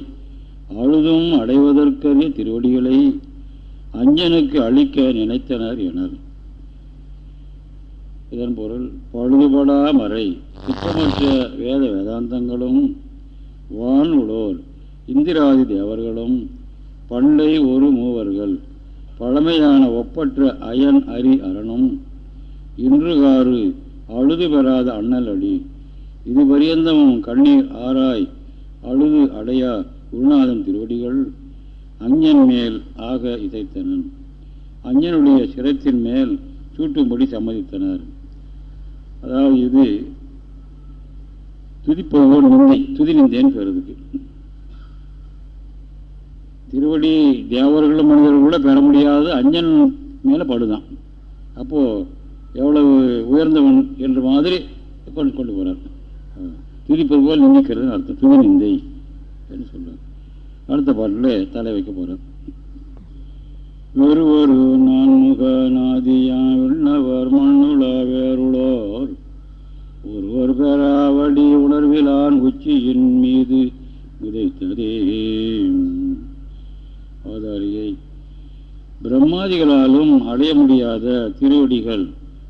அழுதும் அடைவதற்கரிய திருவடிகளை அஞ்சனுக்கு அளிக்க நினைத்தனர் எனல் இதன் பொருள் பழுதுபடா மறை குற்றமற்ற வேத வேதாந்தங்களும் வான் உளோர் இந்திராதி தேவர்களும் பண்டை ஒரு மூவர்கள் பழமையான ஒப்பற்ற அயன் அரி அரணும் இன்றுகாறு அழுது பெறாத அண்ணல் அடி இது பரியந்தமும் கண்ணீர் ஆராய் அழுது அடையா குருநாதன் திருவடிகள். அஞ்ஞன் மேல் ஆக இசைத்தனன். அஞ்ஞனுடைய சிரத்தின் மேல் சூட்டும்படி சம்மதித்தனர். அதாவது இது துதிப்பவர் நிந்தை துதி நிந்தேன்னு பெறதுக்கு திருவடி தேவர்களும் மனிதர்கள் கூட பெற முடியாத. அஞ்சன் மேலே படுதான். அப்போது எவ்வளவு உயர்ந்தவன் என்ற மாதிரி கொண்டு கொண்டு போகிறார் துதிப்பது போல் நிந்திக்கிறது அர்த்தம் துதி நிந்தை என்று சொல்றார் அடுத்த பாட்டில் தலை வைக்க போகிறார் ஒரு ஒரு நான்முக நாதியா விண்ணவர் மண்ணுள வேறுளோர் ஒருவர் பெறாவடி உணர்விலான் உச்சியின் மீது உதைத்ததே. அவதாரியை பிரம்மாதிகளாலும் அடைய முடியாத திருவடிகள்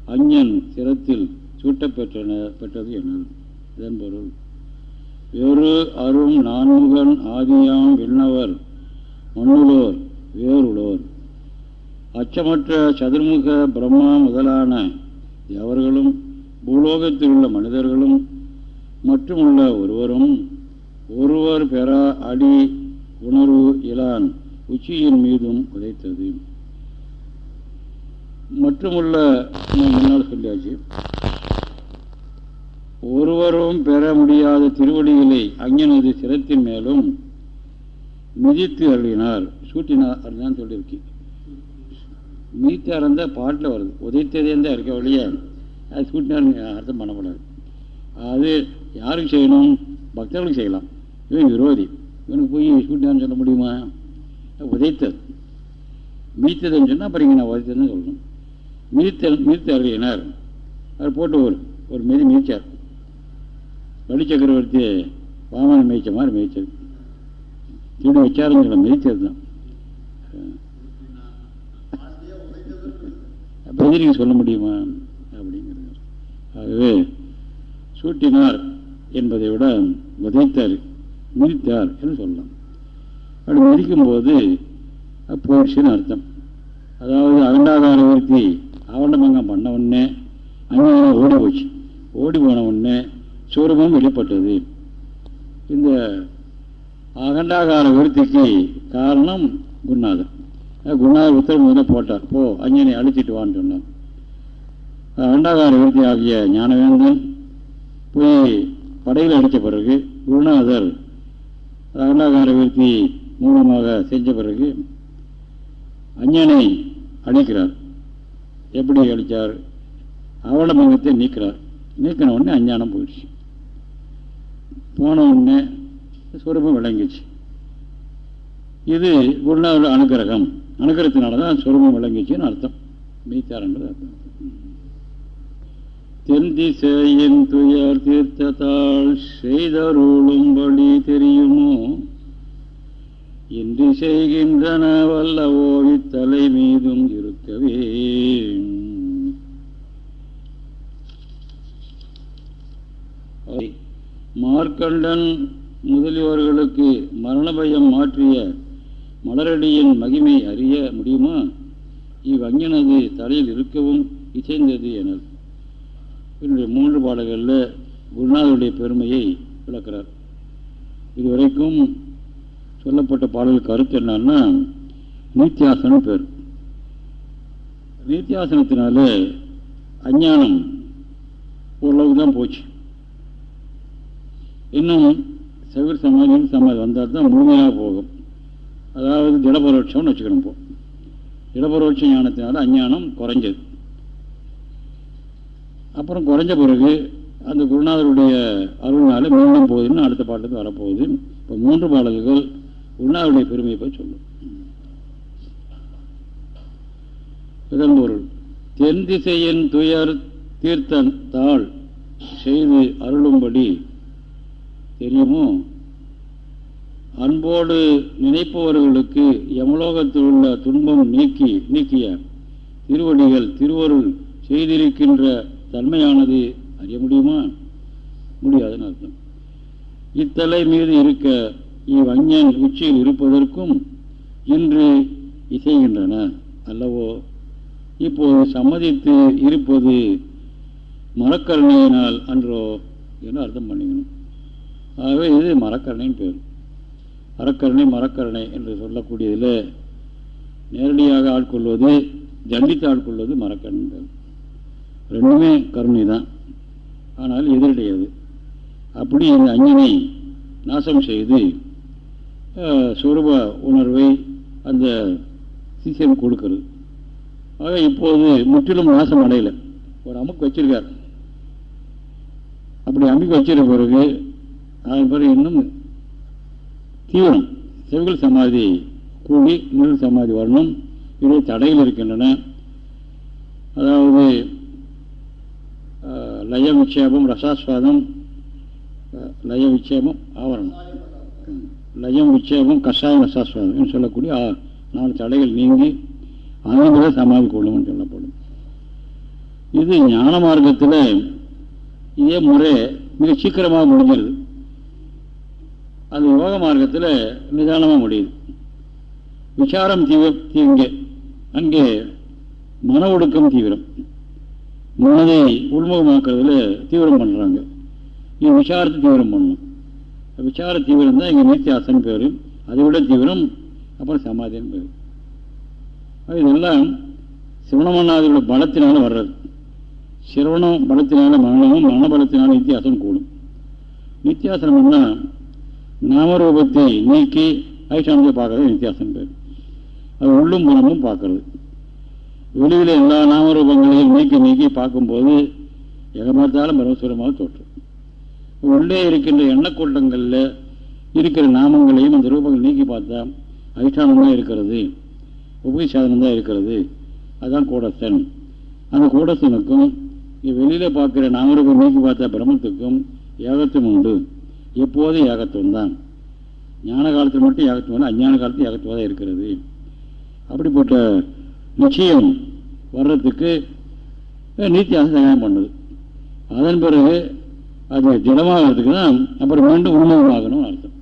அஞ்ஞன் சிரத்தில் சூட்டப்பெற்றன பெற்றது என்ன இதன் பொருள். வேறு அரும் நான்முகன் ஆதியாம் விண்ணவர் மண்ணுளோர் வேறுளோர். அச்சமற்ற சதுர்முக பிரம்மா முதலான எவர்களும் பூலோகத்தில் உள்ள மனிதர்களும் மற்றுமுள்ள ஒருவரும் ஒருவர் பெறா அடி உணர்வு இலான் உச்சியின் மீதும் உதைத்தது. மற்றுமுள்ள முன்னால் சொல்லியாச்சு. ஒருவரும் பெற முடியாத திருவடிகளை அங்கனது சிரத்தின் மேலும் மிதித்து அருளினார். சூட்டினார் அப்படின்னு சொல்லியிருக்கு. மிதித்து இருந்தால் பாட்டில் வருது. உதைத்ததே தான் இருக்க வழியே. அது சூட்டினார் அர்த்தம் பண்ணப்படாது அது யாருக்கு செய்யணும்? பக்தர்களுக்கு செய்யலாம். இவன் விரோதி. இவனுக்கு போய் சூட்டினார்னு சொல்ல முடியுமா? உதைத்தது. மீத்ததுன்னு சொன்னால் அப்புறம் இங்கே நான் உதைத்ததுன்னு சொல்லணும். மீத்த மிதித்து அருளினார். அவர் போட்டு ஒரு ஒரு மீதி மீச்சார் வழி சக்கரவர்த்தி வாமனை மேய்ச்ச மாதிரி மேய்ச்சது. திருட வச்சாருங்கிற மேய்ச்சது தான். அப்போ நீங்கள் சொல்ல முடியுமா? அப்படிங்கிறது. ஆகவே சூட்டினார் என்பதை விட உதைத்தார் மிதித்தார் என்று சொல்லலாம். அப்படி மிதிக்கும்போது போயிடுச்சுன்னு அர்த்தம். அதாவது அகண்டாகார விருத்தி ஆவண்டமங்கம் பண்ண உடனே அங்கே ஓடி போச்சு ஓடி போன உடனே சூரமும் வெளிப்பட்டது. இந்த அகண்டாகார விருத்திக்கு காரணம் குருநாதர். குருநாதர் உத்தரவு முதல்ல போட்டார். போ அஞ்சனை அழிச்சிட்டு வான்னு சொன்னார். அகண்டாகார விருத்தி ஆகிய ஞானவேந்தன் போய் படையில் அடித்த பிறகு குருநாதர் அகண்டாகார விருத்தி மூலமாக செஞ்ச பிறகு அஞ்ஞனை அழிக்கிறார். எப்படி அழித்தார் அவலமங்கத்தை நீக்கிறார். நீக்கின உடனே அஞ்ஞானம் போயிடுச்சு. போன உடனே சுரூபம் விளங்கிச்சு. இது குருநாதோட அனுகிரகம் அனுகிரகத்தினால தான் சுரூபம் விளங்கிச்சுன்னு அர்த்தம். மீத்தாரங்கிறது அர்த்தம். தென்திசையின் துயர் தீர்த்தத்தால் செய்தருளும்படி தெரியுமோ? இன்றி செய்கின்றன வல்லவோ இத்தலை மீதும் இருக்கவே மார்க்கண்டன் முதலியோர்களுக்கு மரண பயம் மாற்றிய மலரடியின் மகிமை அறிய முடியுமா? இவ்வங்கினது தலையில் இருக்கவும் இசைந்தது எனல். என்னுடைய மூன்று பாடல்களில் குருநாதருடைய பெருமையை விளக்கிறார். இதுவரைக்கும் சொல்லப்பட்ட பாடல் கருத்து என்னன்னா நீத்தியாசனம் பேர். நீத்தியாசனத்தினால அஞ்ஞானம் ஓரளவுக்கு தான் போச்சு. இன்னும் செவிர் சமாதி சமாதி வந்தால் தான் முழுமையாக போகும். அதாவது திடபரோட்சம்னு வச்சுக்கணும் போ இடபரோட்ச ஞானத்தினால அஞ்ஞானம் குறைஞ்சது. அப்புறம் குறைஞ்ச பிறகு அந்த குருநாதருடைய அருள்னால மீண்டும் போகுதுன்னு அடுத்த பாட்டுக்கு வரப்போகுது. இப்போ மூன்று பாடல்கள் குருநாதருடைய பெருமையை போய் சொல்லும். இதன் பொருள் தென் திசையின் துயர் தீர்த்தன் தாள் செய்து அருளும்படி தெரியுமோ அன்போடு நினைப்பவர்களுக்கு யமலோகத்தில் உள்ள துன்பம் நீக்கி நீக்கிய திருவடிகள் திருவருள் செய்திருக்கின்ற தன்மையானது அறிய முடியுமா? முடியாதுன்னு அர்த்தம். இத்தலை மீது இருக்க இவ்வஞன் உச்சியில் இருப்பதற்கும் இன்று இசைகின்றன அல்லவோ? இப்போது சம்மதித்து இருப்பது மரக்கருணையினால் அன்றோ? என்று அர்த்தம் பண்ணிக்கணும். ஆகவே இது மரக்கரணைன்னு பேர். அறக்கருணை மரக்கருணை என்று சொல்லக்கூடியதில் நேரடியாக ஆட்கொள்வது தண்டித்து ஆட்கொள்வது மரக்கருணை பேர். ரெண்டுமே கருணை தான் ஆனால் எதிரடையாது. அப்படி இந்த அஞ்சனை நாசம் செய்து சுரூப உணர்வை அந்த சிசியம் கொடுக்கிறது. ஆக இப்போது முற்றிலும் நாசம் அடையலை. ஒரு அமுக்கு வச்சிருக்கார். அப்படி அமுக்கு வச்சிருக்க பிறகு அதன் பிறகு இன்னும் தீவிரம். செவிகள் சமாதி கூடி நிழல் சமாதி வரணும். இவை தடையில் இருக்கின்றன. அதாவது லய விட்சேபம் ரசாஸ்வாதம் லய விட்சேபம் ஆவரணம். லயம் விட்சேபம் கஷாயம் ரசாஸ்வாதம் சொல்லக்கூடிய நாலு தடைகள் நீங்கி அனுபவ சமாதி கொள்ளும்னு சொல்லப்படும். இது ஞான மார்க்கத்தில் இதே முறை மிக சீக்கிரமாக முடிஞ்சிருது. அது யோக மார்க்கத்தில் நிதானமாக முடியுது. விசாரம் தீவிர தீங்கே அங்கே மன ஒடுக்கம் தீவிரம். மனதை உள்முகமாக்குறதுல தீவிரம் பண்ணுறாங்க இது விசாரத்தை தீவிரம் பண்ணணும். விசார தீவிரம் தான் இங்கே நித்தியாசன் பேர். அதை விட தீவிரம் அப்புறம் சமாதின்னு பேர். இதெல்லாம் சிவனமன்னாதியோட பலத்தினால வர்றது. சிரவணம் பலத்தினால மனமும் மன பலத்தினால நித்தியாசனம் கூடும். நித்தியாசனம்னா நாமரூபத்தை நீக்கி ஐஷானத்தை பார்க்கறது வித்தியாசம் பேர். அது உள்ளும் புறமும் பார்க்கறது. வெளியில் எல்லா நாமரூபங்களையும் நீக்கி நீக்கி பார்க்கும்போது எகமாத்தாலும் பரமசுரமாக தோற்றும் உள்ளே இருக்கின்ற எண்ணக்கூட்டங்களில் இருக்கிற நாமங்களையும் அந்த ரூபங்கள் நீக்கி பார்த்தா அதிஷ்டானம் இருக்கிறது உபயசாதனம் தான் இருக்கிறது. அதுதான் கூடஸ்தன். அந்த கூடஸ்தனுக்கும் வெளியில் பார்க்குற நாமரூபம் நீக்கி பார்த்தா பிரம்மத்துக்கும் ஏகத்தும் உண்டு. எப்போதும் ஏகத்துவம் தான் ஞான காலத்தில் மட்டும் ஏகத்துவம் அஞ்ஞான காலத்தில் ஏகத்துவம் தான் இருக்கிறது. அப்படிப்பட்ட நிச்சயம் வர்றதுக்கு நீத்தியாசம் சகாயம் பண்ணுது. அதன் பிறகு அது திடமாகிறதுக்கு தான் அப்புறம் மீண்டும் உண்மையாகணும் அர்த்தம்.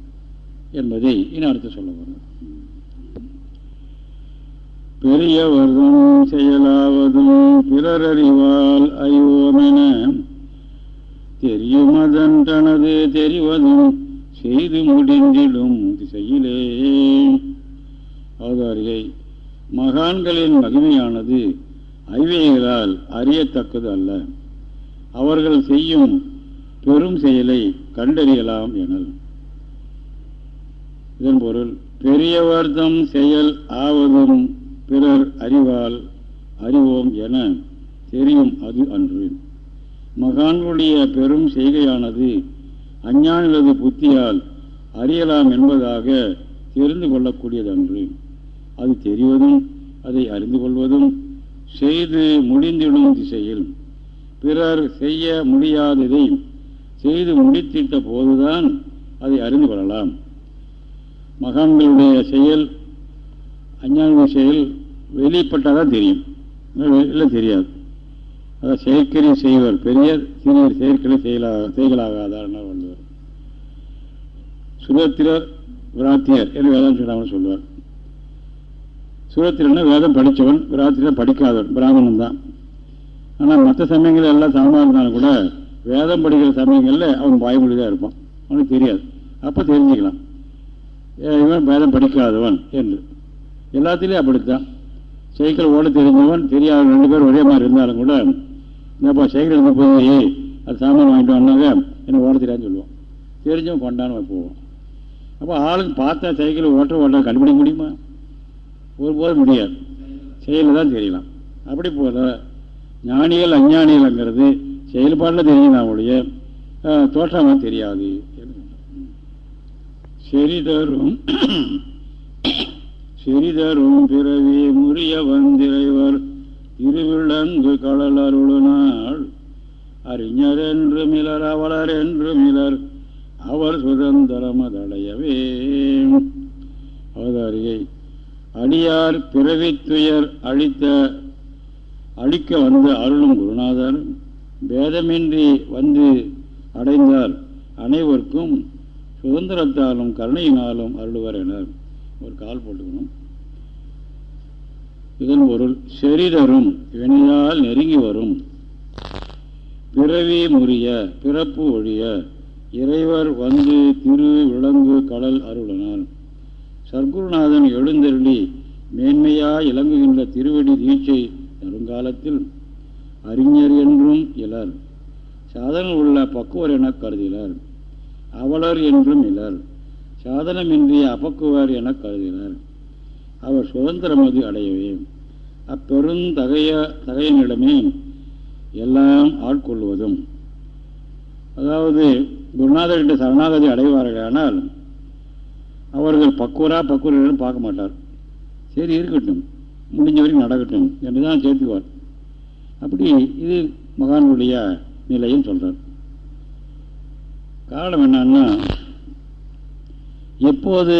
என்பதை இனி அர்த்தம் சொல்ல போகிறோம் பெரியவர்தும் செயலாவதும் பிறரறிவால் அறிவோமென தெரியுமதன் தனது தெரிவதும் செய்து முடிந்திடும் திசையிலே. அவதாரிகை மகான்களின் மகிமையானது அறிவியலால் அறியத்தக்கது அல்ல. அவர்கள் செய்யும் பெரும் செயலை கண்டறியலாம் எனல். இதன் பொருள் பெரியவர்தம் செயல் ஆவதும் பிறர் அறிவால் அறிவோம் என தெரியும் அது அன்று. மகான்களுடைய பெரும் செய்கையானது அஞ்ஞானிலது புத்தியால் அறியலாம் என்பதாக தெரிந்து கொள்ளக்கூடியதன்று. அது தெரிவதும் அதை அறிந்து கொள்வதும் செய்து முடிந்திடும் திசையில். பிறர் செய்ய முடியாததை செய்து முடித்திட்ட போதுதான் அதை அறிந்து கொள்ளலாம். மகான்களுடைய செயல் அஞ்ஞானிய செயல் வெளிப்பட்டாதான் தெரியும். இல்லை தெரியாது. அதாவது செயற்கரிய செய்வர் பெரியர் சிறியர் செயற்கரை செயலாக செய்களாகாதார் வள்ளுவர் சுரத்திரர் விராத்தியர் என்று வேதம் சொல்லாமல் சொல்லுவார் சுரத்திரன்னா வேதம் படித்தவன் விராத்திரம் படிக்காதவன் பிராமணன் தான். ஆனால் மற்ற சமயங்கள் எல்லாம் சமமாக இருந்தாலும் கூட வேதம் படிக்கிற சமயங்களில் அவன் வாய்மொழி தான் இருப்பான். அவனுக்கு தெரியாது. அப்போ தெரிஞ்சுக்கலாம். இவன் வேதம் படிக்காதவன் என்று. எல்லாத்துலேயும் அப்படித்தான். சைக்கிள் ஓட தெரிஞ்சவன் தெரியாத ரெண்டு பேரும் ஒரே மாதிரி இருந்தாலும் கூட என்னப்பா சைக்கிள் இருந்த போய் அது சாமான் வாங்கிட்டு வந்தாங்க என்ன ஓட தெரியாதுன்னு சொல்லுவோம். தெரிஞ்சும் கொண்டான்னு போவோம். அப்போ ஆளுங்க பார்த்தா சைக்கிள் ஓட்ட ஓட்ட கண்டுபிடிக்க முடியுமா? ஒருபோது முடியாது. செயலில் தான் தெரியலாம். அப்படி போல ஞானிகள் அஞ்ஞானிகள்ங்கிறது செயல்பாட்டில் தெரியும் ஒழிய தோற்றமாக தெரியாது. செறிதரும் செறிதரும் பிறவி முறிய வந்திரைவர் இருவிழந்து கடலருளுநாள் அறிஞர் என்று மிலர் அவலர் என்று மிலர் அவர் சுதந்திரமதடையவே அவதாரியை அடியார் பிறவி துயர் அழித்த அழிக்க வந்த அருளும் குருநாதர் பேதமின்றி வந்து அடைந்தார். அனைவருக்கும் சுதந்திரத்தாலும் கருணையினாலும் அருளுவர் என ஒரு கால் போட்டுக்கணும். இதன் பொருள் செறிதரும் வினையால் நெருங்கி வரும். பிறவி முறிய பிறப்பு ஒழிய இறைவர் வந்து திரு விலங்கு கடல் அருளனார். சர்க்குருநாதன் எழுந்தருளி மேன்மையா இலங்குகின்ற திருவடி தீட்சை நெடுங்காலத்தில் அறிஞர் என்றும் இலர். சாதனம் உள்ள பக்குவர் என கருதினர். அவலர் என்றும் இலர். சாதனமின்றி அபக்குவர் என கருதினர். அவர் சுதந்திரமது அடையவே. அப்பெருந்தகைய தகையனிடமே எல்லாம் ஆட்கொள்வதும். அதாவது குருநாதர்கிட்ட சரணாகதி அடைவார்களானால் அவர்கள் பக்குவரா பக்குவரிடம் பார்க்க மாட்டார். சரி இருக்கட்டும். முடிஞ்ச வரைக்கும் நடக்கட்டும் என்று தான் சேர்த்துக்குவார் அப்படி இது மகான்களுடைய நிலையும் சொல்கிறார் காரணம் என்னன்னா எப்போது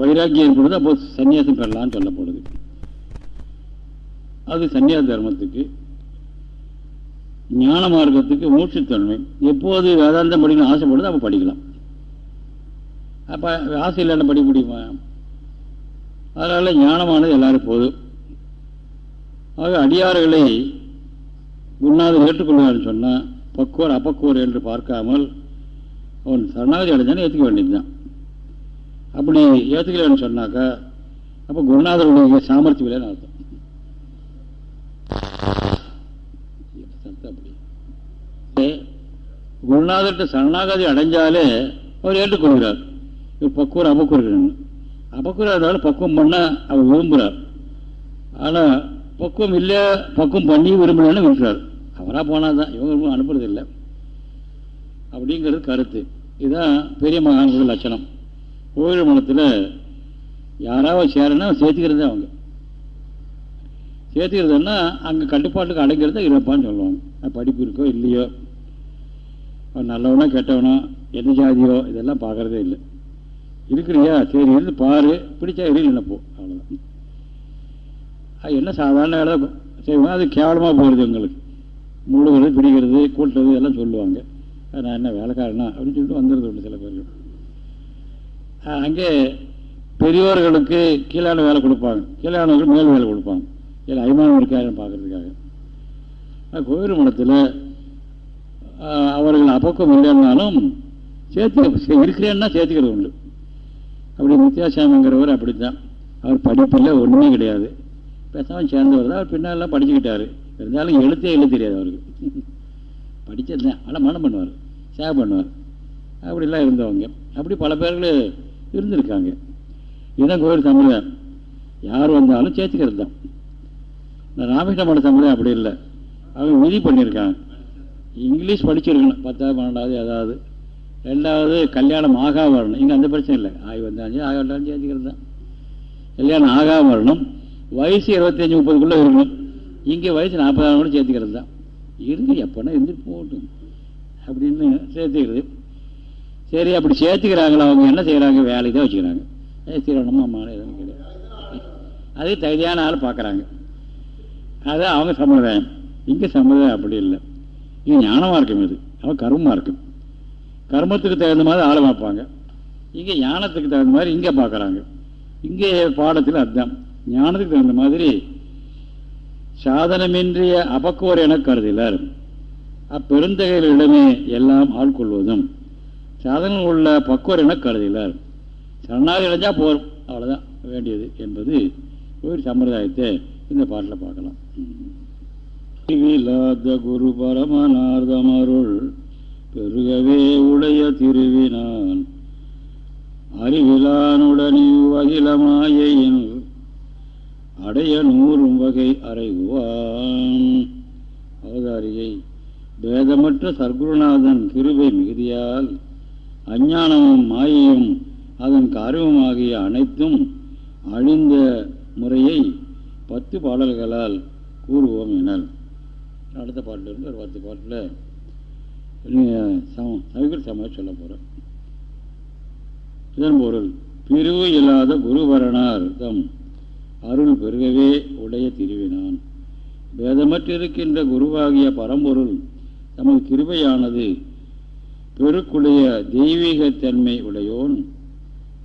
வைராக்கியம் ஏற்படுது அப்போது சன்னியாசம் பெறலாம்னு சொல்லப்படுது. அது சன்னியாச தர்மத்துக்கு ஞான மார்க்கத்துக்கு மூச்சுத்தன்மை எப்போது வேதாந்தம் படிக்கணும் ஆசைப்படுது அப்போ படிக்கலாம். அப்போ ஆசை இல்லாத படிக்க முடியுமா? அதனால் ஞானமானது எல்லாரும் போதும். ஆக அடியார்களை உண்ணாது ஏற்றுக்கொள்வான்னு சொன்னால் பக்குவர் அப்பக்குவர் என்று பார்க்காமல் அவன் சரணாகதி அடைஞ்சானே ஏற்றுக்க வேண்டியதுதான். அப்படி ஏற்றுக்கலன்னு சொன்னாக்கா அப்போ குருநாதருடைய சாமர்த்தியம் இல்லைன்னு அர்த்தம் அப்படி குருநாதர்கிட்ட சரணாகதி அடைஞ்சாலே அவர் ஏற்றுக்கொள்கிறார். இவர் பக்குவர் அபக்குவர் அபக்குவராக இருந்தாலும் பக்குவம் பண்ண அவர் விரும்புகிறார். ஆனால் பக்குவம் இல்லை பக்குவம் பண்ணி விரும்பலன்னு விரும்புகிறார் அவராக போனால் தான் இவங்க அனுப்புறது இல்லை அப்படிங்கிறது கருத்து. இதுதான் பெரிய மகான்கள் லட்சணம். கோயில் மனத்தில் யாராவது சேரனா சேர்த்துக்கிறது அவங்க. சேர்த்துக்கிறதுன்னா அங்கே கட்டுப்பாட்டுக்கு அடங்கிறது இருப்பான்னு சொல்லுவாங்க. படிப்பு இருக்கோ இல்லையோ. நல்லவனோ கெட்டவனோ எந்த ஜாதியோ இதெல்லாம் பார்க்குறதே இல்லை. இருக்கிறியா? சரி இருந்து பாரு. பிடிச்சா இரு நினைப்போம் அவ்வளோதான் அது என்ன சாதாரண வேலை? செய்வோம் அது கேவலமாக போகிறது எங்களுக்கு. முழுகிறது பிடிக்கிறது கூட்டுறது எல்லாம் சொல்லுவாங்க. நான் என்ன வேலைக்காரனா? அப்படின்னு சொல்லிட்டு வந்துடுறது உண்டு சில பேர்கள். அங்கே பெரியோர்களுக்கு கீழான வேலை கொடுப்பாங்க. கீழானவர்கள் மேல் வேலை கொடுப்பாங்க. இல்லை அபிமானம் இருக்காருன்னு பார்க்கறதுக்காக. கோவில் மடத்தில் அவர்கள் அப்பக்கம் இல்லைன்னாலும் சேர்த்து இருக்கிறேன்னா சேர்த்துக்கிறது உண்டு. அப்படி முத்தியாசாமிங்கிறவர் அப்படித்தான். அவர் படிப்பில் ஒன்றுமே கிடையாது. பேசாமல் சேர்ந்தவர் தான் அவர் பின்னாலெலாம் படிச்சுக்கிட்டார். இருந்தாலும் எழுத்தே எழுத தெரியாது அவருக்கு. படித்தது தான். ஆனால் மனம் பண்ணுவார். சேவை பண்ணுவார். அப்படிலாம் இருந்தவங்க. அப்படி பல பேர்கள் இருந்திருக்காங்க. இதுதான் கோவில் சம்பிரதாயம். யார் வந்தாலும் சேர்த்துக்கிறது தான். இந்த ராமகிருஷ்ண மட சம்பிரதாயம் அப்படி இல்லை. அவங்க விதி பண்ணியிருக்காங்க. இங்கிலீஷ் படிச்சிருக்கணும். பத்தாவது பன்னெண்டாவது ஏதாவது ரெண்டாவது கல்யாணம் ஆகா வரணும். இங்கே அந்த பிரச்சனை இல்லை. ஆகி வந்தாச்சு ஆக வந்தாலும் சேர்த்துக்கிறது தான். கல்யாணம் ஆகா வரணும். வயசு இருபத்தஞ்சி முப்பதுக்குள்ளே இருக்கணும். இங்கே வயசு நாற்பதாயிரம் கூட சேர்த்துக்கிறது தான். இருந்து எப்போனா இருந்து போட்டும் அப்படின்னு சேர்த்துக்கிறது. சரி அப்படி சேர்த்துக்கிறாங்களா அவங்க என்ன செய்கிறாங்க வேலையை தான் வச்சுக்கிறாங்க. சீரணமா அம்மாவும் எதுவும் கிடையாது. அதே தகுதியான ஆள் பார்க்குறாங்க. அது அவங்க சம்பிரதாயம். இங்கே சம்பிரதாயம் அப்படி இல்லை. இது ஞான மார்க்கம் இது. அவன் கர்ம இருக்கும் கர்மத்துக்கு தகுந்த மாதிரி ஆளை பார்ப்பாங்க. இங்கே ஞானத்துக்கு தகுந்த மாதிரி இங்கே பார்க்குறாங்க. இங்கே பாடத்தில் அதுதான் ஞானத்துக்கு தகுந்த மாதிரி சாதனமின்றிய அபக்குவர் என கருதிலர் அப்பெருந்தகைகளிடமே எல்லாம் ஆட்கொள்வதும் சாதனம் உள்ள பக்குவர் என கருதிலர் சரணாக அடைஞ்சா போரும். அவ்வளோதான் வேண்டியது என்பது ஒரு சம்பிரதாயத்தை இந்த பாட்டில் பார்க்கலாம். இல்லாத குரு பரமனார்தமருள் பெருகவே உடைய திருவினான். அறிவிலானுடனே அகிலமாயின் அடைய நூறும் வகை அறைவான் அவதாரியை பேதமற்ற சர்க்குருநாதன் கிருபை மிகுதியால் அஞ்ஞானமும் மாயையும் அதன் காரியமாகிய அனைத்தும் அழிந்த முறையை பத்து பாடல்களால் கூறுவோம் எனல். அடுத்த பாட்டிலிருந்து ஒரு பத்து பாட்டில் சவிகிர சமாதி சொல்ல போகிறோம் இதன் பொருள் பிரிவு இல்லாத குருவரணார் தம் அருள் பெருகவே உடைய திருவினான். பேதமற்றிருக்கின்ற குருவாகிய பரம்பொருள் தமது கிருபையானது பெருக்குடைய தெய்வீகத்தன்மை உடையோன்.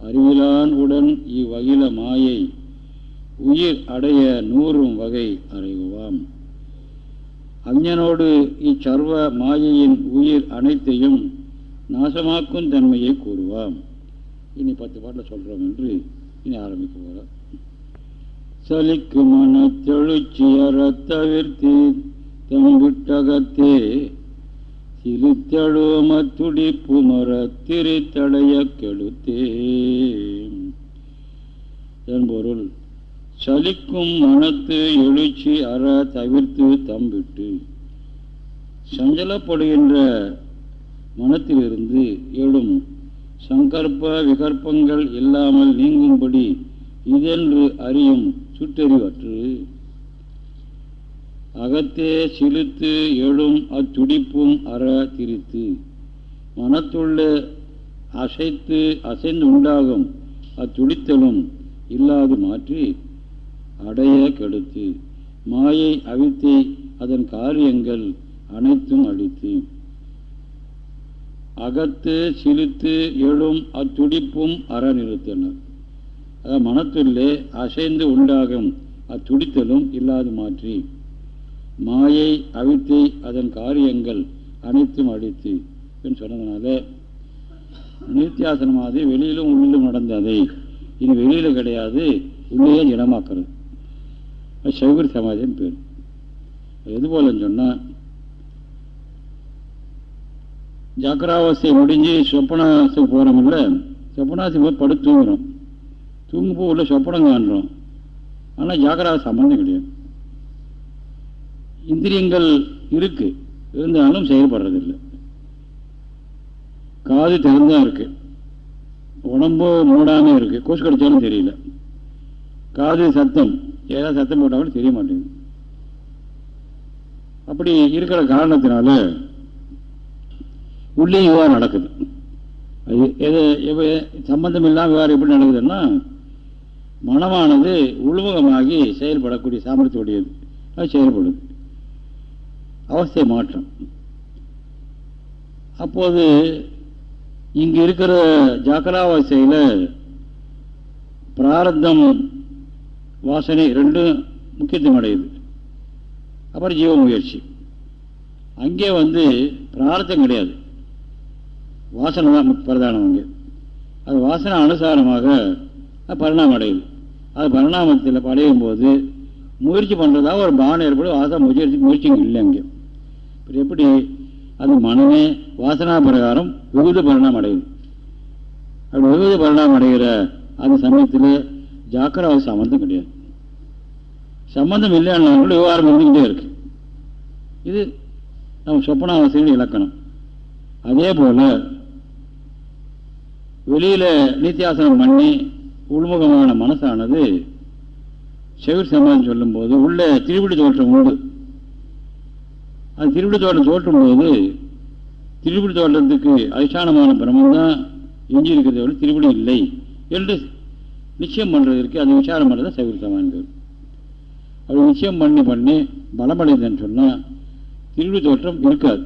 அறிவிலான் உடன் இவ்வகில மாயை உயிர் அடைய நூறும் வகை அறிவுவாம் அஞ்ஞனோடு இச்சர்வ மாயையின் உயிர் அனைத்தையும் நாசமாக்கும் தன்மையை கூறுவாம். இனி பத்து பாட்டில் சொல்கிறோம் என்று இனி ஆரம்பிக்க போகிறோம் சலிக்கு மனத்தெழுச்சியற தவிர்த்து தம்பிட்டகத்தே சிலித்தழும துடிப்பு மர திருத்தடைய கெடுத்தே என்பொருள். சலிக்கும் மனத்து எழுச்சி அற தவிர்த்து தம்பிட்டு. சஞ்சலப்படுகின்ற மனத்திலிருந்து எழும் சங்கற்ப விகற்பங்கள் இல்லாமல் நீங்கும்படி இதென்று அறியும் சுட்டறிவற்று. அகத்தே சிலுத்து எழும் அத்துடிப்பும் அற திரித்து. மனத்துள்ள அசைத்து அசைந்து உண்டாகும் அத்துடித்தலும் இல்லாது மாற்றி அடைய கெடுத்து மாயை அவித்து அதன் காரியங்கள் அனைத்தும் அழித்து. அகத்து சிலித்து எழும் அத்துடிப்பும் அற நிறுத்தினர் அதாவது மனத்துள்ளே அசைந்து உண்டாகும் அத்துடித்தலும் இல்லாது மாற்றி. மாயை அவித்தை அதன் காரியங்கள் அனைத்தும் அழித்து சொன்னதுனால நித்தியாசனமாவது வெளியிலும் உள்ளிலும் நடந்ததை. இனி வெளியில் கிடையாது உள்ளே இடமாக்குறது அது சைவர் சமாதின்னு பேர் எது போலன்னு சொன்னால் ஜாக்கிராவஸ்தை முடிஞ்சு சொப்பனாசி போகிறோமில்ல சொப்பனாசி போது படு தூங்குறோம் தூங்கும் போது உள்ள சொப்பனம் காண்றோம் ஆனால் ஜாக்கிராவை சம்பந்தம் கிடையாது இந்திரியங்கள் இருக்குது இருந்தாலும் செயல்படுறதில்லை காது திறந்தான் இருக்குது உடம்பு மூடாமல் இருக்குது கொசு கடிச்சாலும் தெரியல காது சத்தம் ஏதாவது சத்தம் போட்டாலும் தெரிய மாட்டேங்குது. அப்படி இருக்கிற காரணத்தினால உள்ளே விவகாரம் நடக்குது. அது எது சம்பந்தம் இல்லாமல் விவகாரம் எப்படி நடக்குதுன்னா மனமானது உள்முகமாகி செயல்படக்கூடிய சாமர்த்தியுடையது அது செயல்படுது. அவஸ்தை மாற்றம். அப்போது இங்கு இருக்கிற ஜாக்கிராவஸ்தையில் பிராரத்தம் வாசனை ரெண்டும் முக்கியத்துவம் அடையுது அப்புறம் ஜீவ முயற்சி அங்கே வந்து பிரார்த்தம் கிடையாது. வாசனை தான் பிரதானம் அங்கே. அது வாசனை அனுசாரமாக பரிணாமம் அடையுது. அது பரிணாமத்தில் அடையும் போது முயற்சி பண்ணுறதா ஒரு பானம் ஏற்படும். வாசனை முயற்சி முயற்சிங்க இல்லை அங்கே. இப்போ எப்படி அது மனமே வாசனா பிரகாரம் விகுத பரிணாமம் அடையுது. அப்படி விகுத பரிணாமம் அடைகிற அந்த சமயத்தில் ஜாக்கிரவாத சம்பந்தம் கிடையாது. சம்பந்தம் இல்லைன்னாலும் விவகாரம் இருந்துக்கிட்டே இருக்கு. இது நம்ம சொப்பனாவசையின் இலக்கணம். அதே போல வெளியில நித்தியாசனம் பண்ணி உள்முகமான மனசானது செவிர் சமாதம் சொல்லும்போது உள்ள திருவிடி தோற்றம் உண்டு. அது திருவிடி தோட்டம் தோற்றும் போது திருவிடி தோட்டத்துக்கு அதிஷ்டானமான பிரம்மந்தான் எஞ்சி இருக்கிறத விட திருவிடி இல்லை என்று நிச்சயம் பண்ணுறதற்கு அது விசாரம் பண்ணுறது சைவர் சமான்கள் அது நிச்சயம் பண்ணி பண்ணி பலமடைந்தேன்னு சொன்னால் திருடு தோற்றம் இருக்காது.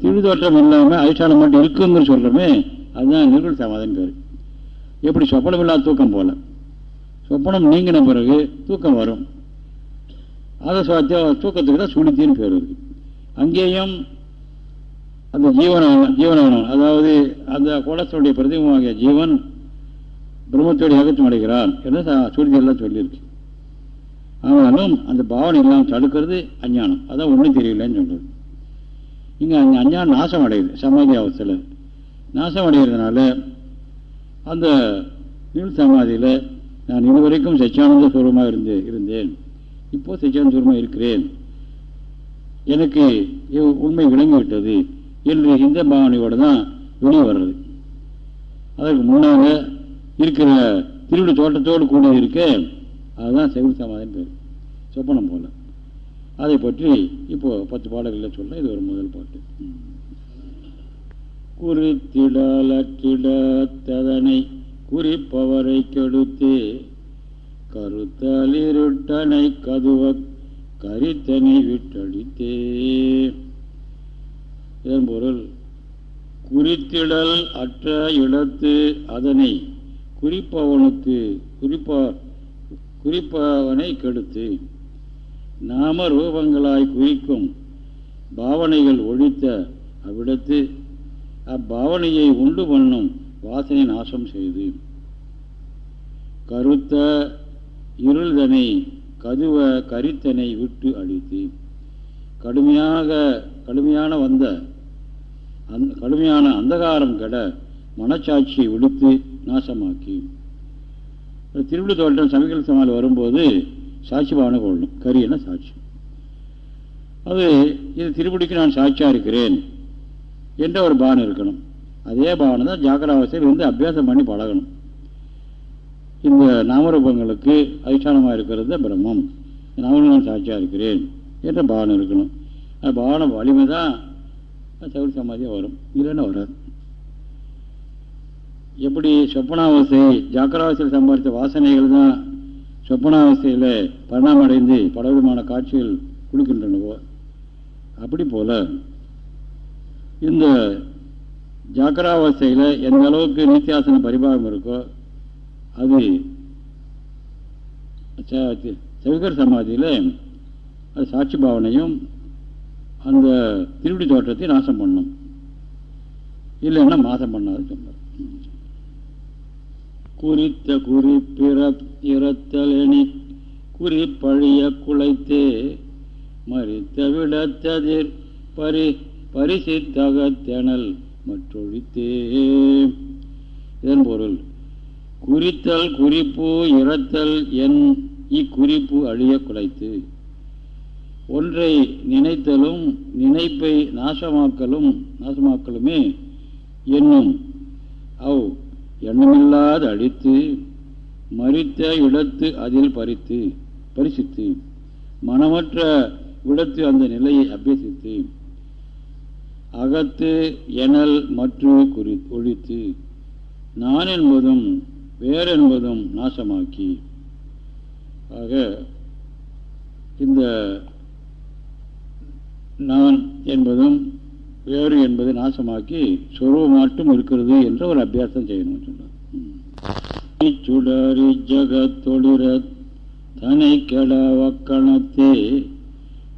திருவிடி தோற்றம் இல்லாமல் அதிஷ்டானம் மட்டும் இருக்குங்கிற சொல்கிறோமே அதுதான் நிர்குள் சமாதம் பேர். எப்படி சொப்பனம் இல்லாத தூக்கம் போல. சொப்பனம் நீங்கின பிறகு தூக்கம் வரும். அதை தூக்கத்துக்கு தான் சுனித்தின்னு பேர் இருக்கு. அங்கேயும் அந்த ஜீவன ஜீவனவனம் அதாவது அந்த கோலத்தனுடைய பிரதிபமாகிய ஜீவன் பிரம்மத்தோடைய அகற்றம் அடைகிறான் என்று சுருதி சொல்லியிருக்கு. ஆனாலும் அந்த பாவனை இல்லாமல் தடுக்கிறது அஞ்ஞானம். அதான் ஒன்றும் தெரியலன்னு சொல்கிறது இங்கே அந்த அஞ்ஞானம் நாசம் அடையுது சமாதி அவசத்தில் நாசம் அடைகிறதுனால அந்த நீள் சமாதியில் நான் இதுவரைக்கும் சச்சியானந்த சுரமாக இருந்து இருந்தேன். இப்போது சச்சியானந்த சுரமாக இருக்கிறேன். எனக்கு உண்மை விளங்கிவிட்டது என்று இந்த பாவனையோடு தான் வெளியே வர்றது. அதற்கு முன்னாக இருக்கிற திருவிழி தோட்டத்தோடு கூட இருக்க அதுதான் செவில் சமாதின்னு பேர். சொப்பனம் போல. அதை பற்றி இப்போது பத்து பாடல்களில் சொல்ல இது ஒரு முதல் பாட்டு. குறித்திடலற்றிடத்ததனை குறிப்பவரை கெடுத்து கருத்தலிருட்டனை கதுவ கரித்தனை விட்டடித்தே. இதன் பொருள் குறித்திடல் அற்ற இடத்து அதனை குறிப்பவனுக்கு குறிப்பா குறிப்பவனை கெடுத்து நாம ரூபங்களாய் குறிக்கும் பாவனைகள் ஒழித்த அவ்விடத்து அப்பாவனையை உண்டு பண்ணும் வாசனை நாசம் செய்து. கருத்த இருள்தனை கதுவ கரித்தனை விட்டு அழித்து கடுமையாக கடுமையான வந்த அந் கடுமையான அந்தகாரம் கெட மனச்சாட்சியை விடுத்து நாசமாக்கி. திருவிழு தோட்டம் சமைக்கல் சமாளி வரும்போது சாட்சி பாவனை கொள்ளணும். கரியன சாட்சி? அது இது திருப்படிக்கு நான் சாட்சியாக இருக்கிறேன் என்ற ஒரு பாவனை இருக்கணும். அதே பாவனை தான் ஜாக்கிராவசையில் வந்து அபியாசம் பண்ணி பழகணும். இந்த நாமரூபங்களுக்கு அதிஷ்டானமாக இருக்கிறது தான் பிரம்மம். நாமரூபம் நான் சாட்சியாக இருக்கிறேன் என்ற பாவனை இருக்கணும். அந்த பாவனை வலிமை தான் சவுல் சமாதியாக வரும். இல்லைன்னா வராது? எப்படி சொப்பனாவசை ஜாக்கிராவசையில் சம்பாதித்த வாசனைகள் தான் சொப்பனாவசையில் பரிணாமடைந்து பலவிதமான காட்சிகள் கொடுக்கின்றனவோ? அப்படி போல இந்த ஜாக்கிராவஸ்தையில் எந்த அளவுக்கு நித்தியாசன பரிபாகம் இருக்கோ அது செவிகர் சமாதியில் அது சாட்சி பாவனையும் அந்த திருவிடி தோற்றத்தை நாசம் பண்ணும். இல்லைன்னா மாசம் பண்ணாது சொன்னார். குறித்த குறிப்பிற இறத்தலனி குறிப்பழிய குலைத்தே மறித்த விடத்ததிர் பரி பரிசித்தகத்தெனல் மற்றொழித்தே. இதன் பொருள் குறித்தல் குறிப்பு இறத்தல் என் இக்குறிப்பு அழிய குலைத்து ஒன்றை நினைத்தலும் நினைப்பை நாசமாக்கலும் நாசமாக்கலுமே என்னும் அவ் எண்ணமில்லாது அழித்து மறித்த இடத்து அதில் பறித்து பரிசித்து. மனமற்ற விடத்து அந்த நிலையை அபியசித்து அகத்து எனல் மற்றும் குறி ஒழித்து. நான் என்பதும் வேறென்பதும் நாசமாக்கி. ஆக இந்த நான் என்பதும் வேறு என்பதை நாசமாக்கி சொருவம் மட்டும் இருக்கிறது என்ற ஒரு அபியாசம் செய்யணும் சொன்னார். சுடரி ஜகத்தொழிர தனை கெட வக்கணத்தே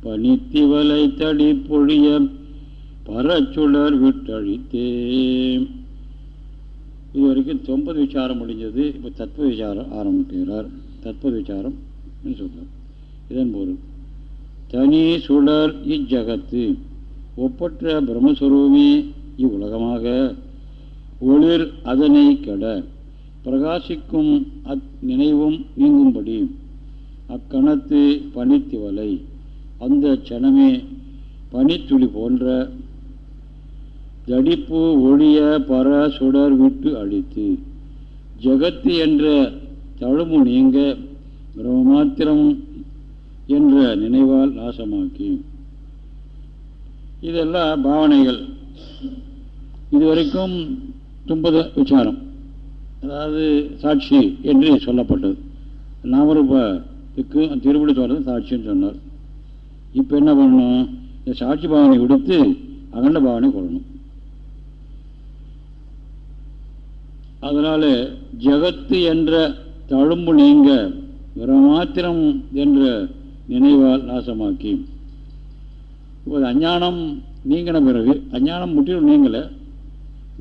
பனித்திவலை தடி பொழிய பரச்சுடர் விட்டழித்தே இது வரைக்கும் தொம்பது விசாரம் முடிஞ்சது. இப்போ தத்துவ விசாரம் ஆரம்பிக்கிறார். தத்துவ விசாரம் சொல்றார். இதன் பொருள். தனி சுடர் இஜகத்து ஒப்பற்ற பிரம்மஸ்வரூபமே இவ்வுலகமாக. ஒளிர் அதனை கெட பிரகாசிக்கும் அத் நினைவும் நீங்கும்படி. அக்கணத்து பனித்திவலை அந்த சனமே பனித்துளி போன்ற. தடிப்பு ஒழிய பர சுடர் விட்டு அழித்து ஜகத்து என்ற தழுமு நீங்க பிரம்மமாத்திரம் என்ற நினைவால் நாசமாக்கி. இதெல்லாம் பாவனைகள். இதுவரைக்கும் தும்பத விசாரம் அதாவது சாட்சி என்று சொல்லப்பட்டது. நாமரூபத்துக்கு திருவிழி சொல்கிறது சாட்சின்னு சொன்னார். இப்போ என்ன பண்ணணும்? இந்த சாட்சி பாவனை விடுத்து அகண்ட பாவனை கொள்ளணும். அதனால் ஜகத்து என்ற தழும்பு நீங்க மாத்திரம் என்ற நினைவால் நாசமாக்கி இப்போது அஞ்ஞானம் நீங்கின பிறகு அஞ்ஞானம் முற்றிலும் நீங்கலை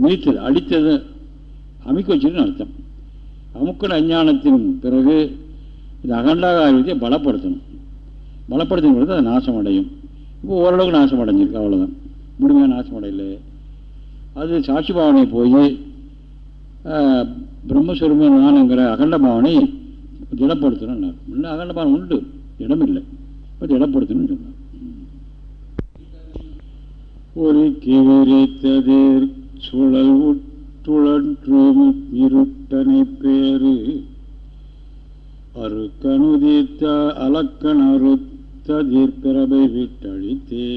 மீத்தது அடித்தது அமைக்க வச்சுன்னு அர்த்தம். அமுக்கின அஞ்ஞானத்தின் பிறகு இது அகண்டாக பலப்படுத்தணும். பலப்படுத்தும் பொழுது அது நாசம் அடையும் இப்போ ஓரளவுக்கு நாசம் அடைஞ்சிருக்கு அவ்வளோதான் முழுமையாக நாசம் அடையல அது சாட்சி பாவனை போய் பிரம்மஸ்வரூப நானுங்கிற அகண்ட பாவனை திடப்படுத்தணும் முன்ன அகண்ட பாவனை உண்டு இடம் இல்லை. இப்போ திடப்படுத்தணும்னு சொன்னார் ஒரு கிவிரித்ததேர் சுழல் உற்றுழற்றும் இருட்டனை பேரு அருக்கனுதித்த அலக்கணரு பிறவை விட்டழித்தே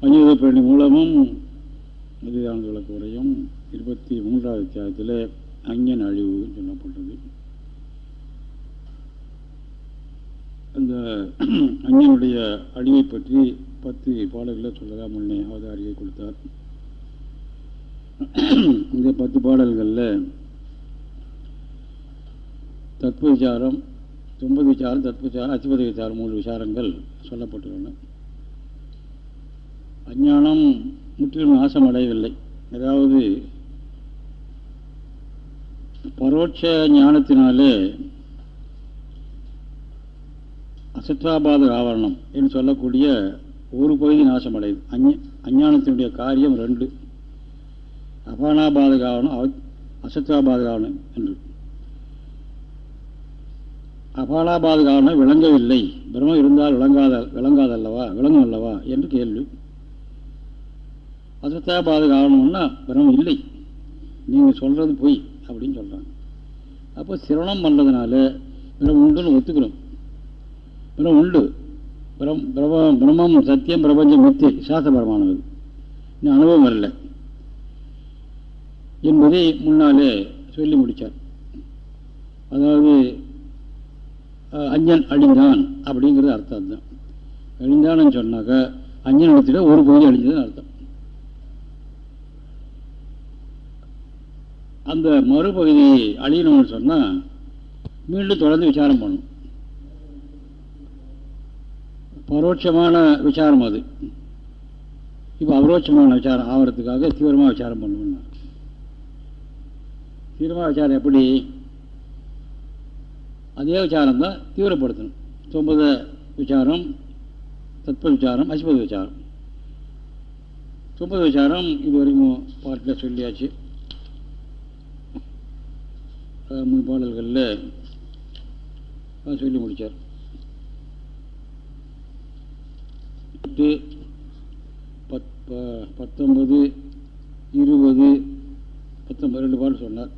அஞ்சு பிரணி மூலமும் அதிதான விளக்கு உரையும் இருபத்தி மூன்றாவது தியாகத்தில் அஞ்ஞன் அழிவு சொல்லப்பட்டது. அந்த அஞ்ஞனுடைய அடிமை பற்றி பத்து பாடல்களை சொல்லலாம் முன்னே? அவதாரியை கொடுத்தார். இந்த பத்து பாடல்களில் தத்துவ விசாரம் தொம்பது விசாரம் தத்துவ விசாரம் அத்திபத விசாரம் மூன்று விசாரங்கள் சொல்லப்பட்டுள்ளன. அஞ்ஞானம் முற்றிலும் நாசம் அடையவில்லை அதாவது பரோட்ச ஞானத்தினாலே அசத்வாபாத ஆவரணம் என்று சொல்லக்கூடிய ஒரு பகுதி நாசம் அடையுது அஞ்ஞ அஞ்ஞானத்தினுடைய காரியம் ரெண்டு. அபானாபாத ஆவணம் அசத்வாபாத ஆவணம் என்று. அபாலாபாத காரணம் விளங்கவில்லை. பிரம்மம் இருந்தால் விளங்காத விளங்காதல்லவா? விளங்கும் அல்லவா என்று கேள்வி. அசத்தாபாத காரணம்னா பிரம்மம் இல்லை. நீங்கள் சொல்கிறது பொய் அப்படின்னு சொல்கிறாங்க அப்போ சிரவணம் பண்ணுறதுனால பிரம்மம் உண்டுன்னு ஒத்துக்கணும் பிரம்மம் உண்டு. பிரம் பிரப பிரம்மம் சத்தியம் பிரபஞ்சம் மித்தி சாஸ்திரபரமானது. இன்னும் அனுபவம் வரல. என்பதை முன்னாலே சொல்லி முடித்தார் அதாவது அஞ்சன் அழிந்தான் அப்படிங்கிறது அர்த்தம் தான் அழிந்தான்னு சொன்னாக்கா அஞ்சன் இடத்துல ஒரு பகுதி அழிஞ்சதுன்னு அர்த்தம். அந்த மறுபகுதி அழியணும்னு சொன்னால் மீண்டும் தொடர்ந்து விசாரம் பண்ணணும். பரோட்சமான விசாரம் அது. இப்போ அபரோட்சமான விசாரம் ஆகிறதுக்காக தீவிரமாக விசாரம் பண்ணணும் தீவிரமாக விசாரம் எப்படி? அதே விசாரம் தான் தீவிரப்படுத்தணும். தொம்பத விசாரம் தத்ப விசாரம் அசிபத விசாரம். தொம்பது விசாரம் இது வரைக்கும் பாட்டில் சொல்லியாச்சு. மூணு பாடல்களில் சொல்லி முடித்தார் பத் பத்தொன்பது இருபது பத்தொன்பது ரெண்டு பாட்டு சொன்னார்.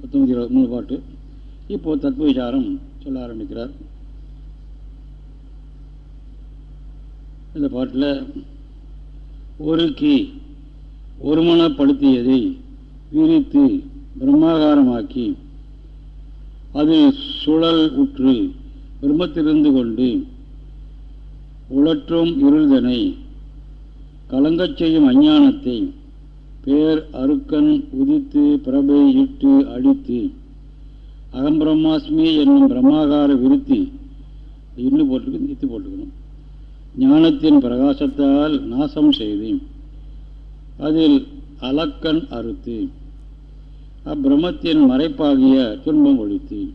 பத்தொன்பது இருபது மூணு பாட்டு. இப்போது தத்துவ விசாரம் சொல்ல ஆரம்பிக்கிறார். இந்த பாட்டில் ஒருக்கி ஒருமனப்படுத்தியதை விரித்து பிரம்மாகாரமாக்கி அதில் சுழல் உற்று பிரம்மத்திலிருந்து கொண்டு உழற்றும் இருள்தனை. கலங்கச் செய்யும் அஞ்ஞானத்தை பேர் அருக்கன் உதித்து பிரபை இட்டு அழித்து. அகம்பிரம்மாஸ்மி என்னும் பிரம்மாகார விருத்தி இன்னும் போட்டுக்கணும் இத்து போட்டுக்கணும். ஞானத்தின் பிரகாசத்தால் நாசம் செய்து அதில் அலக்கன் அறுத்து அப்பிரமத்தின் மறைப்பாகிய துன்பம் ஒழித்து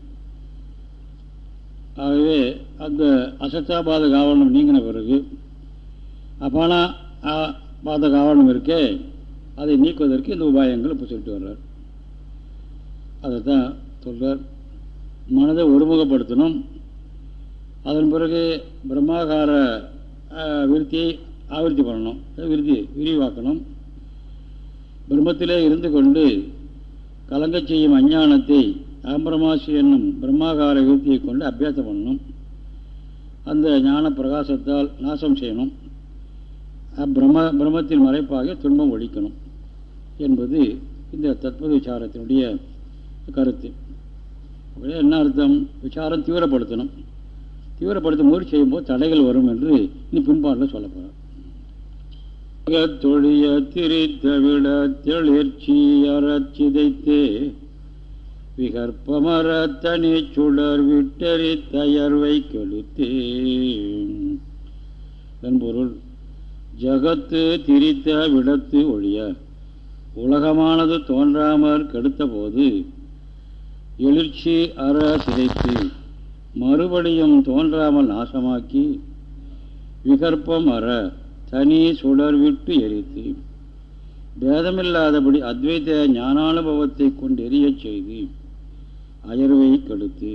ஆகவே அந்த அசத்தாபாத காவலம் நீங்கின பிறகு அப்பானா பாத காவலம் இருக்கே அதை நீக்குவதற்கு இந்த உபாயங்கள் இப்போ சொல்லிட்டு வர்றார். அதை தான் சொல்கிறார் மனதை ஒருமுகப்படுத்தணும். அதன் பிறகு பிரம்மாகார விருத்தியை ஆவர்த்தி பண்ணணும். விருத்தி விரிவாக்கணும். பிரம்மத்திலே இருந்து கொண்டு கலங்கச் செய்யும் அஞ்ஞானத்தை அகம்பிரமாசி என்னும் பிரம்மாகார விருத்தியை கொண்டு அபியாசம் பண்ணணும் அந்த ஞான பிரகாசத்தால் நாசம் செய்யணும். பிரம்ம பிரம்மத்தின் மறைப்பாக துன்பம் ஒழிக்கணும் என்பது இந்த தத்வ விசாரத்தினுடைய கருத்து. அப்படியே என்ன அர்த்தம்? விசாரம் தீவிரப்படுத்தணும். தீவிரப்படுத்த முயற்சி செய்யும்போது தடைகள் வரும் என்று இனி பின்பாட்டில் சொல்ல போகிறார் தொழிய திரித்தவிட தெளிர்ச்சி அறச்சிதைத்தே விகற்பமரத்தனி சுடர் விட்டறி தயர்வை கெடுத்தேன் என்பொருள் ஜகத்து திரித்த விடத்து ஒழிய உலகமானது தோன்றாமற் கெடுத்த போது எழுச்சி அற சிதைத்து மறுபடியும் தோன்றாமல் நாசமாக்கி விகற்பம் அற தனி சுடர் விட்டு எரித்து பேதமில்லாதபடி அத்வைத ஞானானுபவத்தை கொண்டு எரியச் செய்து அயர்வை கெடுத்து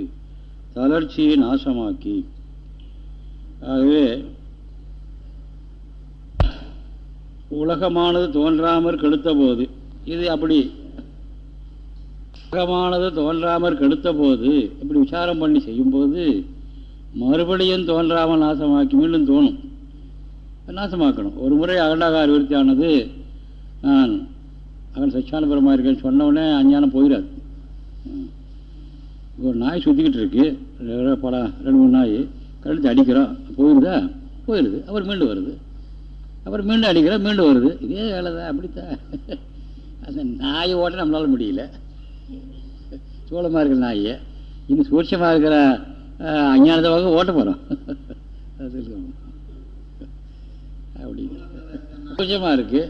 தளர்ச்சியை நாசமாக்கி. ஆகவே உலகமானது தோன்றாமற் கெடுத்த போது இது அப்படி உலகமானது தோன்றாமற் கெடுத்த போது இப்படி விசாரம் பண்ணி செய்யும்போது மறுபடியும் தோன்றாமல் நாசமாக்கி மீண்டும் தோணும். நாசமாக்கணும். ஒரு முறை அகண்டாகார விருத்தியானது நான் அவன் சச்சியான பிரமா இருக்கேன்னு சொன்னவுடனே அஞ்ஞானம் போயிடாது ஒரு நாய் சுற்றிக்கிட்டு இருக்கு. படம் ரெண்டு மூணு நாய். கழுத்து அடிக்கிறோம் போயிடுதா போயிடுது அப்புறம் மீண்டும் வருது. அப்புறம் மீண்டும் அடிக்கிறோம் மீண்டும் வருது. இதே வேலை தான் அப்படித்தான் அந்த நாயை ஓட்ட நம்மளால முடியல. சோளமாக இருக்கிற நாயை. இன்னும் சூட்சமாக இருக்கிற அஹ், ஓட்ட போகிறோம் அது அப்படி. சூட்சமாக இருக்குது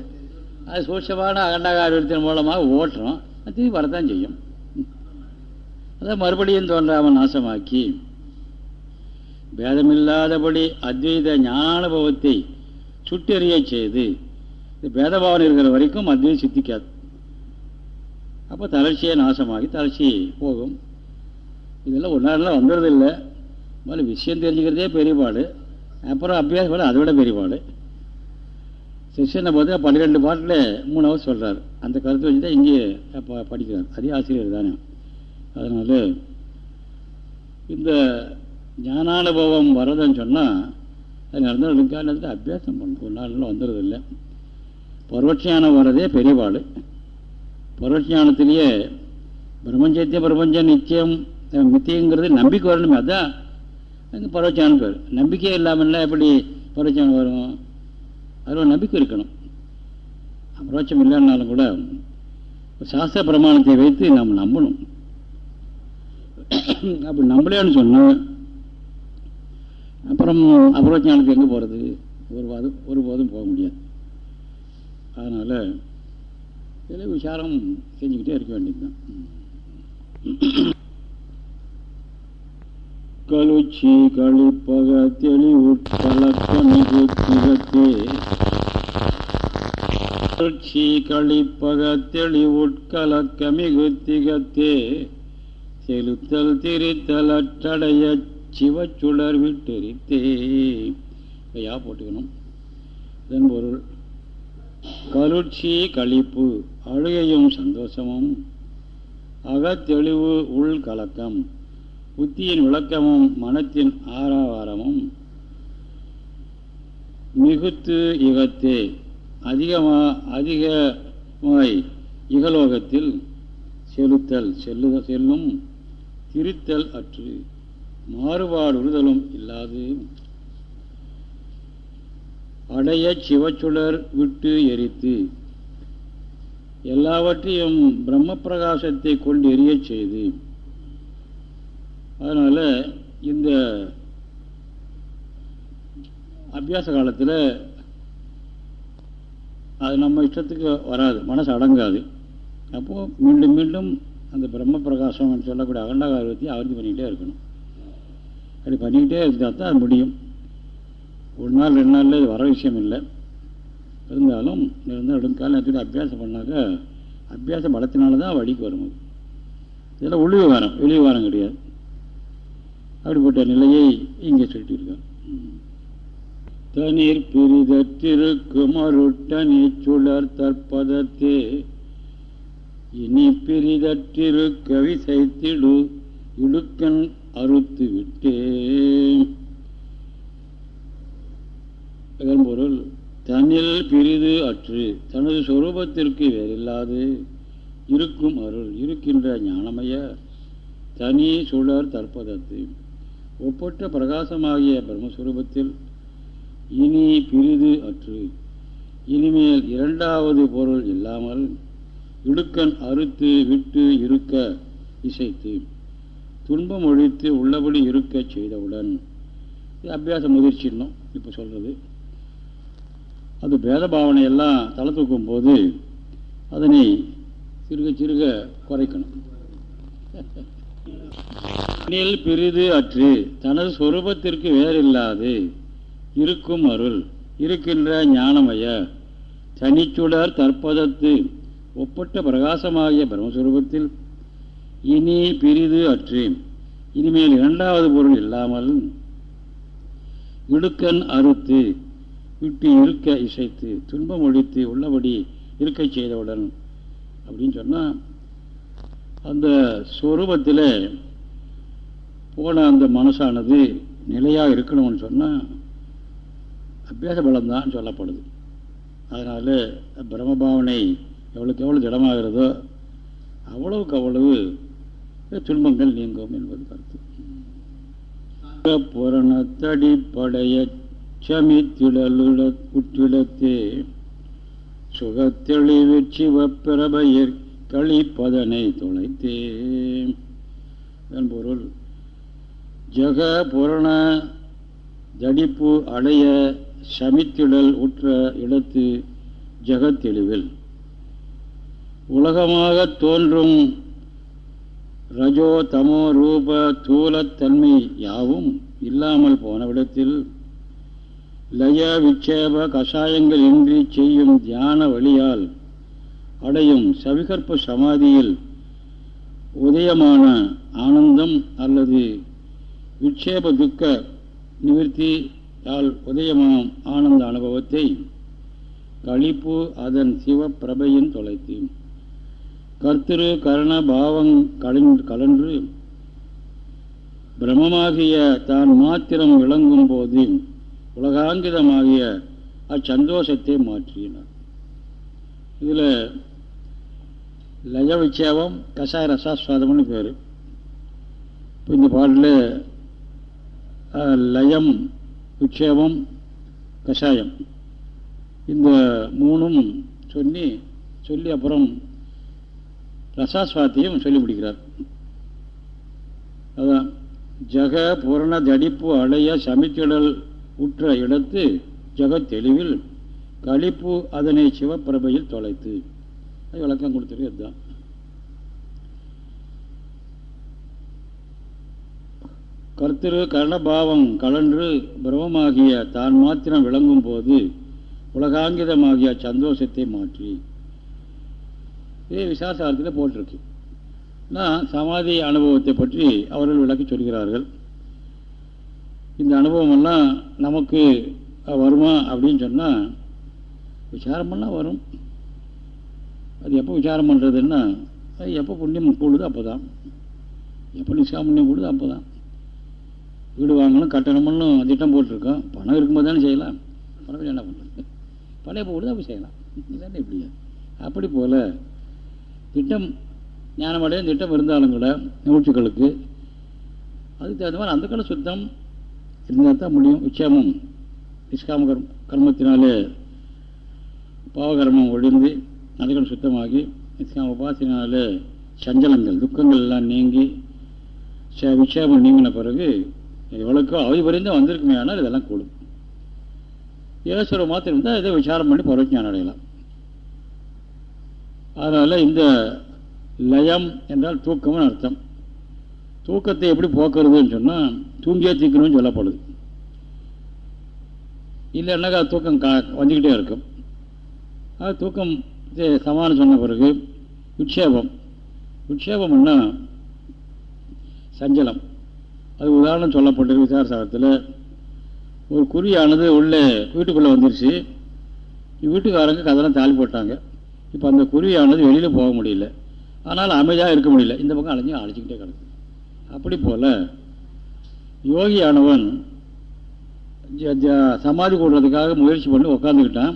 அது சூட்சமான அகண்டாகாரத்தின் மூலமாக ஓட்டுறோம். அது திரும்பி வரத்தான் செய்யும். அதான் மறுபடியும் தோன்றாமல் நாசமாக்கி பேதமில்லாதபடி அத்வைத ஞானானுபவத்தை சுட்டெறிய செய்து பேதபாவனை இருக்கிற வரைக்கும் அத்வைதம் சித்திக்காது. அப்போ தளர்ச்சியை நாசமாகி தளர்ச்சி போகும். இதெல்லாம் ஒன்றாலாம் வந்துடுறதில்லை முதல்ல விஷயம் தெரிஞ்சுக்கிறதே பெரியபாடு. அப்புறம் அபியாசம் பண்ண அதை விட பெரியபாடு. சிஷனை பார்த்தா பன்னிரெண்டு பாட்டில் மூணாவது சொல்கிறார் அந்த கருத்தை வச்சு தான் இங்கே படிக்கிறார். அதே ஆசிரியர் தானே. அதனால் இந்த ஞானானுபவம் வரதுன்னு சொன்னால் அது நடந்து காலத்தில் அபியாசம் பண்ணணும் ஒரு நாள்லாம் வந்துடுறதில்லை பரோட்சியானம் வர்றதே பெரியபாடு. பரோட்சியானத்திலேயே பிரம்மஞ்சத்திய பிரபஞ்சம் நிச்சயம் மித்தியங்கிறது நம்பிக்கை வரணுமே. அதான் அங்கே பரோட்சியானம் பேர். நம்பிக்கையே இல்லாமல்ல எப்படி பரோட்சியானம் வரும்? அதில் ஒரு நம்பிக்கை இருக்கணும். அபரோட்சம் இல்லைன்னாலும் கூட சாஸ்திர பிரமாணத்தை வைத்து நாம் நம்பணும். அப்படி நம்மளேன்னு சொன்னால் அப்புறம் அபரோஜானுக்கு எங்கே போகிறது ஒரு வாதம் ஒருபோதும் போக முடியாது. அதனால் இதில் விசாரம் செஞ்சுக்கிட்டே இருக்க வேண்டியதுதான். கழுச்சி கழிப்பக தெளிவு கழுச்சி கழிப்பக தெளிவுட்கலக்க மிகு திகத்தே செலுத்தல் திரித்தல் அற்றடைய சிவச்சுடர் விட்டெரித்தே. யா போட்டுக்கணும். இதன் பொருள் கருட்சி கழிப்பு அழுகையும் சந்தோஷமும் அகத்தெளிவு உள் கலக்கம் புத்தியின் விளக்கமும் மனத்தின் ஆராவாரமும் மிகுத்து இகத்தே. அதிகமா அதிகமாய் இகலோகத்தில் செலுத்தல் செல்லுத செல்லும். திரித்தல் அற்று மாறுபாடு உறுதலும் இல்லாது. அடைய சிவச்சுடர் விட்டு எரித்து எல்லாவற்றையும் பிரம்ம பிரகாசத்தை கொண்டு எரிய செய்து. அதனால் இந்த அபியாச காலத்தில் அது நம்ம இஷ்டத்துக்கு வராது. மனசு அடங்காது. அப்போது மீண்டும் மீண்டும் அந்த பிரம்ம பிரகாசம் சொல்லக்கூடிய அகண்டகாரத்தை ஆவர்த்தி பண்ணிக்கிட்டே இருக்கணும். அப்படி பண்ணிக்கிட்டே இருந்தால் தான் அது முடியும். ஒரு நாள் ரெண்டு நாளில் இது வர விஷயம் இல்லை. இருந்தாலும் இருந்தால் நெடுங்காலம் எடுத்துகிட்டு அபியாசம் பண்ணாக்க அபியாசம் பலத்தினால தான் வழிக்கு வரும் அது இதெல்லாம் உள் விவகாரம். வெளி விவகாரம் கிடையாது. அப்படிப்பட்ட நிலையை இங்கே சொல்லிட்டு சொல்லிட்டிருக்கார் தனிர் பிரிதற்றிருக்கும் அருட்டனி சுழர் தற்பதத்தே இனி பெரிதற்றிரு கவி சைத்திடு இடுக்கன் அறுத்து விட்டேன் இதன் பொருள் தன்னில் பிரிது அற்று தனது சொரூபத்திற்கு வேறில்லாது இருக்கும் அருள் இருக்கின்ற ஞானமய தனி சுடர் தற்பதத்து. ஒப்பற்ற பிரகாசமாகிய பிரம்மஸ்வரூபத்தில் இனி பிரிது அற்று இனிமேல் இரண்டாவது பொருள் இல்லாமல் இடுக்கன் அறுத்து விட்டு இருக்க இசைத்து துன்பம் ஒழித்து உள்ளபடி இருக்க செய்தவுடன் இது அபியாச முதிர்ச்சின்னும் இப்போ சொல்கிறது அது பேத பாவனையெல்லாம் தலை தூக்கும் போது அதனை சிறுக சிறுக குறைக்கணும். நெல் பிரிது அற்று தனது சொரூபத்திற்கு வேறில்லாது இருக்கும் அருள் இருக்கின்ற ஞானமய தனிச்சுடர் தற்பதத்து ஒப்பட்ட பிரகாசமாகிய பிரம்மஸ்வரூபத்தில் இனி பிரிது அற்று இனிமேல் இரண்டாவது பொருள் இல்லாமல் இடுக்கன் அறுத்து விட்டு இருக்க இசைத்து துன்பம் ஒழித்து உள்ளபடி இருக்கச் செய்தவுடன் அப்படின்னு சொன்னால் அந்த ஸ்வரூபத்தில் போன அந்த மனசானது நிலையாக இருக்கணும்னு சொன்னால் அபியாச பலம்தான் சொல்லப்படுது. அதனால் பிரம்மபாவனை எவ்வளோக்கு எவ்வளோ திடமாகிறதோ அவ்வளவுக்கு அவ்வளவு துன்பங்கள் நீங்கும் என்பது கருத்து. புரணத்தடிப்படைய சமித்திழலுட உற்றிடத்தே சுகத்தெளிவு சிவப்பிரபையர் கழிப்பதனை தொலைத்தே. இதன் பொருள் ஜக புரண தடிப்பு அடைய சமித்திழல் உற்ற இடத்து ஜகத்தெளிவில் உலகமாக தோன்றும் ரஜோ தமோ ரூப தூலத்தன்மை யாவும் இல்லாமல் போன விடத்தில் லய விட்சேப கஷாயங்கள் இன்றி செய்யும் தியான வழியால் அடையும் சவிகற்ப சமாதியில் உதயமான ஆனந்தம் அல்லது விட்சேப துக்க நிவர்த்தியால் உதயமான ஆனந்த அனுபவத்தை கழிப்பு அதன் சிவ பிரபையின் தொலைத்து. கர்த்திரு கரண பாவங் கலன்று பிரமமாகிய தான் மாத்திரம் விளங்கும் போது உலகாங்கிதமாகிய அச்சந்தோஷத்தை மாற்றினார். இதில் லய விட்சேபம் கஷாய ரசாஸ்வாதம்னு பேர். இப்போ இந்த பாட்டில் லயம் விட்சேபம் கஷாயம். இந்த மூணும் சொல்லி சொல்லி அப்புறம் ரசாஸ்வாத்தியம் சொல்லி முடிக்கிறார் அதான் ஜக பூரண தடிப்பு அடைய சமித்திடல் உற்ற இடத்து ஜகத் தெளிவில் கழிப்பு அதனை சிவப்பிரபையில் தொலைத்து. அது விளக்கம் கொடுத்துருக்கு அதுதான். கர்த்திரு கரணபாவம் கலன்று பிரமமாகிய தான் மாத்திரம் விளங்கும் போது உலகாங்கிதமாகிய சந்தோஷத்தை மாற்றி இதே விசாசாரத்தில் போட்டிருக்கு. நான் சமாதி அனுபவத்தை பற்றி அவர்கள் விளக்கி சொல்கிறார்கள். இந்த அனுபவமெல்லாம் நமக்கு வருமா அப்படின்னு சொன்னால் விசாரம் பண்ணால் வரும். அது எப்போ விசாரம் பண்ணுறதுன்னா அது எப்போ புண்ணியம் கூடுதோ அப்போ தான் எப்போ நிஷ்காமண்யம் கூடுதோ அப்போ தான் வீடு வாங்கணும் கட்டணம்னு திட்டம் போட்டிருக்கோம். பணம் இருக்கும்போது தானே செய்யலாம். பணம் என்ன பண்ணுறது பழைய போடுது அப்போ செய்யலாம். இதுதானே இப்படியா. அப்படி போல் திட்டம் ஞானமடைய திட்டம் இருந்தாலும் கூட மூச்சுக்களுக்கு அதுக்கு தகுந்த மாதிரி அந்த கால சுத்தம் இருந்தால் தான் முடியும். உச்சேமம் நிஷ்காம கர்ம கர்மத்தினாலே பாவகர்மம் ஒழிந்து நதிகள் சுத்தமாகி நிஷ்காம உபாசினாலே சஞ்சலங்கள் துக்கங்கள் எல்லாம் நீங்கி விஷேபம் நீங்கின பிறகு எவ்வளோக்கோ அவை புரிந்து வந்திருக்குமே ஆனால் இதெல்லாம் கூடும். ஏசுவரம் மாத்திரம் இருந்தால் இதை விசாரம் பண்ணி பரவஞானம் அடையலாம். அதனால் இந்த லயம் என்றால் தூக்கம்னு அர்த்தம். தூக்கத்தை எப்படி போக்குறதுன்னு சொன்னால் தூங்கியே தீக்கணும்னு சொல்லப்படுது. இல்லைன்னாக்கா தூக்கம் கா வந்துக்கிட்டே இருக்கும். அது தூக்கம் சமானம் சொன்ன பிறகு விட்சேபம். விட்சேபம்னா சஞ்சலம். அது உதாரணம் சொல்லப்பட்டது விசாரசாரத்தில். ஒரு குறியானது உள்ளே வீட்டுக்குள்ளே வந்துருச்சு. வீட்டுக்காரங்க கதெல்லாம் தாலி போட்டாங்க. இப்போ அந்த குருவியானது வெளியில் போக முடியல. ஆனால் அமைதியாக இருக்க முடியல. இந்த பக்கம் அலைஞ்சு அழைச்சிக்கிட்டே கிடக்கு. அப்படி போல் யோகியானவன் சமாதி கூடுறதுக்காக முயற்சி பண்ணி உட்காந்துக்கிட்டான்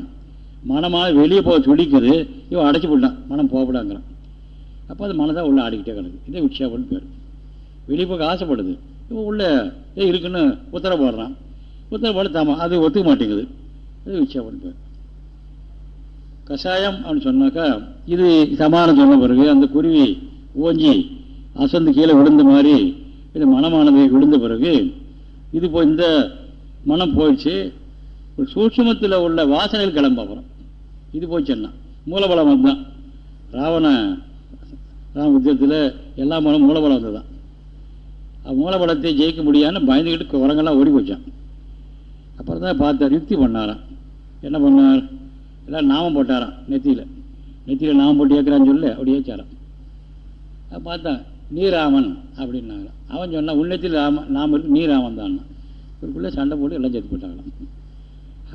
மனமாக வெளியே போக துடிக்குது. இவன் அடைச்சி போட்டான் மனம் போகப்படாங்கிறான் அப்போ அது மனதாக உள்ளே ஆடிக்கிட்டே கிடக்கு. இதே விட்சேபன் பேர். வெளியே போக ஆசைப்படுது. இவன் உள்ளே இருக்குன்னு உத்தரவு போடுறான். உத்தரவு போட தாமா அது ஒத்துக்க மாட்டேங்குது. இது விட்சேபன் பேர். கஷாயம் அப்படின்னு சொன்னாக்கா இது சமானம் சொன்ன பிறகு அந்த குருவி ஓஞ்சி அசந்து கீழே விழுந்த மாதிரி இது மனமானது விழுந்த பிறகு இது இப்போ இந்த மனம் போயிடுச்சு. ஒரு சூட்சமத்தில் உள்ள வாசனைகள் கிளம்ப அப்புறம். இது போச்சுன்னா மூலபலம் அதுதான். ராவண ராம யுத்தத்தில் எல்லா மனம் மூலபலம் வந்து தான் மூலபலத்தை ஜெயிக்க முடியாதுன்னு பயந்துக்கிட்டு குரங்கெல்லாம் ஓடி போச்சான். அப்புறம் தான் பார்த்தார் யுக்தி பண்ணாராம். என்ன பண்ணார்? எல்லாம் நாமம் போட்டாராம் நெத்தியில். நெத்தியில் நாமம் போட்டு ஏற்கிறான்னு சொல்லி அப்படி ஏச்சாராம். அது பார்த்தான் நீராமன் அப்படின்னாங்க அவன் சொன்னான் உன்னத்தில் ராம நாம இருக்கு நீராமன் தான் இவருக்குள்ளே சண்டை போட்டு எல்லாம் சேர்த்து போட்டாங்களாம்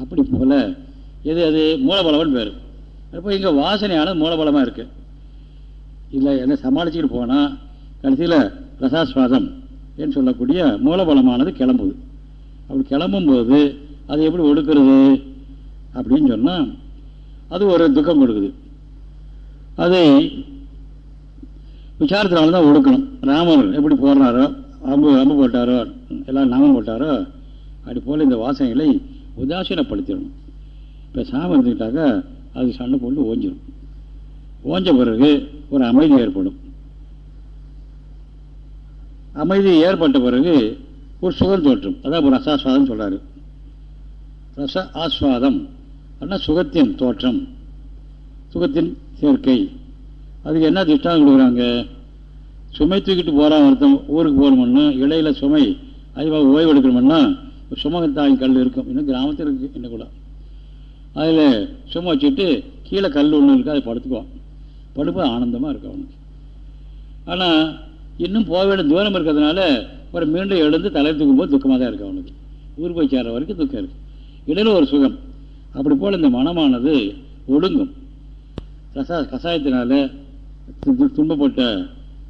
அப்படி போல் எது அது? மூலபலவன் பேர். அப்போ இங்கே வாசனையானது மூலபலமாக இருக்குது இல்லை என்ன சமாளிச்சுக்கிட்டு போனால் கடைசியில் ரசாஸ்வாதம் என்று சொல்லக்கூடிய மூலபலமானது கிளம்புது. அப்படி கிளம்பும்போது அதை எப்படி ஒடுக்கிறது? அப்படின்னு சொன்னால் அது ஒரு துக்கம் கொடுக்குது. அதை விசாரத்தினால தான் ஒடுக்கணும். ராமர் எப்படி போடுறாரோ அம்பு அம்பு போட்டாரோ எல்லாம் நாமம் போட்டாரோ அப்படி போல் இந்த வாசனைகளை உதாசீனப்படுத்திடணும். இப்போ சாமம் இருந்துக்கிட்டாக்கா அது சண்டை போட்டு ஓஞ்சிடும் ஓஞ்ச பிறகு ஒரு அமைதி ஏற்படும். அமைதி ஏற்பட்ட பிறகு ஒரு சுகம் தோற்றும். அதான் ஒரு ரசாஸ்வாதம் சொல்கிறாரு ரச ஆஸ்வாதம். அப்படின்னா சுகத்தின் தோற்றம். சுகத்தின் சேர்க்கை. அதுக்கு என்ன திஷ்டாந்தம் கொடுக்குறாங்க? சுமை தூக்கிட்டு போகிறான் ஒருத்தன் ஊருக்கு போகணும்னா இடையில சுமை அதிகமாக ஓய்வு எடுக்கணும்னா சுமகத்தாய் கல் இருக்கும். இன்னும் கிராமத்தில் இருக்குது இன்னும் கூட. அதில் சும்மா வச்சுட்டு கீழே கல் ஒன்று இருக்குது அதை படுத்துக்குவான் படுப்பு ஆனந்தமாக இருக்கும் அவனுக்கு. ஆனால் இன்னும் போக வேண்டிய தூரம் இருக்கிறதுனால ஒரு மீண்டும் எழுந்து தலை தூக்கும்போது துக்கமாக தான் இருக்கும் அவனுக்கு. ஊர் போய் சேர்ற வரைக்கும் துக்கம் இருக்குது இடையில ஒரு சுகம். அப்படி போல் இந்த மனமானது ஒடுங்கும். கசா கஷாயத்தினால துன்பப்பட்ட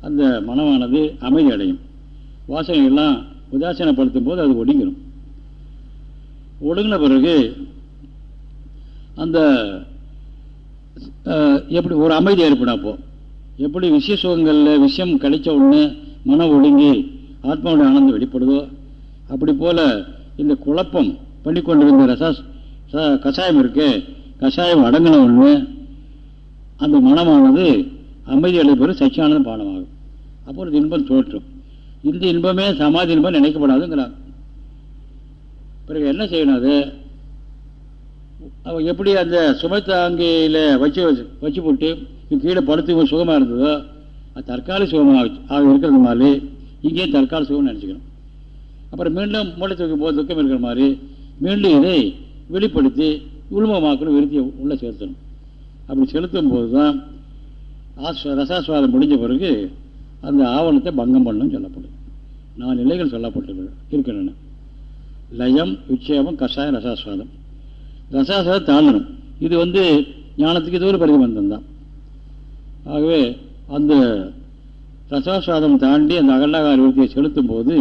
அந்த மனமானது அமைதி அடையும் வாசனைகள்லாம் உதாசீனப்படுத்தும் போது அது ஒடுங்கிடும் ஒடுங்கின பிறகு அந்த எப்படி ஒரு அமைதி ஏற்படும் அப்போ. எப்படி விஷய சுகங்களில் விஷயம் கழிச்ச உடனே மனம் ஒடுங்கி ஆத்மாவுடைய ஆனந்தம் வெளிப்படுதோ அப்படி போல இந்த குழப்பம் பண்ணி கொண்டிருந்த ரசா கஷாயம் இருக்கு. கஷாயம் அடங்கின ஒன்று அந்த மனமானது அமைதி அடைப்பெறும் சச்சியானந்தம் பானமாகும். அப்போ ஒரு இன்பம் தோற்றும் இந்த இன்பமே சமாதி இன்பம் நினைக்கப்படாதுங்கிறாங்க பிறகு என்ன செய்யணும் அது? அவன் எப்படி அந்த சுமை தாங்கியில் வச்சு வச்சு போட்டு கீழே படுத்து சுகமாக இருந்ததோ அது தற்காலிக சுகமாக ஆக இருக்கிறது மாதிரி இங்கேயும் தற்கால சுகம் நினச்சிக்கணும். அப்புறம் மீண்டும் மூளை தூக்கும் போது துக்கம் இருக்கிற மாதிரி மீண்டும் இதை வெளிப்படுத்தி உள்மமாக்கணும் விருத்தியை உள்ளே செலுத்தணும். அப்படி செலுத்தும் போது தான் ஆஸ்வ ரசாஸ்வாதம் முடிஞ்ச பிறகு அந்த ஆவணத்தை பங்கம் பண்ணணும்னு சொல்லப்படும். நாலு நிலைகள் சொல்லப்பட்டு இருக்கின்றன. லயம் விட்சேபம் கஷாயம் ரசாஸ்வாதம். ரசாஸ்வாதம் தாண்டணும். இது வந்து ஞானத்துக்கு இது ஒரு பரிதபந்தம் தான். ஆகவே அந்த ரசாஸ்வாதம் தாண்டி அந்த அகண்டாகார விருத்தியை செலுத்தும் போது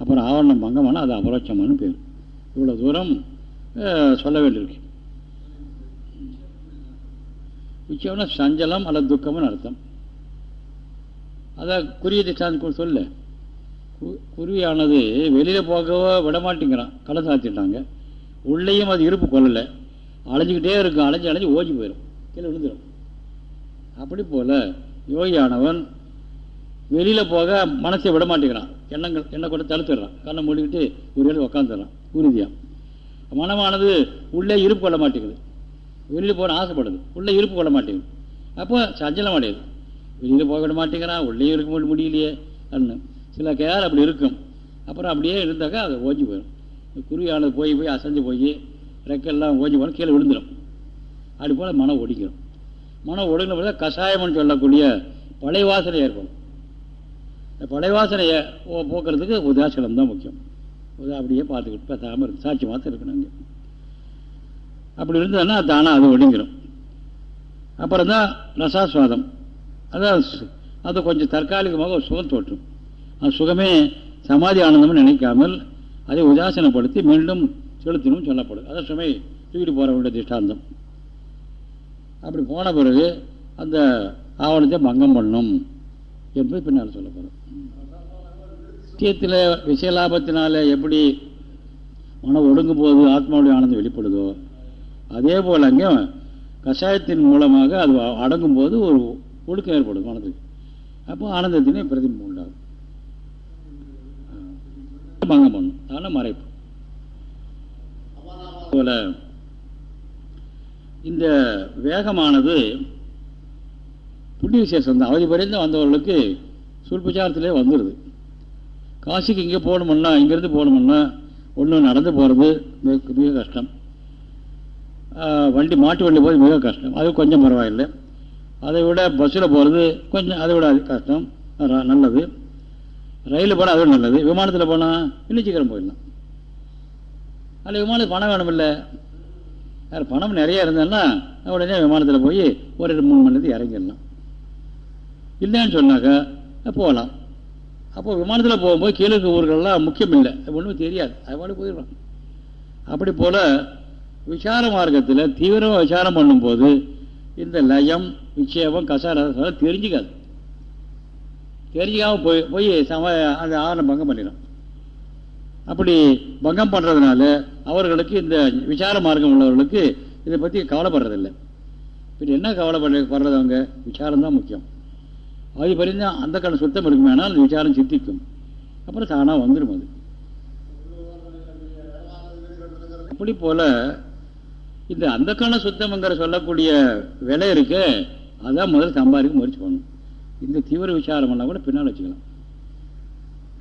அப்புறம் ஆவரணம் பங்கமான அது அபரோட்சமான பேர். இவ்வளோ தூரம் சொல்ல வேண்டியிருக்கு. உச்சம்னா சஞ்சலம் அல்லது துக்கம்னு அர்த்தம். அதான் குறியீட்டு சார்ந்து சொல்ல. குருவியானது வெளியில் போகவோ விடமாட்டேங்கிறான். களை சாத்திட்டாங்க. உள்ளேயும் அது இருப்பு கொள்ளலை. அலைஞ்சிக்கிட்டே இருக்கும். அலைஞ்சு அலைஞ்சு ஓஞ்சி போயிடும் கீழே விழுந்துடும் அப்படி போல் யோகியானவன் வெளியில் போக மனசை விட மாட்டேங்கிறான் எண்ணங்கள் எண்ணெய் கூட தடுத்துடுறான் கண்ணை மூடிக்கிட்டு ஒரு வேலை உட்காந்துடுறான் உறுதியாக மனமானது உள்ளே இருப்பு கொள்ள மாட்டேங்குது. வெளியில் போக ஆசைப்படுது. உள்ளே இருப்பு கொள்ள மாட்டேங்குது. அப்போ சஞ்சலம் அடையுது. வெளியில் போக விட மாட்டேங்கிறான். உள்ளே இருக்க முடியலையே அண்ணு சில கேர் அப்படி இருக்கும். அப்புறம் அப்படியே இருந்தாக்கா அது ஓஞ்சி போயிடும். குருவியானது போய் போய் அசைஞ்சு போய் ரெக்கெல்லாம் ஓஞ்சி போனால் கீழே விழுந்துடும் அப்படி போல் மனம் ஒடிக்கிறோம் மனம் ஒடுங்கின போது கஷாயம்னு சொல்லக்கூடிய பழைய வாசனை ஏற்படும். பழைய வாசனையை போக்குறதுக்கு உதாசனம் தான் முக்கியம். அப்படியே பார்த்துக்கிட்டு பேசாமல் இருக்கு சாட்சி மாத்திரம் இருக்கணும் அங்கே. அப்படி இருந்ததுன்னா தானாக அது ஒடுங்கிடும் அப்புறம் தான் ரசாஸ்வாதம். அதான் அது கொஞ்சம் தற்காலிகமாக ஒரு சுகம் தோற்றும். அந்த சுகமே சமாதி ஆனந்தம்னு நினைக்காமல் அதை உதாசனப்படுத்தி மீண்டும் செலுத்தணும் சொல்லப்படும். அதான் சுமை தூக்கிட்டு போகிறவருடைய திஷ்டாந்தம். அப்படி போன பிறகு அந்த ஆவணத்தை பங்கம் பண்ணும் என்பது பின்னால் சொல்லப்படும். நித்தியத்தில் விஷயலாபத்தினால எப்படி மனம் ஒடுங்கும் போது ஆத்மாவுடைய ஆனந்தம் வெளிப்படுதோ அதே போல் அங்கே கஷாயத்தின் மூலமாக அது அடங்கும் போது ஒரு ஒழுக்கம் ஏற்படும் மனதுக்கு அப்போ ஆனந்தத்தினே பிரதிபம் உண்டாகும். பங்கம் பண்ணும் அதனால் மறைப்பு. போல இந்த வேகமானது புண்ணிய விசேஷம் தான் அவதி பறிந்து வந்தவர்களுக்கு சுல்பிச்சாரத்திலே வந்துடுது காசிக்கு இங்கே போகணுமுன்னா இங்கேருந்து போகணுமுன்னா ஒன்று நடந்து போகிறது மிக மிக கஷ்டம். வண்டி மாட்டு வண்டி போகிறது மிக கஷ்டம். அது கொஞ்சம் பரவாயில்லை. அதை விட பஸ்ஸில் போகிறது கொஞ்சம் அதை விட கஷ்டம். நல்லது. ரயிலில் போனால் அதுவும் நல்லது. விமானத்தில் போனால் இன்னும் சீக்கிரம் போயிடலாம். அதில் விமானத்துக்கு பணம் வேணும் இல்லை வேறு பணம் நிறைய இருந்ததுன்னா உடனே விமானத்தில் போய் ஒரு ரெண்டு மூணு மணி நேரத்துக்கு இறங்கிடலாம். இல்லைன்னு சொன்னாக்கா போகலாம். அப்போ விமானத்தில் போகும்போது கீழே ஊர்கள்லாம் முக்கியம் இல்லை ஒன்றும் தெரியாது. அது மாதிரி போயிடலாம் அப்படி போல் விசார மார்க்கத்தில் தீவிரமாக விசாரம் பண்ணும்போது இந்த லயம் விட்சேபம் கசாரம் தெரிஞ்சுக்காது. தெரிஞ்சிக்காமல் போய் போய் சம அந்த ஆதாரம் பங்கம் பண்ணிடும். அப்படி பங்கம் பண்ணுறதுனால அவர்களுக்கு இந்த விசார மார்க்கம் உள்ளவர்களுக்கு இதை பற்றி கவலைப்படுறதில்லை. இப்போ என்ன கவலைப்படுற படுறது அவங்க? விசாரம் தான் முக்கியம். அது பரிந்து அந்த கண் சுத்தம் இருக்குமே ஆனால் அந்த விசாரம் சித்திக்கும். அப்புறம் தானாக வந்துடும் அது. அப்படி போல இந்த அந்த கண சுத்தம்ங்கிற சொல்லக்கூடிய விலை இருக்கு அதான் முதல்ல சம்பாதிக்க முயற்சி பண்ணணும். இந்த தீவிர விசாரம் எல்லாம் கூட பின்னால் வச்சுக்கலாம்.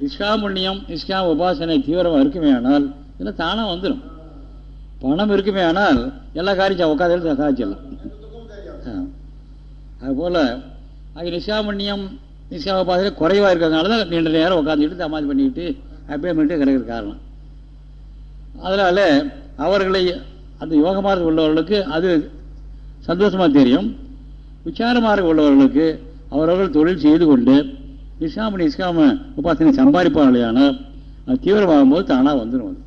நிஷ்காமுண்ணியம் நிஷ்கா உபாசனை தீவிரமாக இருக்குமே ஆனால் இதெல்லாம் தானாக வந்துடும் பணம் இருக்குமே ஆனால் எல்லா காரியம் உட்காந்து சாதிச்சிடலாம். அதுபோல் அது நிஷ்காமண்ணியம் நிஷ்கா உபாசனை குறைவாக இருக்கிறதுனால தான் நீண்ட நேரம் உட்காந்துக்கிட்டு சமாதி பண்ணிக்கிட்டு அப்படியே பண்ணிட்டு கிடக்கிற காரணம். அதனால் அவர்களை அந்த யோகமாக உள்ளவர்களுக்கு அது சந்தோஷமாக தெரியும். விசாரமாக உள்ளவர்களுக்கு அவரவர்கள் தொழில் செய்து கொண்டு நிஷ்காமணி நிஷ்காம உபாசனை சம்பாதிப்பார்களான அது தீவிரமாகும் போது தானாக வந்துடும் அது.